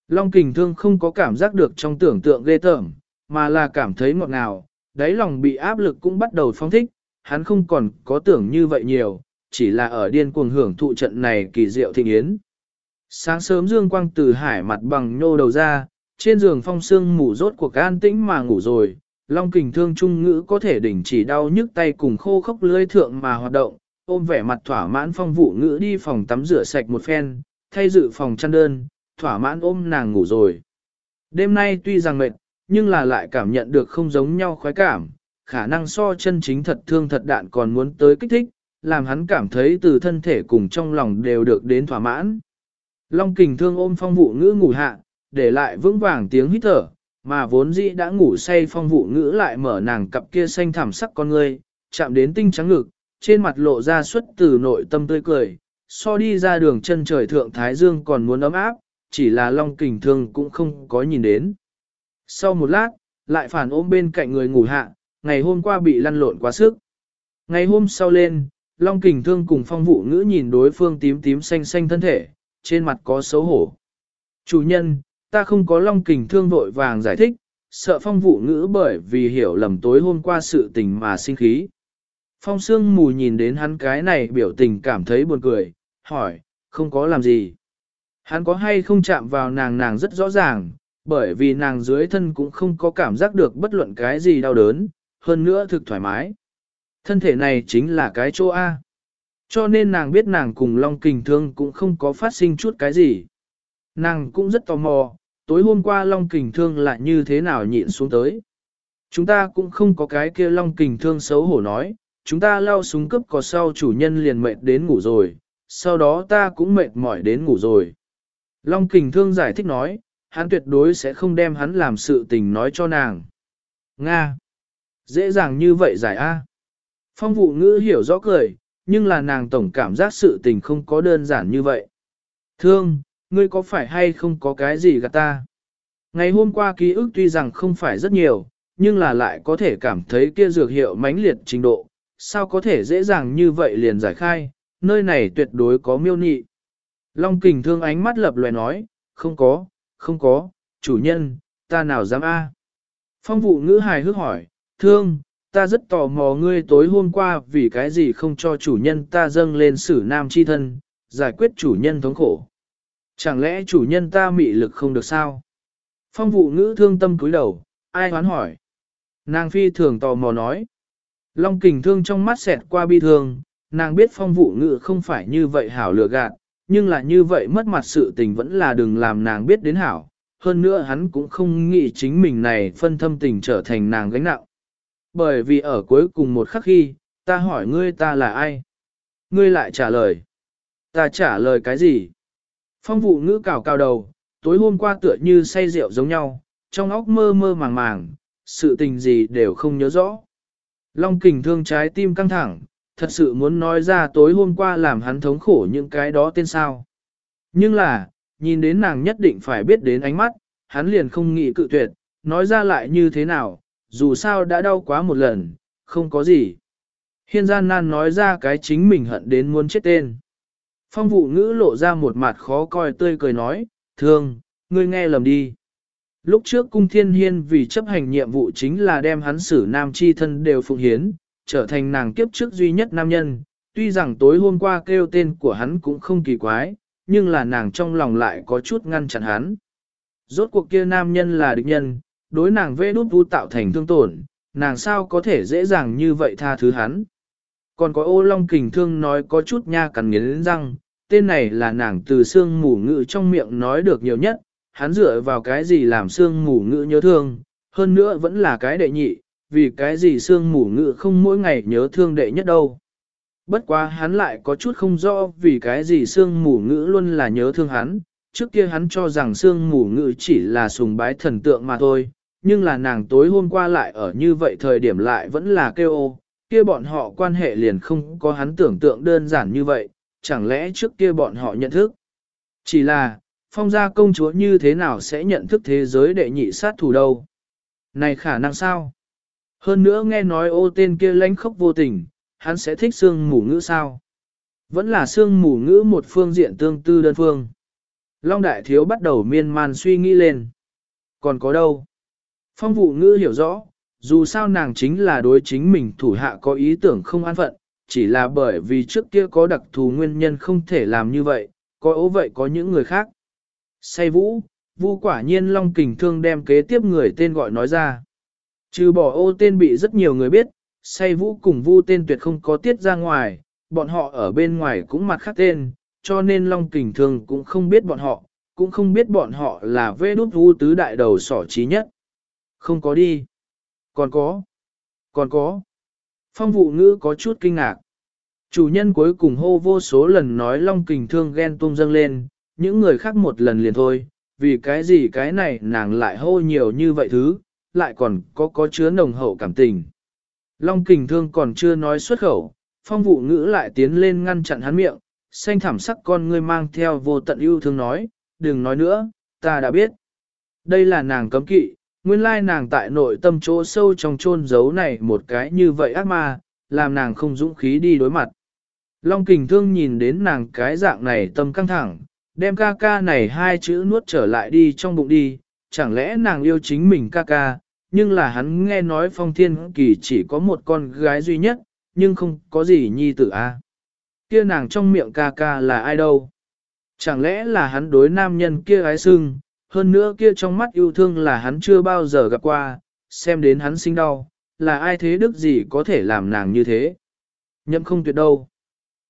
Long kình thương không có cảm giác được trong tưởng tượng ghê tởm, mà là cảm thấy ngọt ngào, đáy lòng bị áp lực cũng bắt đầu phong thích, hắn không còn có tưởng như vậy nhiều, chỉ là ở điên cuồng hưởng thụ trận này kỳ diệu thịnh yến. Sáng sớm dương quang từ hải mặt bằng nhô đầu ra, trên giường phong sương mù rốt cuộc an tĩnh mà ngủ rồi, long kình thương trung ngữ có thể đỉnh chỉ đau nhức tay cùng khô khốc lưỡi thượng mà hoạt động, ôm vẻ mặt thỏa mãn phong vụ ngữ đi phòng tắm rửa sạch một phen, thay dự phòng chăn đơn, thỏa mãn ôm nàng ngủ rồi. Đêm nay tuy rằng mệt, nhưng là lại cảm nhận được không giống nhau khoái cảm, khả năng so chân chính thật thương thật đạn còn muốn tới kích thích, làm hắn cảm thấy từ thân thể cùng trong lòng đều được đến thỏa mãn. Long kình thương ôm phong vụ ngữ ngủ hạ, để lại vững vàng tiếng hít thở, mà vốn dĩ đã ngủ say phong vụ ngữ lại mở nàng cặp kia xanh thảm sắc con ngươi, chạm đến tinh trắng ngực, trên mặt lộ ra xuất từ nội tâm tươi cười, so đi ra đường chân trời thượng Thái Dương còn muốn ấm áp, chỉ là Long Kình Thương cũng không có nhìn đến. Sau một lát, lại phản ôm bên cạnh người ngủ hạ, ngày hôm qua bị lăn lộn quá sức. Ngày hôm sau lên, Long Kình Thương cùng phong vụ ngữ nhìn đối phương tím tím xanh xanh thân thể, trên mặt có xấu hổ. Chủ nhân, ta không có Long Kình Thương vội vàng giải thích, sợ phong vụ ngữ bởi vì hiểu lầm tối hôm qua sự tình mà sinh khí. Phong Sương mù nhìn đến hắn cái này biểu tình cảm thấy buồn cười, hỏi, không có làm gì. Hắn có hay không chạm vào nàng nàng rất rõ ràng, bởi vì nàng dưới thân cũng không có cảm giác được bất luận cái gì đau đớn, hơn nữa thực thoải mái. Thân thể này chính là cái chỗ A. Cho nên nàng biết nàng cùng Long Kình Thương cũng không có phát sinh chút cái gì. Nàng cũng rất tò mò, tối hôm qua Long Kình Thương lại như thế nào nhịn xuống tới. Chúng ta cũng không có cái kia Long Kình Thương xấu hổ nói, chúng ta lao súng cướp có sau chủ nhân liền mệt đến ngủ rồi, sau đó ta cũng mệt mỏi đến ngủ rồi. Long kình thương giải thích nói, hắn tuyệt đối sẽ không đem hắn làm sự tình nói cho nàng. Nga! Dễ dàng như vậy giải A. Phong vụ ngữ hiểu rõ cười, nhưng là nàng tổng cảm giác sự tình không có đơn giản như vậy. Thương, ngươi có phải hay không có cái gì gạt ta? Ngày hôm qua ký ức tuy rằng không phải rất nhiều, nhưng là lại có thể cảm thấy kia dược hiệu mãnh liệt trình độ, sao có thể dễ dàng như vậy liền giải khai, nơi này tuyệt đối có miêu nị. Long kình thương ánh mắt lập loè nói, không có, không có, chủ nhân, ta nào dám a? Phong vụ ngữ hài hước hỏi, thương, ta rất tò mò ngươi tối hôm qua vì cái gì không cho chủ nhân ta dâng lên sử nam chi thân, giải quyết chủ nhân thống khổ. Chẳng lẽ chủ nhân ta mị lực không được sao? Phong vụ ngữ thương tâm cúi đầu, ai hoán hỏi? Nàng phi thường tò mò nói. Long kình thương trong mắt xẹt qua bi thương, nàng biết phong vụ ngữ không phải như vậy hảo lừa gạt, nhưng là như vậy mất mặt sự tình vẫn là đừng làm nàng biết đến hảo. Hơn nữa hắn cũng không nghĩ chính mình này phân thâm tình trở thành nàng gánh nặng. Bởi vì ở cuối cùng một khắc khi, ta hỏi ngươi ta là ai? Ngươi lại trả lời. Ta trả lời cái gì? Phong vụ ngữ cào cao đầu, tối hôm qua tựa như say rượu giống nhau, trong óc mơ mơ màng màng, sự tình gì đều không nhớ rõ. Long kình thương trái tim căng thẳng, thật sự muốn nói ra tối hôm qua làm hắn thống khổ những cái đó tên sao. Nhưng là, nhìn đến nàng nhất định phải biết đến ánh mắt, hắn liền không nghĩ cự tuyệt, nói ra lại như thế nào, dù sao đã đau quá một lần, không có gì. Hiên gian nan nói ra cái chính mình hận đến muốn chết tên. Phong vụ ngữ lộ ra một mặt khó coi tươi cười nói, thương, ngươi nghe lầm đi. Lúc trước cung thiên hiên vì chấp hành nhiệm vụ chính là đem hắn xử nam chi thân đều phụng hiến, trở thành nàng kiếp trước duy nhất nam nhân, tuy rằng tối hôm qua kêu tên của hắn cũng không kỳ quái, nhưng là nàng trong lòng lại có chút ngăn chặn hắn. Rốt cuộc kia nam nhân là địch nhân, đối nàng vê đút vu tạo thành thương tổn, nàng sao có thể dễ dàng như vậy tha thứ hắn. Còn có ô long kình thương nói có chút nha cắn nghiến răng, tên này là nàng từ xương mù ngự trong miệng nói được nhiều nhất, hắn dựa vào cái gì làm xương mù ngự nhớ thương, hơn nữa vẫn là cái đệ nhị, vì cái gì xương mù ngự không mỗi ngày nhớ thương đệ nhất đâu. Bất quá hắn lại có chút không rõ vì cái gì xương mù ngữ luôn là nhớ thương hắn, trước kia hắn cho rằng xương mù ngữ chỉ là sùng bái thần tượng mà thôi, nhưng là nàng tối hôm qua lại ở như vậy thời điểm lại vẫn là kêu ô, kia bọn họ quan hệ liền không có hắn tưởng tượng đơn giản như vậy, chẳng lẽ trước kia bọn họ nhận thức. Chỉ là, phong gia công chúa như thế nào sẽ nhận thức thế giới đệ nhị sát thủ đâu? Này khả năng sao? Hơn nữa nghe nói ô tên kia lãnh khốc vô tình, hắn sẽ thích xương mù ngữ sao? Vẫn là xương mù ngữ một phương diện tương tư đơn phương. Long đại thiếu bắt đầu miên man suy nghĩ lên. Còn có đâu? Phong vụ ngữ hiểu rõ, dù sao nàng chính là đối chính mình thủ hạ có ý tưởng không an phận, chỉ là bởi vì trước kia có đặc thù nguyên nhân không thể làm như vậy, có ố vậy có những người khác. Say vũ, vu quả nhiên long kình thương đem kế tiếp người tên gọi nói ra. Trừ bỏ ô tên bị rất nhiều người biết, say vũ cùng vu tên tuyệt không có tiết ra ngoài, bọn họ ở bên ngoài cũng mặt khác tên, cho nên long kình thương cũng không biết bọn họ, cũng không biết bọn họ là vê đút vu tứ đại đầu sỏ trí nhất. Không có đi. Còn có. Còn có. Phong vụ ngữ có chút kinh ngạc. Chủ nhân cuối cùng hô vô số lần nói long kình thương ghen tung dâng lên, những người khác một lần liền thôi, vì cái gì cái này nàng lại hô nhiều như vậy thứ, lại còn có có chứa nồng hậu cảm tình. Long kình thương còn chưa nói xuất khẩu, phong vụ ngữ lại tiến lên ngăn chặn hắn miệng, xanh thảm sắc con ngươi mang theo vô tận yêu thương nói, đừng nói nữa, ta đã biết. Đây là nàng cấm kỵ, nguyên lai nàng tại nội tâm chỗ sâu trong chôn giấu này một cái như vậy ác ma, làm nàng không dũng khí đi đối mặt. Long kình thương nhìn đến nàng cái dạng này tâm căng thẳng, đem ca ca này hai chữ nuốt trở lại đi trong bụng đi, chẳng lẽ nàng yêu chính mình ca ca, nhưng là hắn nghe nói phong thiên kỳ chỉ có một con gái duy nhất, nhưng không có gì nhi tử a. Kia nàng trong miệng ca ca là ai đâu? Chẳng lẽ là hắn đối nam nhân kia gái sưng, hơn nữa kia trong mắt yêu thương là hắn chưa bao giờ gặp qua, xem đến hắn sinh đau, là ai thế đức gì có thể làm nàng như thế? Nhậm không tuyệt đâu.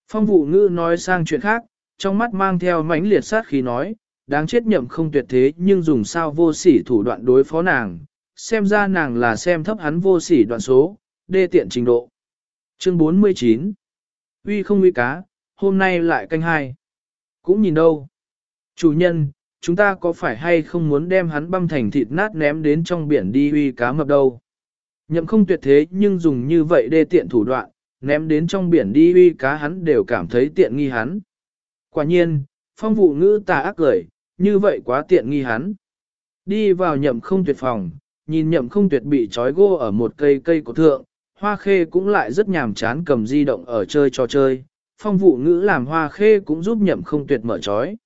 Phong vụ ngữ nói sang chuyện khác, trong mắt mang theo mãnh liệt sát khí nói, đáng chết nhậm không tuyệt thế nhưng dùng sao vô sỉ thủ đoạn đối phó nàng, xem ra nàng là xem thấp hắn vô sỉ đoạn số, đê tiện trình độ. Chương 49 Uy không uy cá, hôm nay lại canh hai. Cũng nhìn đâu. Chủ nhân, chúng ta có phải hay không muốn đem hắn băm thành thịt nát ném đến trong biển đi uy cá mập đâu. Nhậm không tuyệt thế nhưng dùng như vậy đê tiện thủ đoạn, ném đến trong biển đi uy cá hắn đều cảm thấy tiện nghi hắn. Quả nhiên, phong vụ ngữ tà ác cười, như vậy quá tiện nghi hắn. Đi vào nhậm không tuyệt phòng, nhìn nhậm không tuyệt bị trói gô ở một cây cây cổ thượng, hoa khê cũng lại rất nhàm chán cầm di động ở chơi trò chơi. Phong vụ ngữ làm hoa khê cũng giúp nhậm không tuyệt mở trói.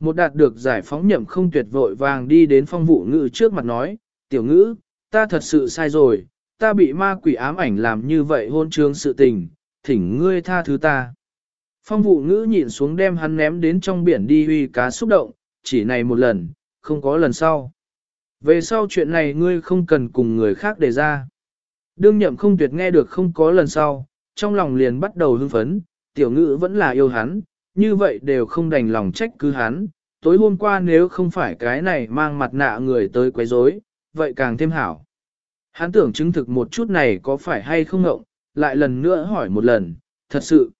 Một đạt được giải phóng nhậm không tuyệt vội vàng đi đến phong vụ ngữ trước mặt nói, tiểu ngữ, ta thật sự sai rồi, ta bị ma quỷ ám ảnh làm như vậy hôn trương sự tình, thỉnh ngươi tha thứ ta. Phong vụ ngữ nhìn xuống đem hắn ném đến trong biển đi huy cá xúc động, chỉ này một lần, không có lần sau. Về sau chuyện này ngươi không cần cùng người khác đề ra. Đương nhậm không tuyệt nghe được không có lần sau, trong lòng liền bắt đầu hưng phấn, tiểu ngữ vẫn là yêu hắn, như vậy đều không đành lòng trách cứ hắn. Tối hôm qua nếu không phải cái này mang mặt nạ người tới quấy rối, vậy càng thêm hảo. Hắn tưởng chứng thực một chút này có phải hay không ngộng, lại lần nữa hỏi một lần, thật sự.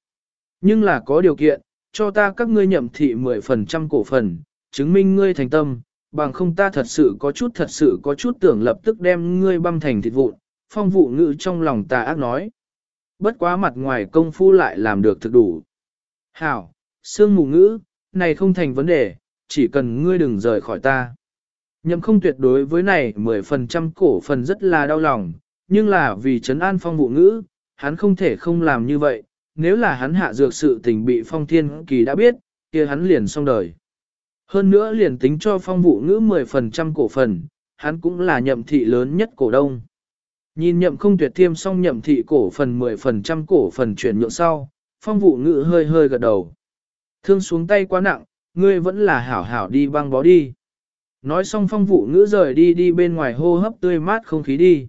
Nhưng là có điều kiện, cho ta các ngươi nhậm thị 10% cổ phần, chứng minh ngươi thành tâm, bằng không ta thật sự có chút thật sự có chút tưởng lập tức đem ngươi băm thành thịt vụn, phong vụ ngữ trong lòng ta ác nói. Bất quá mặt ngoài công phu lại làm được thực đủ. Hảo, sương mù ngữ, này không thành vấn đề, chỉ cần ngươi đừng rời khỏi ta. Nhậm không tuyệt đối với này 10% cổ phần rất là đau lòng, nhưng là vì trấn an phong vụ ngữ, hắn không thể không làm như vậy, nếu là hắn hạ dược sự tình bị phong thiên kỳ đã biết, kia hắn liền xong đời. Hơn nữa liền tính cho phong vụ ngữ 10% cổ phần, hắn cũng là nhậm thị lớn nhất cổ đông. Nhìn nhậm không tuyệt thiêm xong nhậm thị cổ phần 10% cổ phần chuyển nhượng sau, phong vụ ngữ hơi hơi gật đầu. Thương xuống tay quá nặng, ngươi vẫn là hảo hảo đi băng bó đi. Nói xong phong vụ ngữ rời đi đi bên ngoài hô hấp tươi mát không khí đi.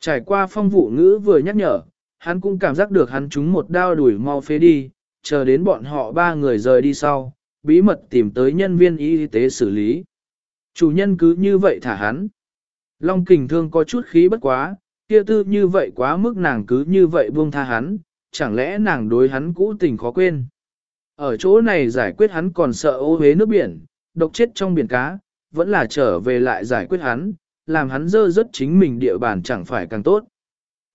Trải qua phong vụ ngữ vừa nhắc nhở, hắn cũng cảm giác được hắn trúng một đao đuổi mau phế đi, chờ đến bọn họ ba người rời đi sau, bí mật tìm tới nhân viên y tế xử lý. Chủ nhân cứ như vậy thả hắn. Long kình thương có chút khí bất quá, kia tư như vậy quá mức nàng cứ như vậy buông tha hắn, chẳng lẽ nàng đối hắn cũ tình khó quên. Ở chỗ này giải quyết hắn còn sợ ô hế nước biển, độc chết trong biển cá, vẫn là trở về lại giải quyết hắn, làm hắn dơ rất chính mình địa bàn chẳng phải càng tốt.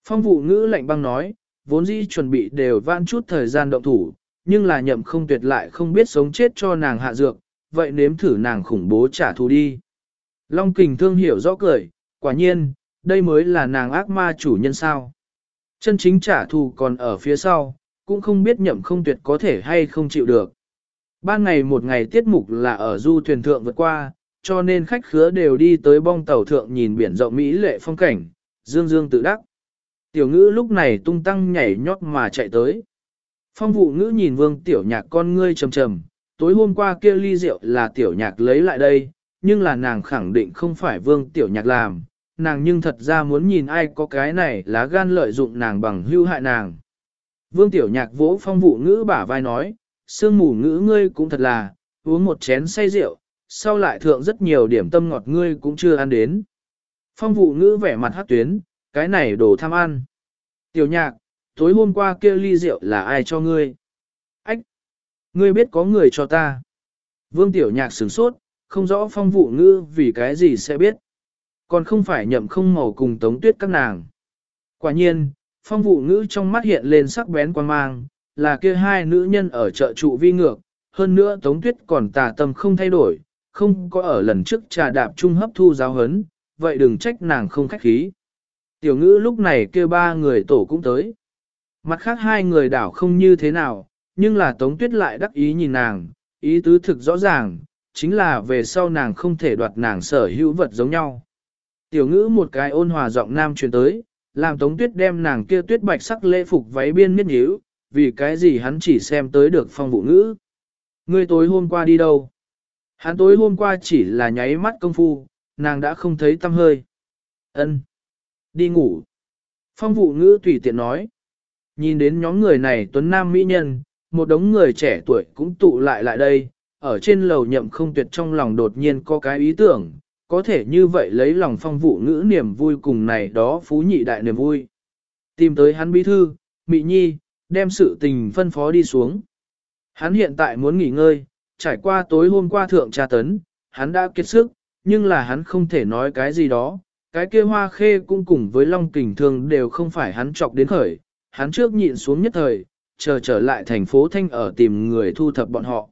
Phong vụ ngữ lạnh băng nói, vốn dĩ chuẩn bị đều van chút thời gian động thủ, nhưng là nhậm không tuyệt lại không biết sống chết cho nàng hạ dược, vậy nếm thử nàng khủng bố trả thù đi. Long kình thương hiểu rõ cười, quả nhiên, đây mới là nàng ác ma chủ nhân sao. Chân chính trả thù còn ở phía sau, cũng không biết nhậm không tuyệt có thể hay không chịu được. Ban ngày một ngày tiết mục là ở du thuyền thượng vượt qua, cho nên khách khứa đều đi tới bong tàu thượng nhìn biển rộng Mỹ lệ phong cảnh, dương dương tự đắc. Tiểu ngữ lúc này tung tăng nhảy nhót mà chạy tới. Phong vụ ngữ nhìn vương tiểu nhạc con ngươi trầm trầm, tối hôm qua kia ly rượu là tiểu nhạc lấy lại đây, nhưng là nàng khẳng định không phải vương tiểu nhạc làm, nàng nhưng thật ra muốn nhìn ai có cái này lá gan lợi dụng nàng bằng hưu hại nàng. Vương tiểu nhạc vỗ phong vụ ngữ bả vai nói, sương mù ngữ ngươi cũng thật là, uống một chén say rượu, sau lại thượng rất nhiều điểm tâm ngọt ngươi cũng chưa ăn đến. Phong vụ ngữ vẻ mặt hát tuyến, cái này đồ tham ăn. Tiểu nhạc, tối hôm qua kia ly rượu là ai cho ngươi? Ách! Ngươi biết có người cho ta. Vương tiểu nhạc sửng sốt, không rõ phong vụ ngữ vì cái gì sẽ biết. Còn không phải nhậm không màu cùng tống tuyết các nàng. Quả nhiên, phong vụ ngữ trong mắt hiện lên sắc bén quan mang, là kia hai nữ nhân ở chợ trụ vi ngược, hơn nữa tống tuyết còn tà tâm không thay đổi, không có ở lần trước trà đạp trung hấp thu giáo hấn, vậy đừng trách nàng không khách khí. Tiểu ngữ lúc này kêu ba người tổ cũng tới. Mặt khác hai người đảo không như thế nào, nhưng là Tống Tuyết lại đắc ý nhìn nàng, ý tứ thực rõ ràng, chính là về sau nàng không thể đoạt nàng sở hữu vật giống nhau. Tiểu ngữ một cái ôn hòa giọng nam truyền tới, làm Tống Tuyết đem nàng kia tuyết bạch sắc lễ phục váy biên miết nhíu, vì cái gì hắn chỉ xem tới được phong vụ ngữ. Ngươi tối hôm qua đi đâu? Hắn tối hôm qua chỉ là nháy mắt công phu, nàng đã không thấy tâm hơi. Ân, Đi ngủ. Phong vụ ngữ tùy tiện nói. Nhìn đến nhóm người này tuấn nam mỹ nhân, một đống người trẻ tuổi cũng tụ lại lại đây, ở trên lầu nhậm không tuyệt trong lòng đột nhiên có cái ý tưởng, có thể như vậy lấy lòng phong vụ ngữ niềm vui cùng này đó phú nhị đại niềm vui. Tìm tới hắn bí thư, Mị Nhi, đem sự tình phân phó đi xuống. Hắn hiện tại muốn nghỉ ngơi, trải qua tối hôm qua thượng tra tấn, hắn đã kiệt sức, nhưng là hắn không thể nói cái gì đó. Cái kia hoa khê cũng cùng với long kình thường đều không phải hắn chọc đến khởi, hắn trước nhịn xuống nhất thời, chờ trở lại thành phố Thanh ở tìm người thu thập bọn họ.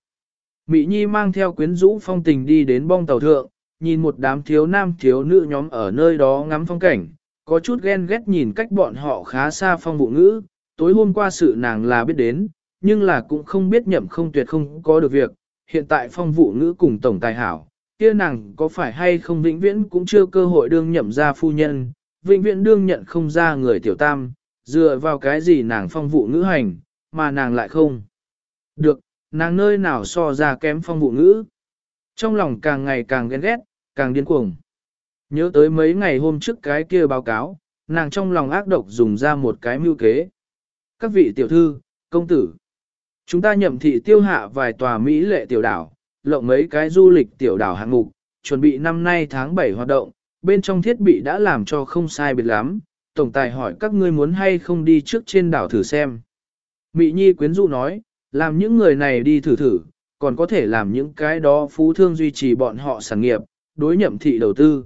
Mỹ Nhi mang theo quyến rũ phong tình đi đến bong tàu thượng, nhìn một đám thiếu nam thiếu nữ nhóm ở nơi đó ngắm phong cảnh, có chút ghen ghét nhìn cách bọn họ khá xa phong vụ ngữ, tối hôm qua sự nàng là biết đến, nhưng là cũng không biết nhậm không tuyệt không có được việc, hiện tại phong vụ ngữ cùng tổng tài hảo, kia nàng có phải hay không vĩnh viễn cũng chưa cơ hội đương nhậm ra phu nhân, vĩnh viễn đương nhận không ra người tiểu tam, dựa vào cái gì nàng phong vụ ngữ hành, mà nàng lại không. Được, nàng nơi nào so ra kém phong vụ ngữ. Trong lòng càng ngày càng ghen ghét, càng điên cuồng. Nhớ tới mấy ngày hôm trước cái kia báo cáo, nàng trong lòng ác độc dùng ra một cái mưu kế. Các vị tiểu thư, công tử, chúng ta nhậm thị tiêu hạ vài tòa Mỹ lệ tiểu đảo, lộng mấy cái du lịch tiểu đảo hạng mục, chuẩn bị năm nay tháng 7 hoạt động, bên trong thiết bị đã làm cho không sai biệt lắm, tổng tài hỏi các ngươi muốn hay không đi trước trên đảo thử xem. Mị Nhi quyến dụ nói, làm những người này đi thử thử, còn có thể làm những cái đó phú thương duy trì bọn họ sản nghiệp, đối nhậm thị đầu tư.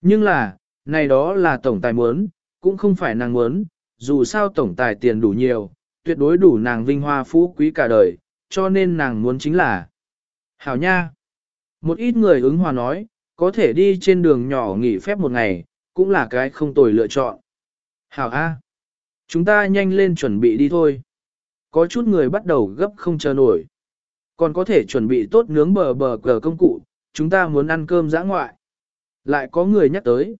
Nhưng là, này đó là tổng tài muốn, cũng không phải nàng muốn, dù sao tổng tài tiền đủ nhiều, tuyệt đối đủ nàng vinh hoa phú quý cả đời, cho nên nàng muốn chính là Hảo nha! Một ít người ứng hòa nói, có thể đi trên đường nhỏ nghỉ phép một ngày, cũng là cái không tồi lựa chọn. Hảo A. Chúng ta nhanh lên chuẩn bị đi thôi. Có chút người bắt đầu gấp không chờ nổi. Còn có thể chuẩn bị tốt nướng bờ bờ cờ công cụ, chúng ta muốn ăn cơm dã ngoại. Lại có người nhắc tới.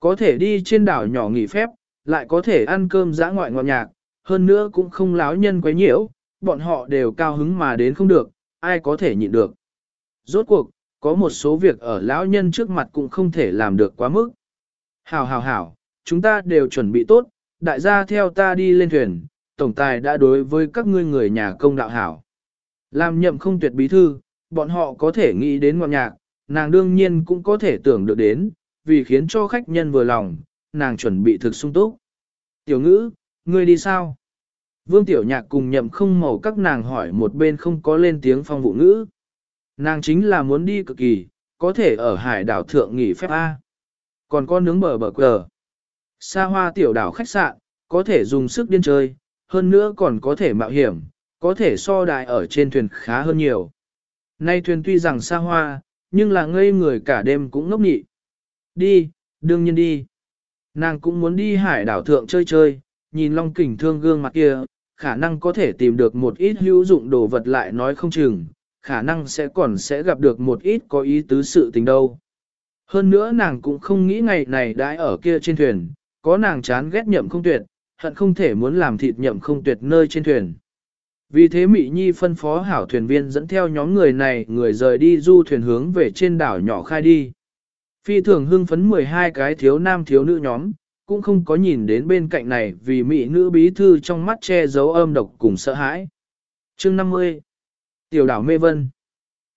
Có thể đi trên đảo nhỏ nghỉ phép, lại có thể ăn cơm dã ngoại ngọt nhạc, hơn nữa cũng không láo nhân quấy nhiễu, bọn họ đều cao hứng mà đến không được, ai có thể nhịn được. Rốt cuộc, có một số việc ở lão nhân trước mặt cũng không thể làm được quá mức. Hảo hảo hảo, chúng ta đều chuẩn bị tốt, đại gia theo ta đi lên thuyền, tổng tài đã đối với các ngươi người nhà công đạo hảo. Làm nhậm không tuyệt bí thư, bọn họ có thể nghĩ đến ngọn nhạc, nàng đương nhiên cũng có thể tưởng được đến, vì khiến cho khách nhân vừa lòng, nàng chuẩn bị thực sung túc. Tiểu ngữ, ngươi đi sao? Vương Tiểu Nhạc cùng nhậm không màu các nàng hỏi một bên không có lên tiếng phong vụ ngữ. Nàng chính là muốn đi cực kỳ, có thể ở hải đảo thượng nghỉ phép A. Còn có nướng bờ bờ cờ. Xa hoa tiểu đảo khách sạn, có thể dùng sức điên chơi, hơn nữa còn có thể mạo hiểm, có thể so đại ở trên thuyền khá hơn nhiều. Nay thuyền tuy rằng xa hoa, nhưng là ngây người cả đêm cũng ngốc nhị. Đi, đương nhiên đi. Nàng cũng muốn đi hải đảo thượng chơi chơi, nhìn long kình thương gương mặt kia, khả năng có thể tìm được một ít hữu dụng đồ vật lại nói không chừng, khả năng sẽ còn sẽ gặp được một ít có ý tứ sự tình đâu. Hơn nữa nàng cũng không nghĩ ngày này đãi ở kia trên thuyền, có nàng chán ghét nhậm không tuyệt, hận không thể muốn làm thịt nhậm không tuyệt nơi trên thuyền. Vì thế Mị Nhi phân phó hảo thuyền viên dẫn theo nhóm người này người rời đi du thuyền hướng về trên đảo nhỏ khai đi. Phi thường hưng phấn 12 cái thiếu nam thiếu nữ nhóm, cũng không có nhìn đến bên cạnh này vì Mị nữ bí thư trong mắt che giấu âm độc cùng sợ hãi. Chương 50 Tiểu đảo Mê Vân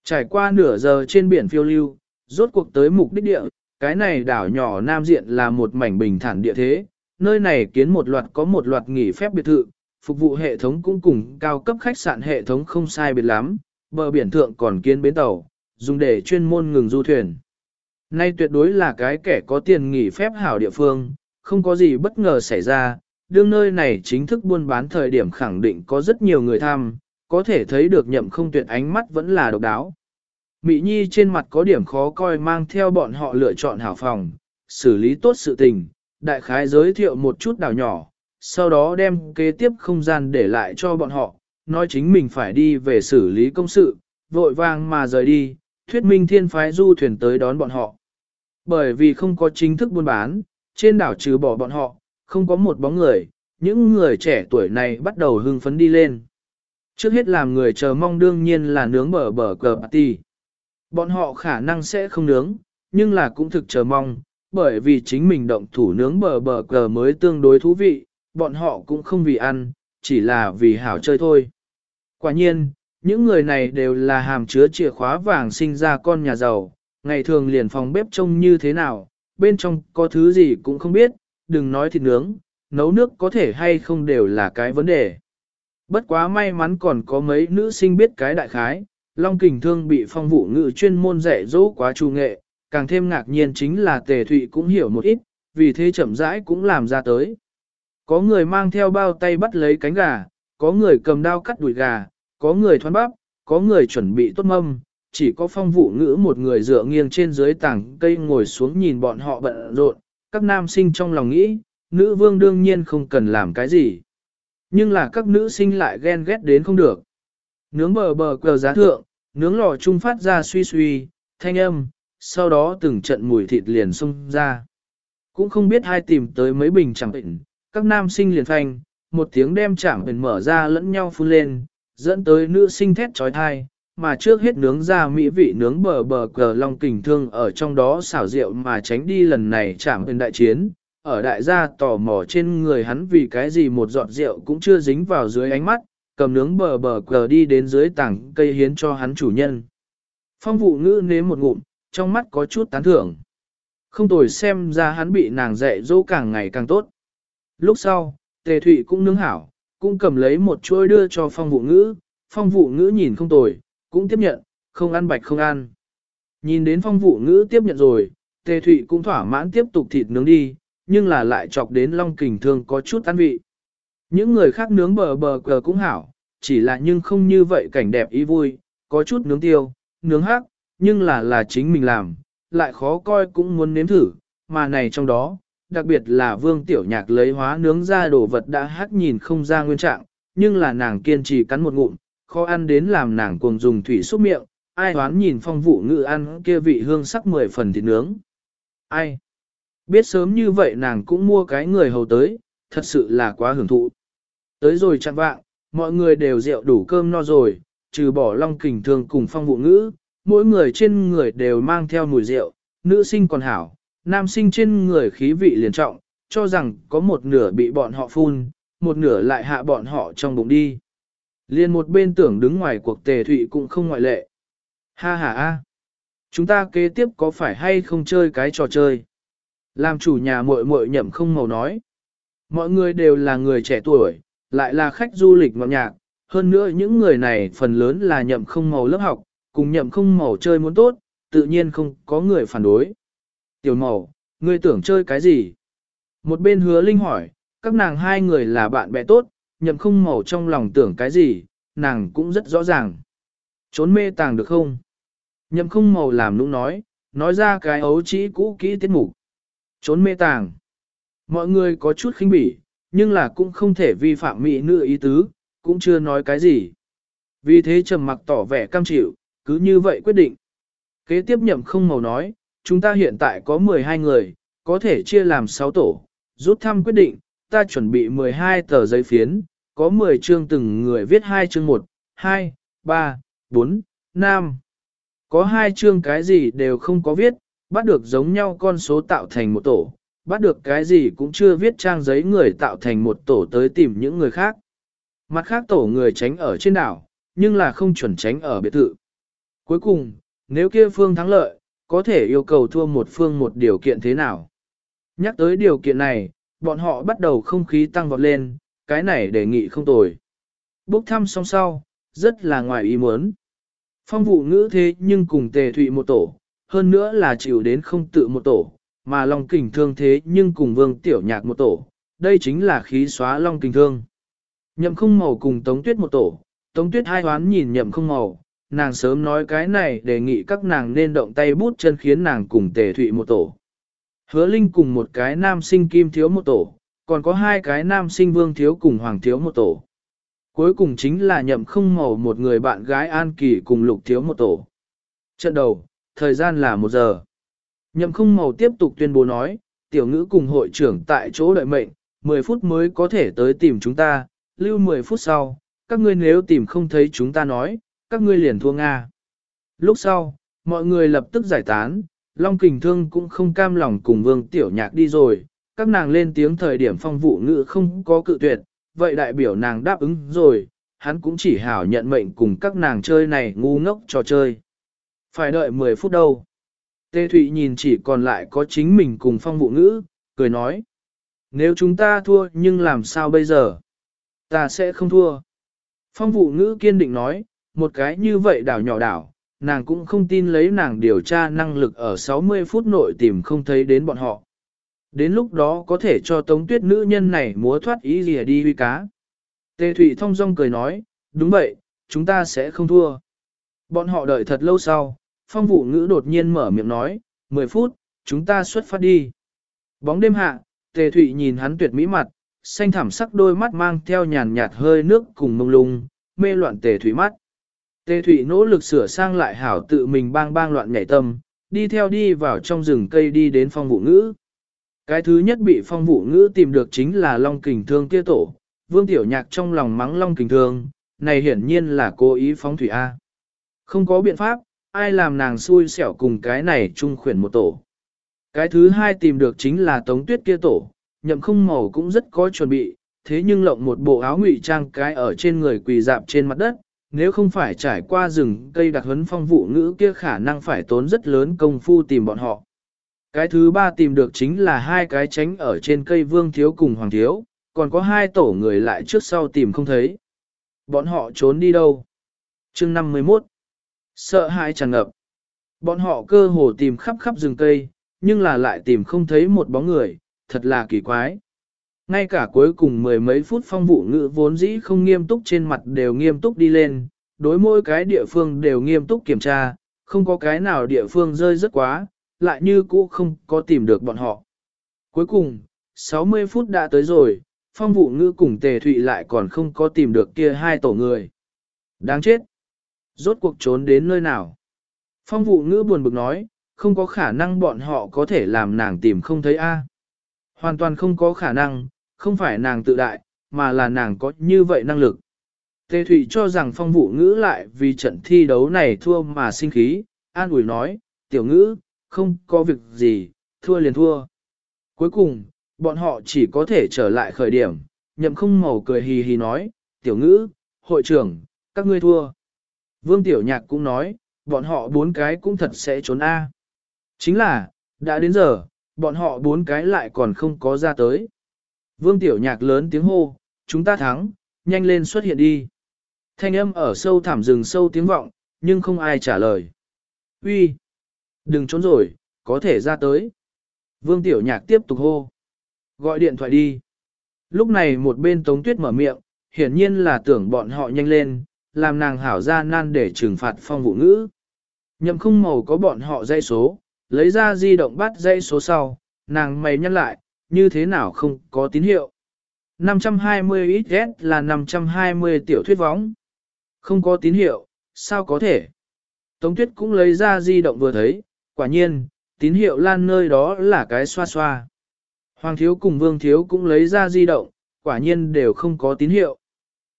Trải qua nửa giờ trên biển phiêu lưu, rốt cuộc tới mục đích địa, cái này đảo nhỏ nam diện là một mảnh bình thản địa thế, nơi này kiến một loạt có một loạt nghỉ phép biệt thự, phục vụ hệ thống cũng cùng cao cấp khách sạn hệ thống không sai biệt lắm, bờ biển thượng còn kiến bến tàu, dùng để chuyên môn ngừng du thuyền. Nay tuyệt đối là cái kẻ có tiền nghỉ phép hảo địa phương, không có gì bất ngờ xảy ra, đương nơi này chính thức buôn bán thời điểm khẳng định có rất nhiều người tham, có thể thấy được nhậm không tuyệt ánh mắt vẫn là độc đáo. Mỹ Nhi trên mặt có điểm khó coi mang theo bọn họ lựa chọn hảo phòng, xử lý tốt sự tình, đại khái giới thiệu một chút đảo nhỏ, sau đó đem kế tiếp không gian để lại cho bọn họ, nói chính mình phải đi về xử lý công sự, vội vàng mà rời đi, thuyết minh thiên phái du thuyền tới đón bọn họ. Bởi vì không có chính thức buôn bán, trên đảo trừ bỏ bọn họ, không có một bóng người, những người trẻ tuổi này bắt đầu hưng phấn đi lên. Trước hết làm người chờ mong đương nhiên là nướng bờ bờ cờ party. Bọn họ khả năng sẽ không nướng, nhưng là cũng thực chờ mong, bởi vì chính mình động thủ nướng bờ bờ cờ mới tương đối thú vị, bọn họ cũng không vì ăn, chỉ là vì hảo chơi thôi. Quả nhiên, những người này đều là hàm chứa chìa khóa vàng sinh ra con nhà giàu, ngày thường liền phòng bếp trông như thế nào, bên trong có thứ gì cũng không biết, đừng nói thịt nướng, nấu nước có thể hay không đều là cái vấn đề. Bất quá may mắn còn có mấy nữ sinh biết cái đại khái, Long Kình Thương bị phong vụ ngữ chuyên môn dạy dỗ quá trù nghệ, càng thêm ngạc nhiên chính là Tề Thụy cũng hiểu một ít, vì thế chậm rãi cũng làm ra tới. Có người mang theo bao tay bắt lấy cánh gà, có người cầm đao cắt đùi gà, có người thoăn bắp, có người chuẩn bị tốt mâm, chỉ có phong vụ ngữ một người dựa nghiêng trên dưới tảng cây ngồi xuống nhìn bọn họ bận rộn, các nam sinh trong lòng nghĩ, nữ vương đương nhiên không cần làm cái gì. Nhưng là các nữ sinh lại ghen ghét đến không được. Nướng bờ bờ cờ giá thượng, nướng lò trung phát ra suy suy, thanh âm, sau đó từng trận mùi thịt liền xông ra. Cũng không biết hai tìm tới mấy bình chẳng bệnh, các nam sinh liền phanh, một tiếng đem chẳng bệnh mở ra lẫn nhau phun lên, dẫn tới nữ sinh thét trói thai, mà trước hết nướng ra mỹ vị nướng bờ bờ cờ long kình thương ở trong đó xảo rượu mà tránh đi lần này chẳng bệnh đại chiến. Ở đại gia tò mò trên người hắn vì cái gì một giọt rượu cũng chưa dính vào dưới ánh mắt, cầm nướng bờ bờ cờ đi đến dưới tảng cây hiến cho hắn chủ nhân. Phong vụ ngữ nếm một ngụm, trong mắt có chút tán thưởng. Không tồi xem ra hắn bị nàng dạy dỗ càng ngày càng tốt. Lúc sau, tề thụy cũng nướng hảo, cũng cầm lấy một chuôi đưa cho phong vụ ngữ, phong vụ ngữ nhìn không tồi, cũng tiếp nhận, không ăn bạch không ăn. Nhìn đến phong vụ ngữ tiếp nhận rồi, tề thụy cũng thỏa mãn tiếp tục thịt nướng đi, nhưng là lại chọc đến long kình thương có chút ăn vị. Những người khác nướng bờ bờ cờ cũng hảo, chỉ là nhưng không như vậy cảnh đẹp ý vui, có chút nướng tiêu, nướng hắc, nhưng là là chính mình làm, lại khó coi cũng muốn nếm thử, mà này trong đó, đặc biệt là vương tiểu nhạc lấy hóa nướng ra đồ vật đã hắc nhìn không ra nguyên trạng, nhưng là nàng kiên trì cắn một ngụm, khó ăn đến làm nàng cuồng dùng thủy xúc miệng, ai hoán nhìn phong vụ ngự ăn kia vị hương sắc mười phần thịt nướng. Ai? Biết sớm như vậy nàng cũng mua cái người hầu tới, thật sự là quá hưởng thụ. Tới rồi chặn vạng, mọi người đều rượu đủ cơm no rồi, trừ bỏ long kình thường cùng phong vụ ngữ, mỗi người trên người đều mang theo mùi rượu, nữ sinh còn hảo, nam sinh trên người khí vị liền trọng, cho rằng có một nửa bị bọn họ phun, một nửa lại hạ bọn họ trong bụng đi. Liên một bên tưởng đứng ngoài cuộc tề thụy cũng không ngoại lệ. Ha ha ha! Chúng ta kế tiếp có phải hay không chơi cái trò chơi? Làm chủ nhà muội muội nhậm không màu nói. Mọi người đều là người trẻ tuổi, lại là khách du lịch ngọt nhạc. Hơn nữa những người này phần lớn là nhậm không màu lớp học, cùng nhậm không màu chơi muốn tốt, tự nhiên không có người phản đối. Tiểu màu, ngươi tưởng chơi cái gì? Một bên hứa linh hỏi, các nàng hai người là bạn bè tốt, nhậm không màu trong lòng tưởng cái gì, nàng cũng rất rõ ràng. Trốn mê tàng được không? Nhậm không màu làm nũng nói, nói ra cái ấu trĩ cũ kỹ tiết mục. Trốn mê tàng. Mọi người có chút khinh bỉ, nhưng là cũng không thể vi phạm mỹ nữ ý tứ, cũng chưa nói cái gì. Vì thế trầm mặc tỏ vẻ cam chịu, cứ như vậy quyết định. Kế tiếp nhậm không màu nói, chúng ta hiện tại có 12 người, có thể chia làm 6 tổ, rút thăm quyết định, ta chuẩn bị 12 tờ giấy phiến, có 10 chương từng người viết 2 chương 1, 2, 3, 4, 5. Có 2 chương cái gì đều không có viết, bắt được giống nhau con số tạo thành một tổ, bắt được cái gì cũng chưa viết trang giấy người tạo thành một tổ tới tìm những người khác. Mặt khác tổ người tránh ở trên đảo, nhưng là không chuẩn tránh ở biệt thự. Cuối cùng, nếu kia phương thắng lợi, có thể yêu cầu thua một phương một điều kiện thế nào. Nhắc tới điều kiện này, bọn họ bắt đầu không khí tăng vọt lên, cái này đề nghị không tồi. Bốc thăm xong sau, rất là ngoài ý muốn. Phong vụ ngữ thế nhưng cùng tề thụy một tổ, hơn nữa là chịu đến không tự một tổ, mà Long Kình Thương thế nhưng cùng Vương Tiểu Nhạc một tổ, đây chính là khí xóa Long Kình Thương. Nhậm không màu cùng Tống Tuyết một tổ, Tống Tuyết hai hoán nhìn nhậm không màu, nàng sớm nói cái này đề nghị các nàng nên động tay bút chân khiến nàng cùng tề thụy một tổ. Hứa Linh cùng một cái nam sinh kim thiếu một tổ, còn có hai cái nam sinh vương thiếu cùng hoàng thiếu một tổ. Cuối cùng chính là nhậm không màu một người bạn gái An Kỳ cùng lục thiếu một tổ. Trận đầu, thời gian là một giờ. Nhậm không màu tiếp tục tuyên bố nói, tiểu ngữ cùng hội trưởng tại chỗ đợi mệnh, 10 phút mới có thể tới tìm chúng ta, lưu 10 phút sau, các ngươi nếu tìm không thấy chúng ta nói, các ngươi liền thua Nga. Lúc sau, mọi người lập tức giải tán, Long Kình Thương cũng không cam lòng cùng Vương Tiểu Nhạc đi rồi, các nàng lên tiếng thời điểm phong vụ ngữ không có cự tuyệt, vậy đại biểu nàng đáp ứng rồi, hắn cũng chỉ hảo nhận mệnh cùng các nàng chơi này ngu ngốc trò chơi. Phải đợi 10 phút đâu. Tê Thụy nhìn chỉ còn lại có chính mình cùng phong vụ ngữ, cười nói. Nếu chúng ta thua nhưng làm sao bây giờ? Ta sẽ không thua. Phong vụ ngữ kiên định nói, một cái như vậy đảo nhỏ đảo, nàng cũng không tin lấy nàng điều tra năng lực ở 60 phút nội tìm không thấy đến bọn họ. Đến lúc đó có thể cho tống tuyết nữ nhân này múa thoát ý gì đi huy cá. Tề Thụy thông dong cười nói, đúng vậy, chúng ta sẽ không thua. Bọn họ đợi thật lâu sau, phong vụ ngữ đột nhiên mở miệng nói, 10 phút, chúng ta xuất phát đi. Bóng đêm hạ, Tề Thụy nhìn hắn tuyệt mỹ mặt, xanh thẳm sắc đôi mắt mang theo nhàn nhạt hơi nước cùng mông lung, mê loạn Tề Thụy mắt. Tề Thụy nỗ lực sửa sang lại hảo tự mình bang bang loạn nhảy tâm, đi theo đi vào trong rừng cây đi đến phong vụ ngữ. Cái thứ nhất bị phong vụ ngữ tìm được chính là Long Kình Thương kia tổ, Vương Tiểu Nhạc trong lòng mắng Long Kình Thương, này hiển nhiên là cố ý phóng thủy A. Không có biện pháp, ai làm nàng xui xẻo cùng cái này chung khuyển một tổ. Cái thứ hai tìm được chính là Tống Tuyết kia tổ, nhậm không màu cũng rất có chuẩn bị, thế nhưng lộng một bộ áo ngụy trang cái ở trên người quỳ dạp trên mặt đất, nếu không phải trải qua rừng cây đặc huấn phong vụ ngữ kia khả năng phải tốn rất lớn công phu tìm bọn họ. Cái thứ ba tìm được chính là hai cái tránh ở trên cây vương thiếu cùng hoàng thiếu, còn có hai tổ người lại trước sau tìm không thấy. Bọn họ trốn đi đâu? chương 51 Sợ hãi tràn ngập. Bọn họ cơ hồ tìm khắp khắp rừng cây, nhưng là lại tìm không thấy một bóng người, thật là kỳ quái. Ngay cả cuối cùng mười mấy phút phong vụ ngữ vốn dĩ không nghiêm túc trên mặt đều nghiêm túc đi lên, đối mỗi cái địa phương đều nghiêm túc kiểm tra, không có cái nào địa phương rơi rất quá, lại như cũ không có tìm được bọn họ. Cuối cùng, 60 phút đã tới rồi, phong vụ ngữ cùng tề thụy lại còn không có tìm được kia hai tổ người. Đáng chết! Rốt cuộc trốn đến nơi nào? Phong vụ ngữ buồn bực nói, không có khả năng bọn họ có thể làm nàng tìm không thấy A. Hoàn toàn không có khả năng, không phải nàng tự đại, mà là nàng có như vậy năng lực. Tề Thụy cho rằng phong vụ ngữ lại vì trận thi đấu này thua mà sinh khí, an ủi nói, tiểu ngữ, không có việc gì, thua liền thua. Cuối cùng, bọn họ chỉ có thể trở lại khởi điểm, nhậm không màu cười hì hì nói, tiểu ngữ, hội trưởng, các ngươi thua. Vương Tiểu Nhạc cũng nói, bọn họ bốn cái cũng thật sẽ trốn A. Chính là, đã đến giờ, bọn họ bốn cái lại còn không có ra tới. Vương Tiểu Nhạc lớn tiếng hô, chúng ta thắng, nhanh lên xuất hiện đi. Thanh âm ở sâu thảm rừng sâu tiếng vọng, nhưng không ai trả lời. Uy, Đừng trốn rồi, có thể ra tới. Vương Tiểu Nhạc tiếp tục hô. Gọi điện thoại đi. Lúc này một bên Tống Tuyết mở miệng, hiển nhiên là tưởng bọn họ nhanh lên, làm nàng hảo ra nan để trừng phạt phong vụ ngữ. Nhậm không màu có bọn họ dây số, lấy ra di động bắt dây số sau, nàng mày nhắc lại, như thế nào không có tín hiệu. 520 XS là 520 tiểu thuyết vóng. Không có tín hiệu, sao có thể? Tống tuyết cũng lấy ra di động vừa thấy, quả nhiên, tín hiệu lan nơi đó là cái xoa xoa. Hoàng thiếu cùng vương thiếu cũng lấy ra di động, quả nhiên đều không có tín hiệu.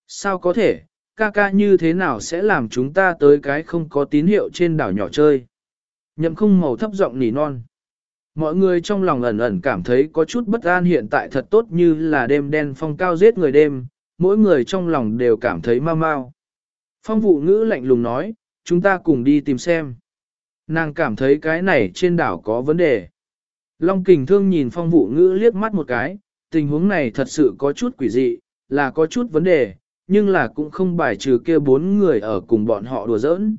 Sao có thể, ca ca như thế nào sẽ làm chúng ta tới cái không có tín hiệu trên đảo nhỏ chơi? Nhậm không màu thấp giọng nỉ non. Mọi người trong lòng ẩn ẩn cảm thấy có chút bất an hiện tại thật tốt như là đêm đen phong cao giết người đêm, mỗi người trong lòng đều cảm thấy mau mau. Phong vụ ngữ lạnh lùng nói, chúng ta cùng đi tìm xem. Nàng cảm thấy cái này trên đảo có vấn đề. Long kình thương nhìn phong vụ ngữ liếc mắt một cái, tình huống này thật sự có chút quỷ dị, là có chút vấn đề, nhưng là cũng không bài trừ kia bốn người ở cùng bọn họ đùa giỡn.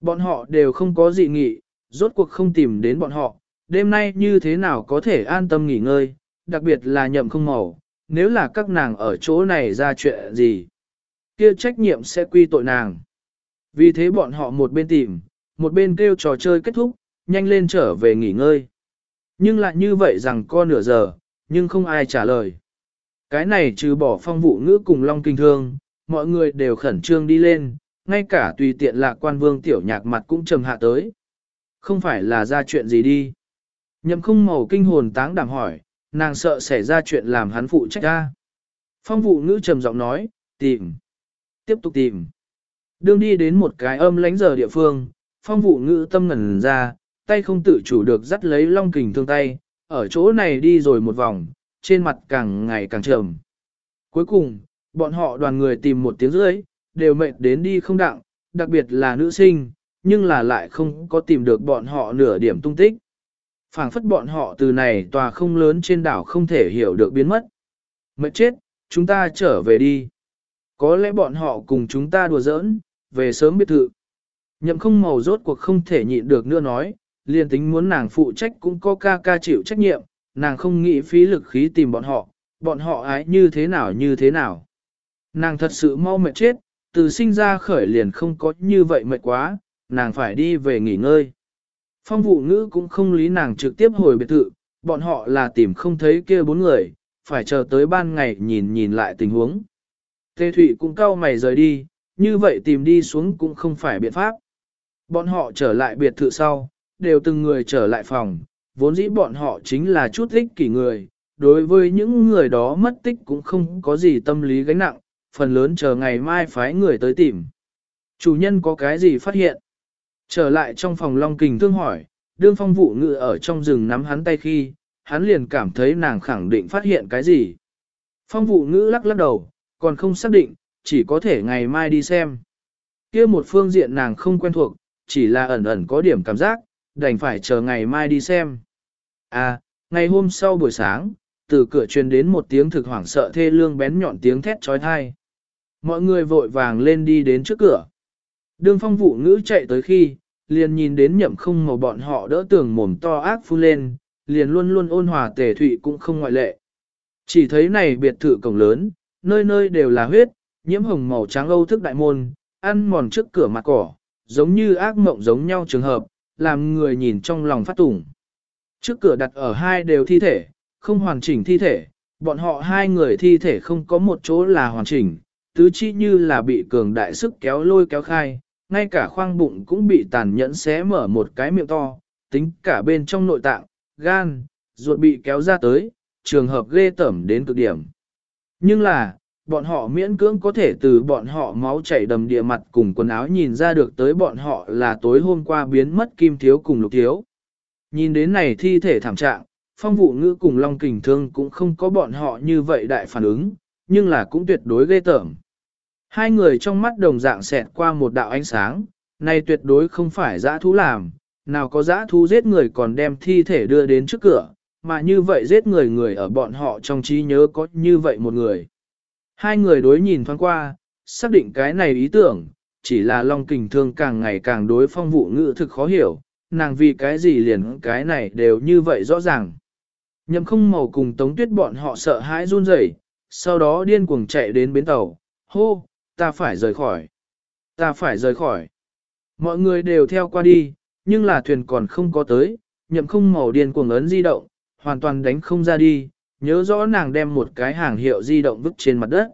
Bọn họ đều không có dị nghị, rốt cuộc không tìm đến bọn họ, đêm nay như thế nào có thể an tâm nghỉ ngơi, đặc biệt là nhậm không màu, nếu là các nàng ở chỗ này ra chuyện gì, kia trách nhiệm sẽ quy tội nàng. Vì thế bọn họ một bên tìm, một bên kêu trò chơi kết thúc, nhanh lên trở về nghỉ ngơi. Nhưng lại như vậy rằng co nửa giờ, nhưng không ai trả lời. Cái này trừ bỏ phong vụ ngữ cùng long kinh thương, mọi người đều khẩn trương đi lên, ngay cả tùy tiện lạc quan vương tiểu nhạc mặt cũng trầm hạ tới. Không phải là ra chuyện gì đi. Nhậm không màu kinh hồn táng đảm hỏi, nàng sợ xảy ra chuyện làm hắn phụ trách ra. Phong vụ ngữ trầm giọng nói, tìm. Tiếp tục tìm. Đương đi đến một cái âm lánh giờ địa phương, phong vụ ngữ tâm ngẩn ra, tay không tự chủ được dắt lấy long kình thương tay, ở chỗ này đi rồi một vòng, trên mặt càng ngày càng trầm. Cuối cùng, bọn họ đoàn người tìm một tiếng rưỡi, đều mệt đến đi không đặng, đặc biệt là nữ sinh, nhưng là lại không có tìm được bọn họ nửa điểm tung tích. phảng phất bọn họ từ này tòa không lớn trên đảo không thể hiểu được biến mất. Mệt chết, chúng ta trở về đi. Có lẽ bọn họ cùng chúng ta đùa giỡn, về sớm biệt thự. Nhậm không màu rốt cuộc không thể nhịn được nữa nói, liền tính muốn nàng phụ trách cũng có ca ca chịu trách nhiệm, nàng không nghĩ phí lực khí tìm bọn họ, bọn họ ái như thế nào như thế nào. Nàng thật sự mau mệt chết, từ sinh ra khởi liền không có như vậy mệt quá, nàng phải đi về nghỉ ngơi. Phong vụ ngữ cũng không lý nàng trực tiếp hồi biệt thự, bọn họ là tìm không thấy kia bốn người, phải chờ tới ban ngày nhìn nhìn lại tình huống. Tê Thụy cũng cau mày rời đi, như vậy tìm đi xuống cũng không phải biện pháp. Bọn họ trở lại biệt thự sau, đều từng người trở lại phòng, vốn dĩ bọn họ chính là chút ích kỷ người, đối với những người đó mất tích cũng không có gì tâm lý gánh nặng, phần lớn chờ ngày mai phái người tới tìm. Chủ nhân có cái gì phát hiện? Trở lại trong phòng Long Kình thương hỏi, đương phong vụ ngự ở trong rừng nắm hắn tay khi, hắn liền cảm thấy nàng khẳng định phát hiện cái gì. Phong vụ ngữ lắc lắc đầu, còn không xác định, chỉ có thể ngày mai đi xem. kia một phương diện nàng không quen thuộc, chỉ là ẩn ẩn có điểm cảm giác, đành phải chờ ngày mai đi xem. À, ngày hôm sau buổi sáng, từ cửa truyền đến một tiếng thực hoảng sợ thê lương bén nhọn tiếng thét trói thai. Mọi người vội vàng lên đi đến trước cửa. Đường phong vụ ngữ chạy tới khi, liền nhìn đến nhậm không màu bọn họ đỡ tường mồm to ác phun lên, liền luôn luôn ôn hòa tề thụy cũng không ngoại lệ. Chỉ thấy này biệt thự cổng lớn, nơi nơi đều là huyết, nhiễm hồng màu trắng âu thức đại môn, ăn mòn trước cửa mặt cỏ, giống như ác mộng giống nhau trường hợp, làm người nhìn trong lòng phát tủng. Trước cửa đặt ở hai đều thi thể, không hoàn chỉnh thi thể, bọn họ hai người thi thể không có một chỗ là hoàn chỉnh, tứ chi như là bị cường đại sức kéo lôi kéo khai, ngay cả khoang bụng cũng bị tàn nhẫn xé mở một cái miệng to, tính cả bên trong nội tạng, gan, ruột bị kéo ra tới, trường hợp ghê tẩm đến cực điểm. Nhưng là, bọn họ miễn cưỡng có thể từ bọn họ máu chảy đầm địa mặt cùng quần áo nhìn ra được tới bọn họ là tối hôm qua biến mất kim thiếu cùng lục thiếu. Nhìn đến này thi thể thảm trạng, phong vụ ngữ cùng long kình thương cũng không có bọn họ như vậy đại phản ứng, nhưng là cũng tuyệt đối ghê tởm. Hai người trong mắt đồng dạng xẹt qua một đạo ánh sáng, này tuyệt đối không phải dã thú làm, nào có dã thú giết người còn đem thi thể đưa đến trước cửa, mà như vậy giết người người ở bọn họ trong trí nhớ có như vậy một người. Hai người đối nhìn thoáng qua, xác định cái này ý tưởng, chỉ là Long Kình Thương càng ngày càng đối phong vụ ngữ thực khó hiểu, nàng vì cái gì liền cái này đều như vậy rõ ràng. Nhậm không màu cùng tống tuyết bọn họ sợ hãi run rẩy, sau đó điên cuồng chạy đến bến tàu, hô, ta phải rời khỏi, ta phải rời khỏi. Mọi người đều theo qua đi, nhưng là thuyền còn không có tới, nhậm không màu điên cuồng ấn di động, hoàn toàn đánh không ra đi, nhớ rõ nàng đem một cái hàng hiệu di động vứt trên mặt đất.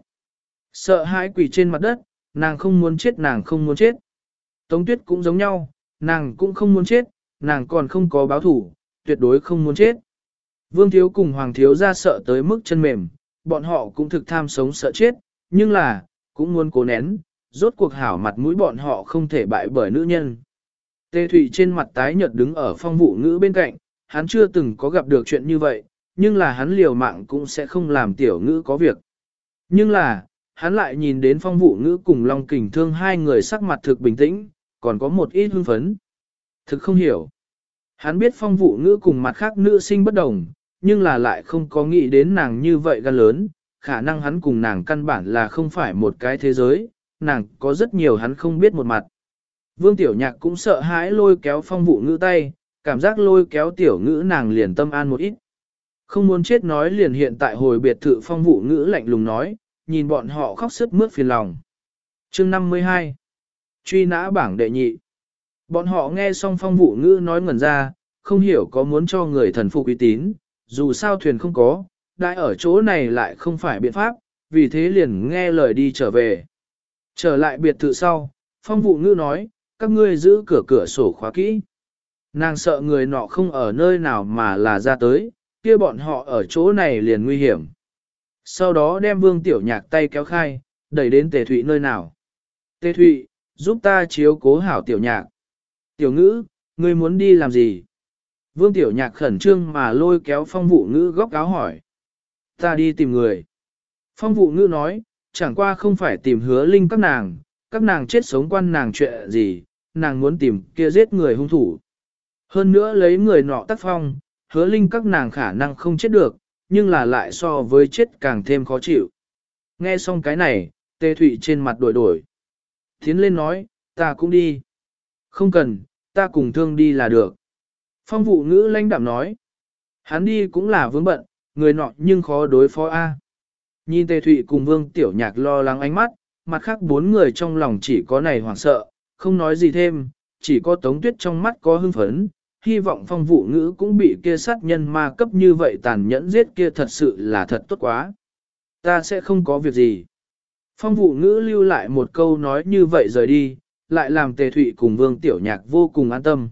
Sợ hãi quỷ trên mặt đất, nàng không muốn chết nàng không muốn chết. Tống tuyết cũng giống nhau, nàng cũng không muốn chết, nàng còn không có báo thủ, tuyệt đối không muốn chết. Vương thiếu cùng hoàng thiếu ra sợ tới mức chân mềm, bọn họ cũng thực tham sống sợ chết, nhưng là, cũng muốn cố nén, rốt cuộc hảo mặt mũi bọn họ không thể bại bởi nữ nhân. Tê Thụy trên mặt tái nhợt đứng ở phong vụ ngữ bên cạnh, hắn chưa từng có gặp được chuyện như vậy, nhưng là hắn liều mạng cũng sẽ không làm tiểu ngữ có việc. Nhưng là, hắn lại nhìn đến phong vụ ngữ cùng Long Kình Thương hai người sắc mặt thực bình tĩnh, còn có một ít hưng phấn. Thực không hiểu. Hắn biết phong vụ ngữ cùng mặt khác nữ sinh bất đồng, nhưng là lại không có nghĩ đến nàng như vậy gan lớn, khả năng hắn cùng nàng căn bản là không phải một cái thế giới, nàng có rất nhiều hắn không biết một mặt. Vương Tiểu Nhạc cũng sợ hãi lôi kéo phong vụ ngữ tay, cảm giác lôi kéo tiểu ngữ nàng liền tâm an một ít. Không muốn chết nói liền hiện tại hồi biệt thự phong vụ ngữ lạnh lùng nói, nhìn bọn họ khóc sức mướt phiền lòng. chương 52 Truy nã bảng đệ nhị Bọn họ nghe xong phong vụ ngữ nói ngẩn ra, không hiểu có muốn cho người thần phục uy tín, dù sao thuyền không có, đại ở chỗ này lại không phải biện pháp, vì thế liền nghe lời đi trở về. Trở lại biệt thự sau, phong vụ ngữ nói, các ngươi giữ cửa cửa sổ khóa kỹ. Nàng sợ người nọ không ở nơi nào mà là ra tới, kia bọn họ ở chỗ này liền nguy hiểm. Sau đó đem vương tiểu nhạc tay kéo khai, đẩy đến tề thụy nơi nào. Tề thụy, giúp ta chiếu cố hảo tiểu nhạc. Tiểu ngữ, ngươi muốn đi làm gì? Vương tiểu nhạc khẩn trương mà lôi kéo phong vụ ngữ góc áo hỏi. Ta đi tìm người. Phong vụ ngữ nói, chẳng qua không phải tìm hứa linh các nàng, các nàng chết sống quan nàng chuyện gì, nàng muốn tìm kia giết người hung thủ. Hơn nữa lấy người nọ tác phong, hứa linh các nàng khả năng không chết được, nhưng là lại so với chết càng thêm khó chịu. Nghe xong cái này, tê thụy trên mặt đổi đổi. thiến lên nói, ta cũng đi. Không cần, ta cùng thương đi là được. Phong vụ ngữ lãnh đạm nói. Hắn đi cũng là vướng bận, người nọ nhưng khó đối phó A. Nhìn tê thụy cùng vương tiểu nhạc lo lắng ánh mắt, mặt khác bốn người trong lòng chỉ có này hoảng sợ, không nói gì thêm, chỉ có tống tuyết trong mắt có hưng phấn, hy vọng phong vụ ngữ cũng bị kia sát nhân ma cấp như vậy tàn nhẫn giết kia thật sự là thật tốt quá. Ta sẽ không có việc gì. Phong vụ ngữ lưu lại một câu nói như vậy rời đi, lại làm tề thụy cùng vương tiểu nhạc vô cùng an tâm.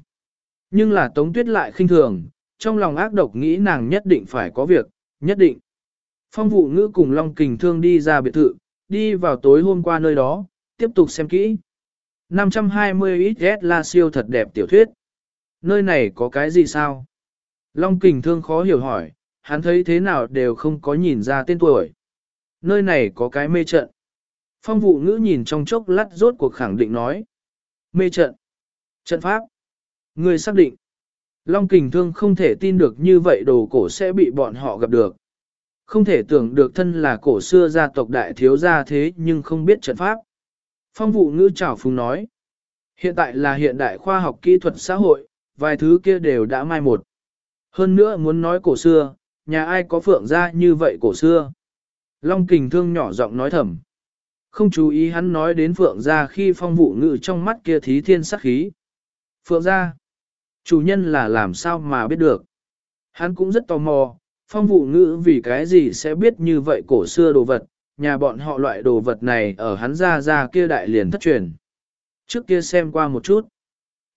Nhưng là tống tuyết lại khinh thường, trong lòng ác độc nghĩ nàng nhất định phải có việc, nhất định. Phong vụ ngữ cùng Long Kình Thương đi ra biệt thự, đi vào tối hôm qua nơi đó, tiếp tục xem kỹ. 520 XS là siêu thật đẹp tiểu thuyết. Nơi này có cái gì sao? Long kình thương khó hiểu hỏi, hắn thấy thế nào đều không có nhìn ra tên tuổi. Nơi này có cái mê trận. Phong vụ ngữ nhìn trong chốc lát rốt cuộc khẳng định nói. Mê trận. Trận pháp. Người xác định. Long kình thương không thể tin được như vậy đồ cổ sẽ bị bọn họ gặp được. Không thể tưởng được thân là cổ xưa gia tộc đại thiếu gia thế nhưng không biết trận pháp. Phong vụ ngữ chảo phùng nói. Hiện tại là hiện đại khoa học kỹ thuật xã hội, vài thứ kia đều đã mai một. Hơn nữa muốn nói cổ xưa, nhà ai có phượng gia như vậy cổ xưa. Long kình thương nhỏ giọng nói thầm. Không chú ý hắn nói đến phượng gia khi phong vụ ngự trong mắt kia thí thiên sắc khí. Phượng gia, chủ nhân là làm sao mà biết được. Hắn cũng rất tò mò, phong vụ ngữ vì cái gì sẽ biết như vậy cổ xưa đồ vật, nhà bọn họ loại đồ vật này ở hắn ra ra kia đại liền thất truyền. Trước kia xem qua một chút.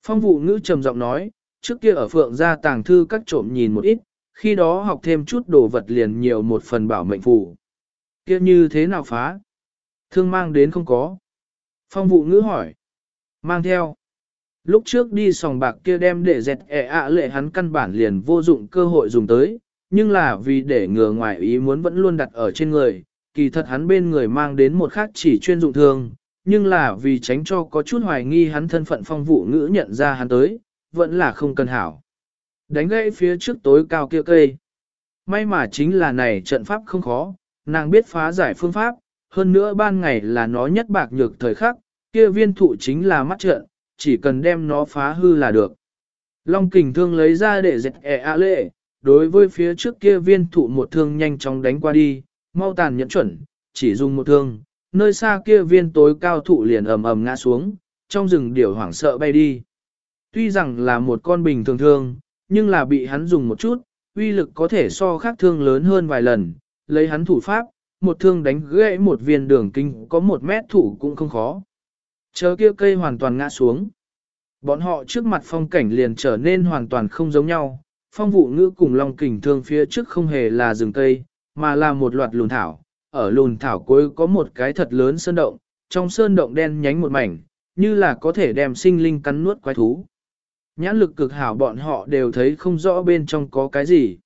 Phong vụ ngữ trầm giọng nói, trước kia ở phượng gia tàng thư các trộm nhìn một ít, khi đó học thêm chút đồ vật liền nhiều một phần bảo mệnh phù. Kia như thế nào phá? Thương mang đến không có. Phong vụ ngữ hỏi. Mang theo. Lúc trước đi sòng bạc kia đem để dẹt ẹ ạ lệ hắn căn bản liền vô dụng cơ hội dùng tới, nhưng là vì để ngừa ngoài ý muốn vẫn luôn đặt ở trên người, kỳ thật hắn bên người mang đến một khác chỉ chuyên dụng thương, nhưng là vì tránh cho có chút hoài nghi hắn thân phận phong vụ ngữ nhận ra hắn tới, vẫn là không cần hảo. Đánh gãy phía trước tối cao kia cây. May mà chính là này trận pháp không khó, nàng biết phá giải phương pháp, hơn nữa ban ngày là nó nhất bạc nhược thời khắc, kia viên thụ chính là mắt trận, chỉ cần đem nó phá hư là được. Long kình thương lấy ra để dẹt e a lệ, đối với phía trước kia viên thụ một thương nhanh chóng đánh qua đi, mau tàn nhẫn chuẩn, chỉ dùng một thương, nơi xa kia viên tối cao thụ liền ầm ầm ngã xuống, trong rừng điểu hoảng sợ bay đi. Tuy rằng là một con bình thường thương, nhưng là bị hắn dùng một chút, uy lực có thể so khác thương lớn hơn vài lần, lấy hắn thủ pháp, một thương đánh gãy một viên đường kinh có một mét thủ cũng không khó. Chờ kia cây hoàn toàn ngã xuống. Bọn họ trước mặt phong cảnh liền trở nên hoàn toàn không giống nhau, phong vụ ngữ cùng long kình thương phía trước không hề là rừng cây, mà là một loạt lùn thảo. Ở lùn thảo cuối có một cái thật lớn sơn động, trong sơn động đen nhánh một mảnh, như là có thể đem sinh linh cắn nuốt quái thú. Nhãn lực cực hảo bọn họ đều thấy không rõ bên trong có cái gì.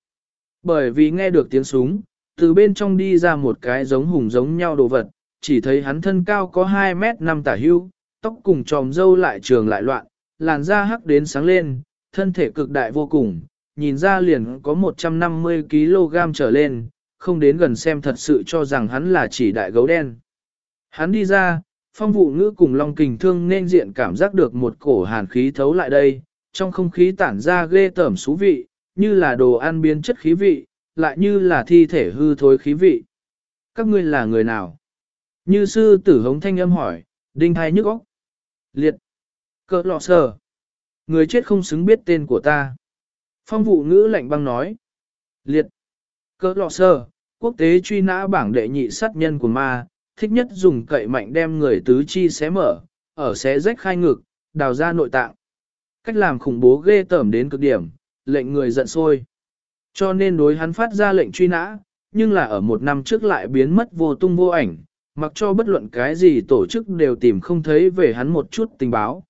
Bởi vì nghe được tiếng súng, từ bên trong đi ra một cái giống hùng giống nhau đồ vật, chỉ thấy hắn thân cao có 2 mét 5 tả hưu, tóc cùng tròm dâu lại trường lại loạn, làn da hắc đến sáng lên, thân thể cực đại vô cùng, nhìn ra liền có 150kg trở lên, không đến gần xem thật sự cho rằng hắn là chỉ đại gấu đen. Hắn đi ra, phong vụ ngữ cùng Long Kình Thương nên diện cảm giác được một cổ hàn khí thấu lại đây, trong không khí tản ra ghê tởm xú vị, như là đồ ăn biến chất khí vị, lại như là thi thể hư thối khí vị. Các ngươi là người nào? Như sư tử hống thanh âm hỏi, đinh thai nhức óc. Liệt. Cỡ lọ sờ. Người chết không xứng biết tên của ta. Phong vụ ngữ lạnh băng nói. Liệt. Cỡ lọ sờ, quốc tế truy nã bảng đệ nhị sát nhân của ma, thích nhất dùng cậy mạnh đem người tứ chi xé mở, ở xé rách khai ngực, đào ra nội tạng. Cách làm khủng bố ghê tởm đến cực điểm, lệnh người giận sôi. Cho nên đối hắn phát ra lệnh truy nã, nhưng là ở một năm trước lại biến mất vô tung vô ảnh, mặc cho bất luận cái gì tổ chức đều tìm không thấy về hắn một chút tình báo.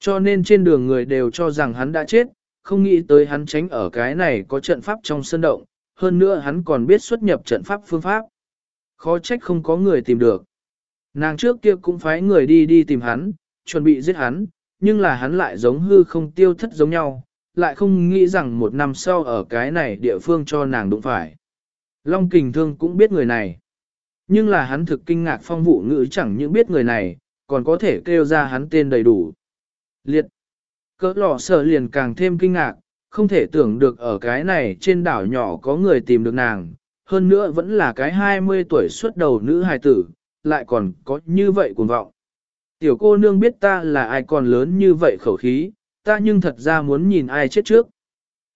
Cho nên trên đường người đều cho rằng hắn đã chết, không nghĩ tới hắn tránh ở cái này có trận pháp trong sân động, hơn nữa hắn còn biết xuất nhập trận pháp phương pháp. Khó trách không có người tìm được. Nàng trước kia cũng phái người đi đi tìm hắn, chuẩn bị giết hắn, nhưng là hắn lại giống hư không tiêu thất giống nhau, lại không nghĩ rằng một năm sau ở cái này địa phương cho nàng đụng phải. Long kình thương cũng biết người này. Nhưng là hắn thực kinh ngạc phong vụ ngữ chẳng những biết người này, còn có thể kêu ra hắn tên đầy đủ. Liệt. Cỡ lò sợ liền càng thêm kinh ngạc, không thể tưởng được ở cái này trên đảo nhỏ có người tìm được nàng, hơn nữa vẫn là cái 20 tuổi xuất đầu nữ hài tử, lại còn có như vậy cuồng vọng. Tiểu cô nương biết ta là ai còn lớn như vậy khẩu khí, ta nhưng thật ra muốn nhìn ai chết trước.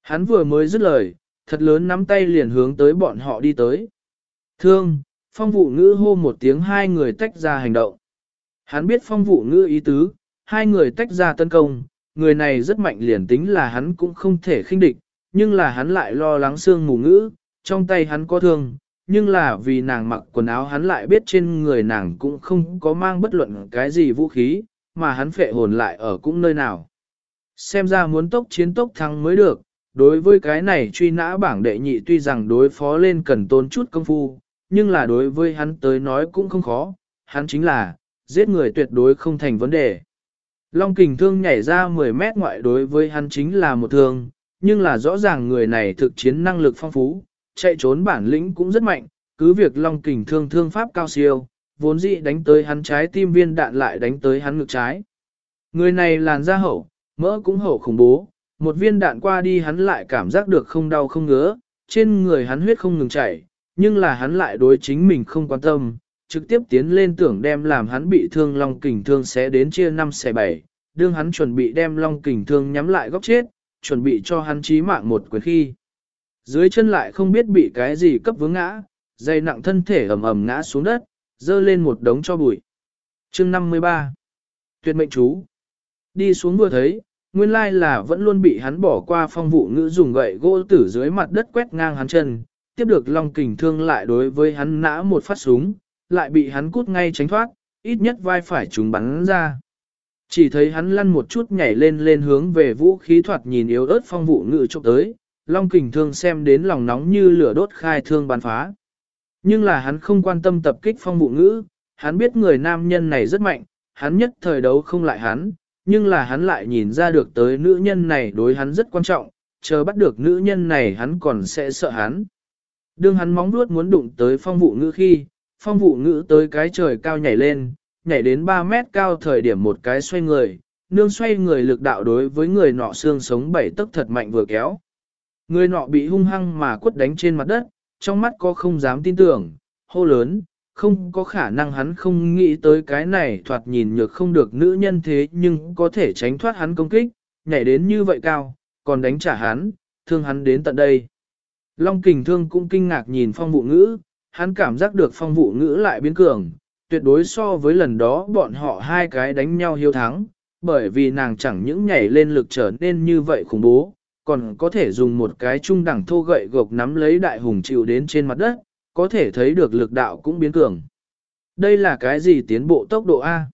Hắn vừa mới dứt lời, thật lớn nắm tay liền hướng tới bọn họ đi tới. Thương, phong vụ ngữ hô một tiếng hai người tách ra hành động. Hắn biết phong vụ ngữ ý tứ, hai người tách ra tấn công, người này rất mạnh liền tính là hắn cũng không thể khinh địch, nhưng là hắn lại lo lắng xương mù ngữ, trong tay hắn có thương, nhưng là vì nàng mặc quần áo hắn lại biết trên người nàng cũng không có mang bất luận cái gì vũ khí, mà hắn phệ hồn lại ở cũng nơi nào. Xem ra muốn tốc chiến tốc thắng mới được, đối với cái này truy nã bảng đệ nhị tuy rằng đối phó lên cần tốn chút công phu, nhưng là đối với hắn tới nói cũng không khó, hắn chính là, giết người tuyệt đối không thành vấn đề. Long kình thương nhảy ra 10 mét ngoại đối với hắn chính là một thương, nhưng là rõ ràng người này thực chiến năng lực phong phú, chạy trốn bản lĩnh cũng rất mạnh, cứ việc Long kình thương thương pháp cao siêu, vốn dĩ đánh tới hắn trái tim viên đạn lại đánh tới hắn ngực trái. Người này làn da hậu, mỡ cũng hậu khủng bố, một viên đạn qua đi hắn lại cảm giác được không đau không ngứa, trên người hắn huyết không ngừng chảy, nhưng là hắn lại đối chính mình không quan tâm, trực tiếp tiến lên tưởng đem làm hắn bị thương long kình thương sẽ đến chia 5 xẻ 7, đương hắn chuẩn bị đem long kình thương nhắm lại góc chết, chuẩn bị cho hắn chí mạng một quyền khi. Dưới chân lại không biết bị cái gì cấp vướng ngã, dây nặng thân thể ầm ầm ngã xuống đất, dơ lên một đống cho bụi. chương 53 Tuyệt mệnh chú Đi xuống vừa thấy, nguyên lai là vẫn luôn bị hắn bỏ qua phong vụ ngữ dùng gậy gỗ tử dưới mặt đất quét ngang hắn chân, tiếp được long kình thương lại đối với hắn nã một phát súng, lại bị hắn cút ngay tránh thoát, ít nhất vai phải chúng bắn ra. Chỉ thấy hắn lăn một chút nhảy lên lên hướng về vũ khí thoạt nhìn yếu ớt phong vụ ngự chụp tới, long kình thương xem đến lòng nóng như lửa đốt khai thương bắn phá. Nhưng là hắn không quan tâm tập kích phong vụ ngữ, hắn biết người nam nhân này rất mạnh, hắn nhất thời đấu không lại hắn, nhưng là hắn lại nhìn ra được tới nữ nhân này đối hắn rất quan trọng, chờ bắt được nữ nhân này hắn còn sẽ sợ hắn. Đương hắn móng vuốt muốn đụng tới phong vụ ngữ khi, phong vụ ngữ tới cái trời cao nhảy lên, nhảy đến 3 mét cao thời điểm một cái xoay người, nương xoay người lực đạo đối với người nọ xương sống bảy tấc thật mạnh vừa kéo. Người nọ bị hung hăng mà quất đánh trên mặt đất, trong mắt có không dám tin tưởng, hô lớn, không có khả năng hắn không nghĩ tới cái này thoạt nhìn nhược không được nữ nhân thế nhưng có thể tránh thoát hắn công kích, nhảy đến như vậy cao, còn đánh trả hắn, thương hắn đến tận đây. Long kình thương cũng kinh ngạc nhìn phong vụ ngữ, hắn cảm giác được phong vụ ngữ lại biến cường, tuyệt đối so với lần đó bọn họ hai cái đánh nhau hiếu thắng, bởi vì nàng chẳng những nhảy lên lực trở nên như vậy khủng bố, còn có thể dùng một cái trung đẳng thô gậy gộc nắm lấy đại hùng chịu đến trên mặt đất, có thể thấy được lực đạo cũng biến cường. Đây là cái gì tiến bộ tốc độ A?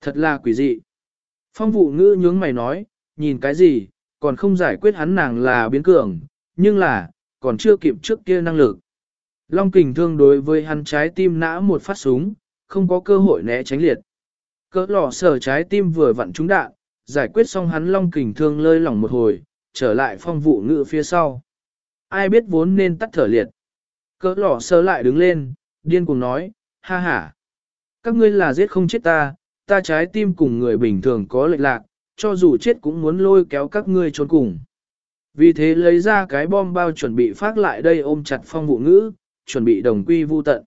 Thật là quỷ dị. Phong vụ ngữ nhướng mày nói, nhìn cái gì, còn không giải quyết hắn nàng là biến cường, nhưng là, còn chưa kịp trước kia năng lực. Long kình thương đối với hắn trái tim nã một phát súng, không có cơ hội né tránh liệt. Cỡ lò sở trái tim vừa vặn trúng đạn, giải quyết xong hắn long kình thương lơi lỏng một hồi, trở lại phong vụ ngự phía sau. Ai biết vốn nên tắt thở liệt. Cỡ lò sơ lại đứng lên, điên cùng nói, ha ha. Các ngươi là giết không chết ta, ta trái tim cùng người bình thường có lệch lạc, cho dù chết cũng muốn lôi kéo các ngươi trốn cùng. Vì thế lấy ra cái bom bao chuẩn bị phát lại đây ôm chặt phong vụ ngữ, chuẩn bị đồng quy vu tận.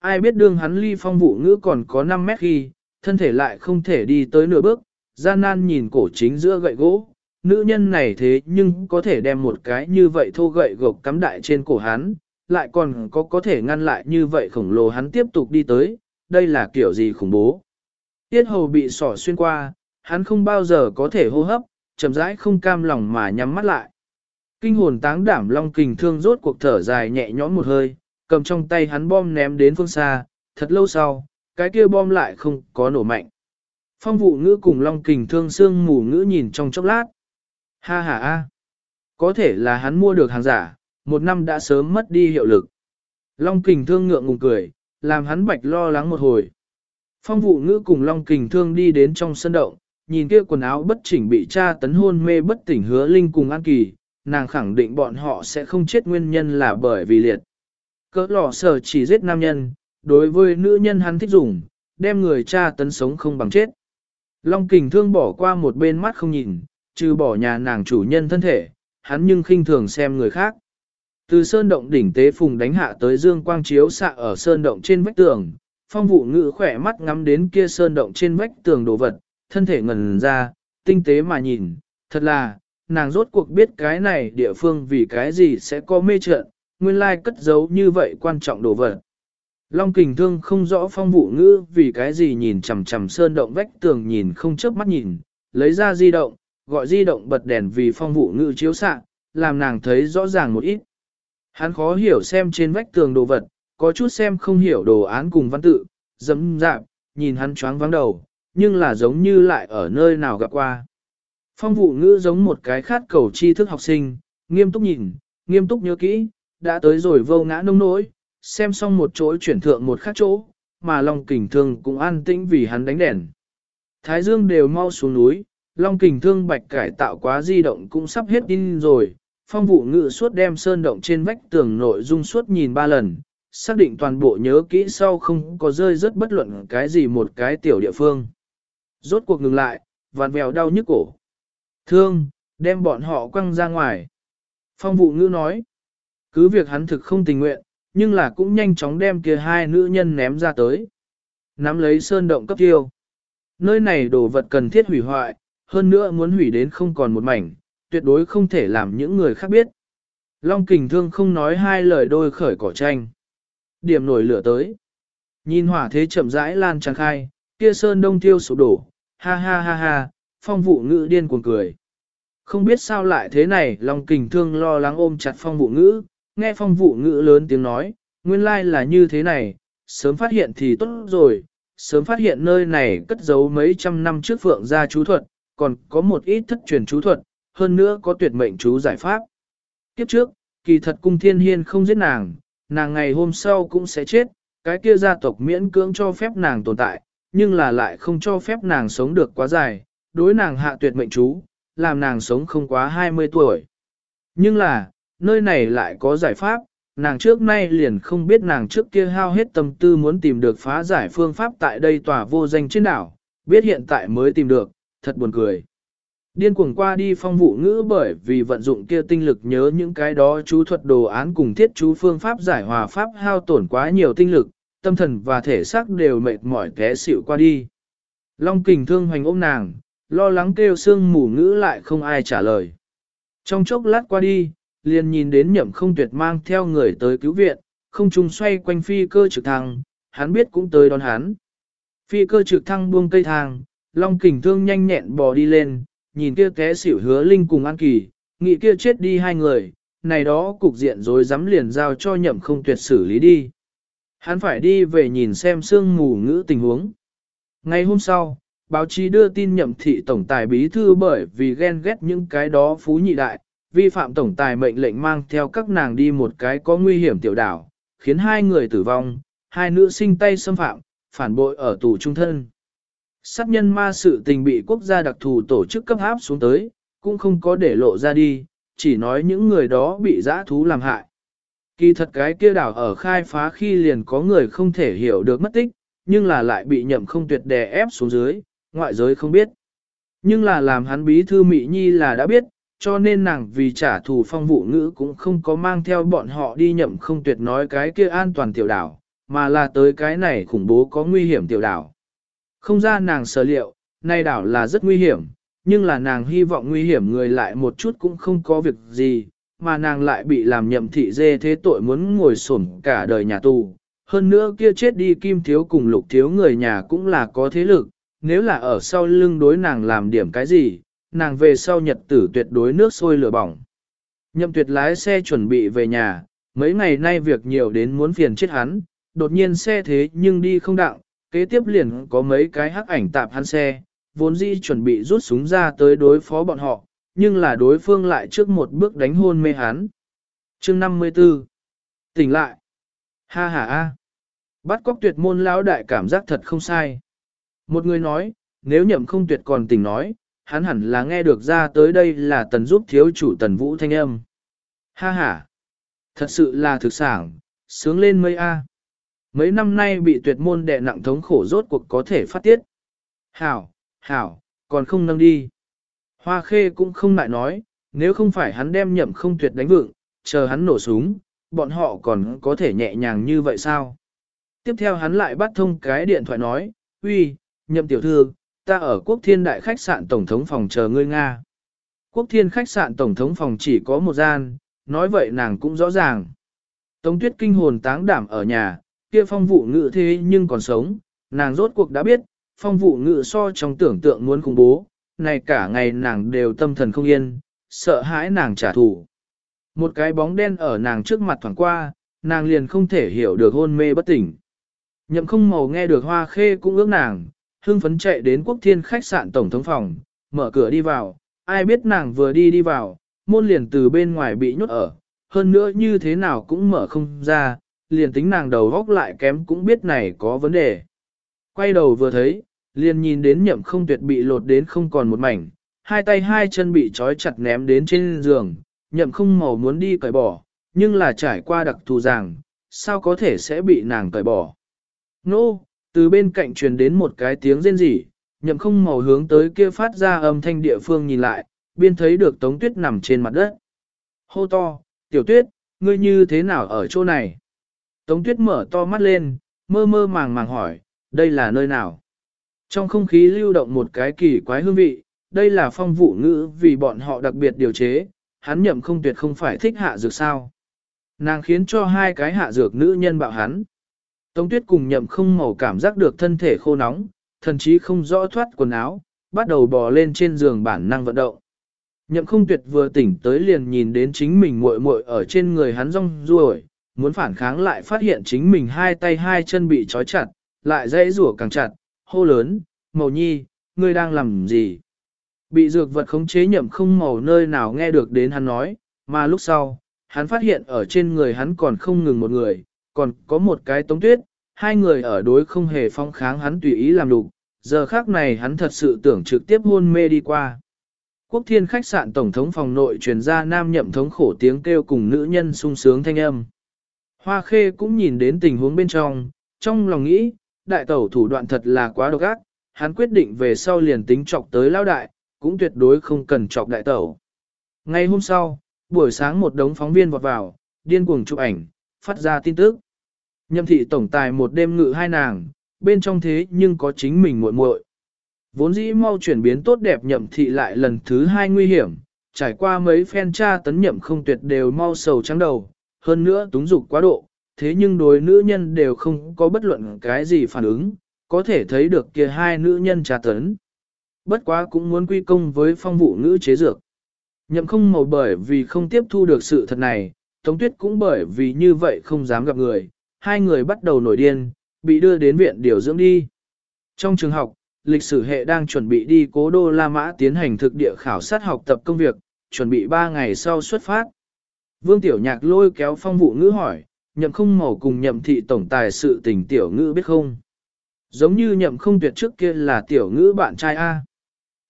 Ai biết đương hắn ly phong vụ ngữ còn có 5 mét khi, thân thể lại không thể đi tới nửa bước, gian nan nhìn cổ chính giữa gậy gỗ. Nữ nhân này thế nhưng có thể đem một cái như vậy thô gậy gộc cắm đại trên cổ hắn, lại còn có có thể ngăn lại như vậy khổng lồ hắn tiếp tục đi tới, đây là kiểu gì khủng bố. Tiết hầu bị sỏ xuyên qua, hắn không bao giờ có thể hô hấp, chậm rãi không cam lòng mà nhắm mắt lại. Kinh hồn táng đảm long kình thương rốt cuộc thở dài nhẹ nhõm một hơi, cầm trong tay hắn bom ném đến phương xa, thật lâu sau, cái kia bom lại không có nổ mạnh. Phong vụ ngữ cùng long kình thương xương mù ngữ nhìn trong chốc lát. Ha ha ha. Có thể là hắn mua được hàng giả, một năm đã sớm mất đi hiệu lực. Long kình thương ngượng ngùng cười, làm hắn bạch lo lắng một hồi. Phong vụ ngữ cùng Long kình thương đi đến trong sân động, nhìn kia quần áo bất chỉnh bị cha tấn hôn mê bất tỉnh hứa linh cùng an kỳ, nàng khẳng định bọn họ sẽ không chết nguyên nhân là bởi vì liệt. Cỡ lò sở chỉ giết nam nhân, đối với nữ nhân hắn thích dùng, đem người cha tấn sống không bằng chết. Long kình thương bỏ qua một bên mắt không nhìn, trừ bỏ nhà nàng chủ nhân thân thể, hắn nhưng khinh thường xem người khác. Từ sơn động đỉnh tế phùng đánh hạ tới dương quang chiếu xạ ở sơn động trên vách tường, phong vụ ngự khỏe mắt ngắm đến kia sơn động trên vách tường đồ vật, thân thể ngần ra, tinh tế mà nhìn, thật là, nàng rốt cuộc biết cái này địa phương vì cái gì sẽ có mê trận, nguyên lai cất giấu như vậy quan trọng đồ vật. Long kình thương không rõ phong vụ ngữ vì cái gì nhìn chằm chằm sơn động vách tường nhìn không chớp mắt nhìn, lấy ra di động, gọi di động bật đèn vì phong vụ ngữ chiếu xạ, làm nàng thấy rõ ràng một ít. Hắn khó hiểu xem trên vách tường đồ vật, có chút xem không hiểu đồ án cùng văn tự, dấm dạp, nhìn hắn choáng vắng đầu, nhưng là giống như lại ở nơi nào gặp qua. Phong vụ ngữ giống một cái khát cầu tri thức học sinh, nghiêm túc nhìn, nghiêm túc nhớ kỹ, đã tới rồi vô ngã nông nỗi, xem xong một chỗ chuyển thượng một khác chỗ, mà Long Kình Thương cũng an tĩnh vì hắn đánh đèn. Thái Dương đều mau xuống núi, Long Kình Thương bạch cải tạo quá di động cũng sắp hết tin rồi, phong vụ ngự suốt đem sơn động trên vách tường nội dung suốt nhìn ba lần, xác định toàn bộ nhớ kỹ sau không có rơi rất bất luận cái gì một cái tiểu địa phương. Rốt cuộc ngừng lại, vạn vèo đau nhức cổ. Thương, đem bọn họ quăng ra ngoài. Phong vụ ngữ nói, cứ việc hắn thực không tình nguyện, nhưng là cũng nhanh chóng đem kia hai nữ nhân ném ra tới. Nắm lấy sơn động cấp tiêu. Nơi này đồ vật cần thiết hủy hoại, hơn nữa muốn hủy đến không còn một mảnh, tuyệt đối không thể làm những người khác biết. Long kình thương không nói hai lời đôi khởi cỏ tranh. Điểm nổi lửa tới. Nhìn hỏa thế chậm rãi lan tràn khai, kia sơn đông tiêu sụp đổ, ha ha ha ha, phong vụ ngữ điên cuồng cười. Không biết sao lại thế này, Long kình thương lo lắng ôm chặt phong vụ ngữ, nghe phong vụ ngữ lớn tiếng nói, nguyên lai là như thế này, sớm phát hiện thì tốt rồi, sớm phát hiện nơi này cất giấu mấy trăm năm trước phượng gia chú thuật, còn có một ít thất truyền chú thuật, hơn nữa có tuyệt mệnh chú giải pháp. Kiếp trước, kỳ thật cung thiên hiên không giết nàng, nàng ngày hôm sau cũng sẽ chết, cái kia gia tộc miễn cưỡng cho phép nàng tồn tại, nhưng là lại không cho phép nàng sống được quá dài, đối nàng hạ tuyệt mệnh chú, làm nàng sống không quá 20 tuổi. Nhưng là, nơi này lại có giải pháp, nàng trước nay liền không biết nàng trước kia hao hết tâm tư muốn tìm được phá giải phương pháp tại đây tòa vô danh trên đảo, biết hiện tại mới tìm được, thật buồn cười. Điên cuồng qua đi phong vụ ngữ bởi vì vận dụng kia tinh lực nhớ những cái đó chú thuật đồ án cùng thiết chú phương pháp giải hòa pháp hao tổn quá nhiều tinh lực, tâm thần và thể xác đều mệt mỏi té xỉu qua đi. Long kình thương hoành ôm nàng, lo lắng kêu sương mù ngữ lại không ai trả lời. Trong chốc lát qua đi, liền nhìn đến nhậm không tuyệt mang theo người tới cứu viện, không trùng xoay quanh phi cơ trực thăng, hắn biết cũng tới đón hắn. Phi cơ trực thăng buông cây thang, Long kình thương nhanh nhẹn bò đi lên, nhìn kia té xỉu hứa linh cùng An Kỳ, nghĩ kia chết đi hai người, này đó cục diện rồi dám liền giao cho nhậm không tuyệt xử lý đi. Hắn phải đi về nhìn xem sương mù ngữ tình huống. Ngày hôm sau, báo chí đưa tin nhậm thị tổng tài bí thư bởi vì ghen ghét những cái đó phú nhị đại, vi phạm tổng tài mệnh lệnh mang theo các nàng đi một cái có nguy hiểm tiểu đảo, khiến hai người tử vong, hai nữ sinh tay xâm phạm, phản bội ở tù trung thân. Sát nhân ma sự tình bị quốc gia đặc thù tổ chức cấp áp xuống tới, cũng không có để lộ ra đi, chỉ nói những người đó bị giã thú làm hại. Kỳ thật cái kia đảo ở khai phá khi liền có người không thể hiểu được mất tích, nhưng là lại bị nhậm không tuyệt đè ép xuống dưới, ngoại giới không biết. Nhưng là làm hắn bí thư Mỹ Nhi là đã biết, cho nên nàng vì trả thù phong vụ ngữ cũng không có mang theo bọn họ đi nhậm không tuyệt nói cái kia an toàn tiểu đảo, mà là tới cái này khủng bố có nguy hiểm tiểu đảo. Không ra nàng sở liệu, nay đảo là rất nguy hiểm, nhưng là nàng hy vọng nguy hiểm người lại một chút cũng không có việc gì, mà nàng lại bị làm nhậm thị dê thế tội muốn ngồi sổn cả đời nhà tù. Hơn nữa kia chết đi kim thiếu cùng lục thiếu người nhà cũng là có thế lực, nếu là ở sau lưng đối nàng làm điểm cái gì, nàng về sau nhật tử tuyệt đối nước sôi lửa bỏng. Nhậm tuyệt lái xe chuẩn bị về nhà, mấy ngày nay việc nhiều đến muốn phiền chết hắn, đột nhiên xe thế nhưng đi không đặng, kế tiếp liền có mấy cái hắc ảnh tạp hắn xe, vốn dĩ chuẩn bị rút súng ra tới đối phó bọn họ, nhưng là đối phương lại trước một bước đánh hôn mê hắn. Chương 54 Tỉnh lại Ha ha ha Bắt cóc tuyệt môn lão đại cảm giác thật không sai. Một người nói, nếu nhậm không tuyệt còn tỉnh nói, hắn hẳn là nghe được ra tới đây là tần giúp thiếu chủ tần vũ thanh âm. Ha ha Thật sự là thực sản, sướng lên mây a. Mấy năm nay bị tuyệt môn đè nặng thống khổ rốt cuộc có thể phát tiết. Hảo, hảo, còn không nâng đi. Hoa khê cũng không lại nói, nếu không phải hắn đem nhậm không tuyệt đánh vượng, chờ hắn nổ súng, bọn họ còn có thể nhẹ nhàng như vậy sao? Tiếp theo hắn lại bắt thông cái điện thoại nói, uy, nhậm tiểu thư, ta ở quốc thiên đại khách sạn tổng thống phòng chờ ngươi Nga. Quốc thiên khách sạn tổng thống phòng chỉ có một gian, nói vậy nàng cũng rõ ràng. Tống tuyết kinh hồn táng đảm ở nhà, kia phong vụ ngự thế nhưng còn sống, nàng rốt cuộc đã biết, phong vụ ngự so trong tưởng tượng muốn khủng bố, này cả ngày nàng đều tâm thần không yên, sợ hãi nàng trả thù. Một cái bóng đen ở nàng trước mặt thoảng qua, nàng liền không thể hiểu được hôn mê bất tỉnh. Nhậm không màu nghe được hoa khê cũng ước nàng, hương phấn chạy đến quốc thiên khách sạn tổng thống phòng, mở cửa đi vào, ai biết nàng vừa đi đi vào, môn liền từ bên ngoài bị nhốt ở, hơn nữa như thế nào cũng mở không ra, liền tính nàng đầu góc lại kém cũng biết này có vấn đề. Quay đầu vừa thấy, liền nhìn đến nhậm không tuyệt bị lột đến không còn một mảnh, hai tay hai chân bị trói chặt ném đến trên giường, nhậm không màu muốn đi cởi bỏ, nhưng là trải qua đặc thù rằng, sao có thể sẽ bị nàng cởi bỏ. Nô, no, từ bên cạnh truyền đến một cái tiếng rên rỉ, nhậm không màu hướng tới kia phát ra âm thanh địa phương nhìn lại, biên thấy được tống tuyết nằm trên mặt đất. Hô to, tiểu tuyết, ngươi như thế nào ở chỗ này? Tống tuyết mở to mắt lên, mơ mơ màng màng hỏi, đây là nơi nào? Trong không khí lưu động một cái kỳ quái hương vị, đây là phong vụ ngữ vì bọn họ đặc biệt điều chế, hắn nhậm không tuyệt không phải thích hạ dược sao. Nàng khiến cho hai cái hạ dược nữ nhân bạo hắn. Tống tuyết cùng nhậm không màu cảm giác được thân thể khô nóng, thần chí không rõ thoát quần áo, bắt đầu bò lên trên giường bản năng vận động. Nhậm không tuyệt vừa tỉnh tới liền nhìn đến chính mình muội muội ở trên người hắn rong ruổi, muốn phản kháng lại phát hiện chính mình hai tay hai chân bị trói chặt, lại dãy rủa càng chặt, hô lớn, màu nhi, ngươi đang làm gì? Bị dược vật khống chế nhậm không màu nơi nào nghe được đến hắn nói, mà lúc sau, hắn phát hiện ở trên người hắn còn không ngừng một người, còn có một cái tống tuyết, hai người ở đối không hề phong kháng hắn tùy ý làm đủ, giờ khác này hắn thật sự tưởng trực tiếp hôn mê đi qua. Quốc thiên khách sạn tổng thống phòng nội truyền ra nam nhậm thống khổ tiếng kêu cùng nữ nhân sung sướng thanh âm. Hoa khê cũng nhìn đến tình huống bên trong, trong lòng nghĩ, đại tẩu thủ đoạn thật là quá độc ác, hắn quyết định về sau liền tính chọc tới lao đại, cũng tuyệt đối không cần chọc đại tẩu. Ngay hôm sau, buổi sáng một đống phóng viên vọt vào, điên cuồng chụp ảnh, phát ra tin tức. Nhậm thị tổng tài một đêm ngự hai nàng, bên trong thế nhưng có chính mình muội muội. Vốn dĩ mau chuyển biến tốt đẹp nhậm thị lại lần thứ hai nguy hiểm, trải qua mấy phen tra tấn nhậm không tuyệt đều mau sầu trắng đầu, hơn nữa túng dục quá độ, thế nhưng đối nữ nhân đều không có bất luận cái gì phản ứng, có thể thấy được kia hai nữ nhân tra tấn. Bất quá cũng muốn quy công với phong vụ nữ chế dược. Nhậm không màu bởi vì không tiếp thu được sự thật này, Tống Tuyết cũng bởi vì như vậy không dám gặp người, hai người bắt đầu nổi điên, bị đưa đến viện điều dưỡng đi. Trong trường học, lịch sử hệ đang chuẩn bị đi cố đô La Mã tiến hành thực địa khảo sát học tập công việc, chuẩn bị 3 ngày sau xuất phát. Vương Tiểu Nhạc lôi kéo phong vụ ngữ hỏi, nhậm không màu cùng nhậm thị tổng tài sự tình Tiểu ngữ biết không? Giống như nhậm không tuyệt trước kia là Tiểu ngữ bạn trai A.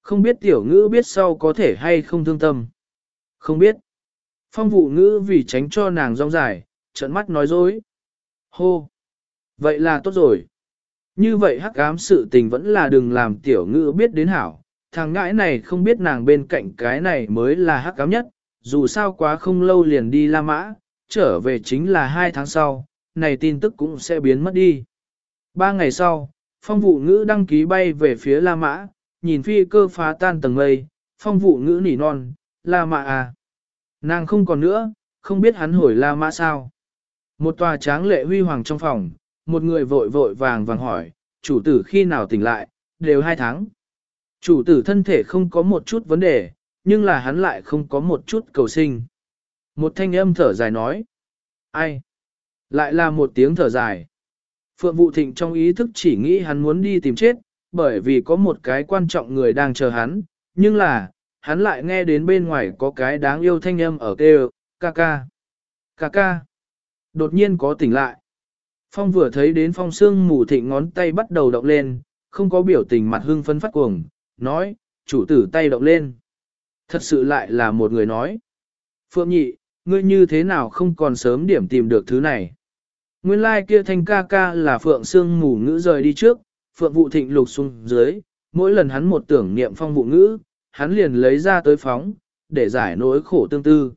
Không biết Tiểu ngữ biết sau có thể hay không thương tâm. Không biết. Phong vụ ngữ vì tránh cho nàng rong dài, trận mắt nói dối. Hô! Vậy là tốt rồi. Như vậy hắc ám sự tình vẫn là đừng làm tiểu ngữ biết đến hảo, thằng ngãi này không biết nàng bên cạnh cái này mới là hắc ám nhất, dù sao quá không lâu liền đi La Mã, trở về chính là hai tháng sau, này tin tức cũng sẽ biến mất đi. Ba ngày sau, phong vụ ngữ đăng ký bay về phía La Mã, nhìn phi cơ phá tan tầng mây, phong vụ ngữ nỉ non, La Mã à. Nàng không còn nữa, không biết hắn hồi La Mã sao. Một tòa tráng lệ huy hoàng trong phòng, một người vội vội vàng vàng hỏi, chủ tử khi nào tỉnh lại, đều hai tháng. Chủ tử thân thể không có một chút vấn đề, nhưng là hắn lại không có một chút cầu sinh. Một thanh âm thở dài nói, ai? Lại là một tiếng thở dài. Phượng Vụ Thịnh trong ý thức chỉ nghĩ hắn muốn đi tìm chết, bởi vì có một cái quan trọng người đang chờ hắn, nhưng là, hắn lại nghe đến bên ngoài có cái đáng yêu thanh âm ở kêu, ca ca, ca ca. Đột nhiên có tỉnh lại. Phong vừa thấy đến phong xương mù thịnh ngón tay bắt đầu động lên, không có biểu tình mặt hưng phấn phát cuồng, nói, chủ tử tay động lên. Thật sự lại là một người nói. Phượng nhị, ngươi như thế nào không còn sớm điểm tìm được thứ này. Nguyên lai like kia thanh ca ca là Phượng xương mù ngữ rời đi trước, Phượng vụ thịnh lục xuống dưới, mỗi lần hắn một tưởng niệm phong vụ ngữ, hắn liền lấy ra tới phóng, để giải nỗi khổ tương tư.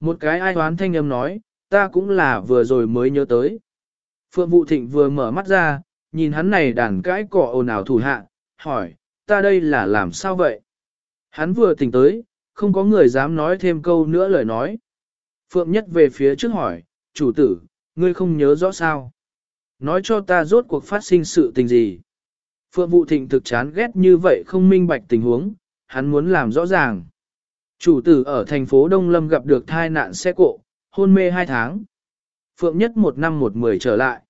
Một cái ai oán thanh âm nói, ta cũng là vừa rồi mới nhớ tới. Phượng Vụ Thịnh vừa mở mắt ra, nhìn hắn này đàn cãi cọ ồn ào thủ hạ, hỏi, ta đây là làm sao vậy? Hắn vừa tỉnh tới, không có người dám nói thêm câu nữa lời nói. Phượng Nhất về phía trước hỏi, chủ tử, ngươi không nhớ rõ sao? Nói cho ta rốt cuộc phát sinh sự tình gì? Phượng Vụ Thịnh thực chán ghét như vậy không minh bạch tình huống, hắn muốn làm rõ ràng. Chủ tử ở thành phố Đông Lâm gặp được thai nạn xe cộ, hôn mê hai tháng. Phượng Nhất một năm một mười trở lại.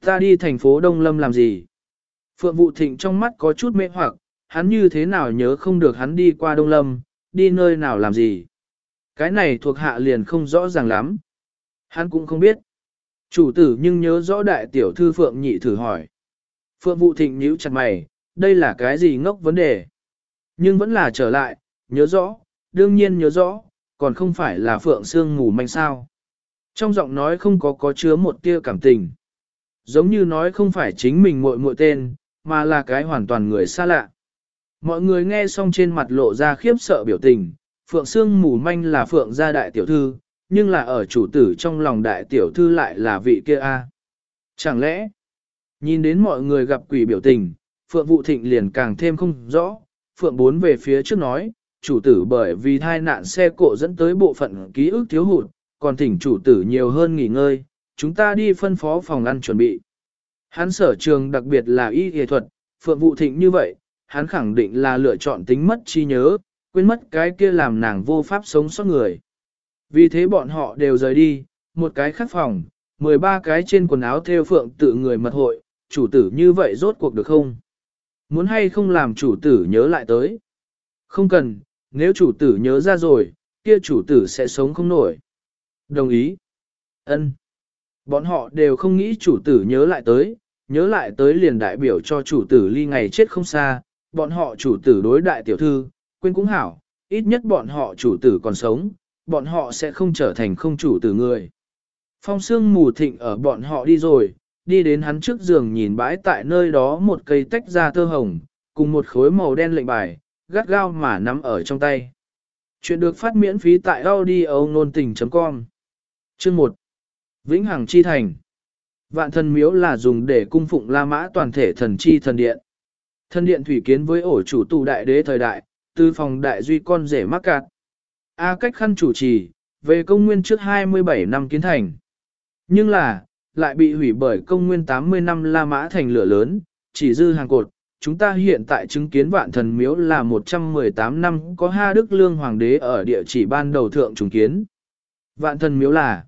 Ta đi thành phố Đông Lâm làm gì? Phượng Vụ Thịnh trong mắt có chút mê hoặc, hắn như thế nào nhớ không được hắn đi qua Đông Lâm, đi nơi nào làm gì? Cái này thuộc hạ liền không rõ ràng lắm. Hắn cũng không biết. Chủ tử nhưng nhớ rõ đại tiểu thư Phượng nhị thử hỏi. Phượng Vụ Thịnh nhíu chặt mày, đây là cái gì ngốc vấn đề? Nhưng vẫn là trở lại, nhớ rõ, đương nhiên nhớ rõ, còn không phải là Phượng Sương ngủ manh sao. Trong giọng nói không có có chứa một tia cảm tình. Giống như nói không phải chính mình muội muội tên, mà là cái hoàn toàn người xa lạ. Mọi người nghe xong trên mặt lộ ra khiếp sợ biểu tình, Phượng Sương mù manh là Phượng gia đại tiểu thư, nhưng là ở chủ tử trong lòng đại tiểu thư lại là vị kia a. Chẳng lẽ, nhìn đến mọi người gặp quỷ biểu tình, Phượng Vụ Thịnh liền càng thêm không rõ, Phượng bốn về phía trước nói, chủ tử bởi vì thai nạn xe cộ dẫn tới bộ phận ký ức thiếu hụt, còn thỉnh chủ tử nhiều hơn nghỉ ngơi, chúng ta đi phân phó phòng ăn chuẩn bị. Hắn sở trường đặc biệt là y y thuật, phượng vụ thịnh như vậy, hắn khẳng định là lựa chọn tính mất chi nhớ, quên mất cái kia làm nàng vô pháp sống sót người. Vì thế bọn họ đều rời đi, một cái khắc phòng, 13 cái trên quần áo theo phượng tự người mật hội, chủ tử như vậy rốt cuộc được không? Muốn hay không làm chủ tử nhớ lại tới? Không cần, nếu chủ tử nhớ ra rồi, kia chủ tử sẽ sống không nổi. Đồng ý. Ân. Bọn họ đều không nghĩ chủ tử nhớ lại tới, nhớ lại tới liền đại biểu cho chủ tử ly ngày chết không xa, bọn họ chủ tử đối đại tiểu thư, quên cũng hảo, ít nhất bọn họ chủ tử còn sống, bọn họ sẽ không trở thành không chủ tử người. Phong sương mù thịnh ở bọn họ đi rồi, đi đến hắn trước giường nhìn bãi tại nơi đó một cây tách ra thơ hồng, cùng một khối màu đen lệnh bài, gắt gao mà nắm ở trong tay. Chuyện được phát miễn phí tại audio nôn tình.com Chương 1 Vĩnh Hằng Chi Thành Vạn thần miếu là dùng để cung phụng La Mã toàn thể thần chi thần điện. Thần điện thủy kiến với ổ chủ tù đại đế thời đại, tư phòng đại duy con rể mắc cạt. A cách khăn chủ trì, về công nguyên trước 27 năm kiến thành. Nhưng là, lại bị hủy bởi công nguyên 80 năm La Mã thành lửa lớn, chỉ dư hàng cột. Chúng ta hiện tại chứng kiến vạn thần miếu là 118 năm có Ha Đức Lương Hoàng đế ở địa chỉ ban đầu thượng trùng kiến. Vạn thần miếu là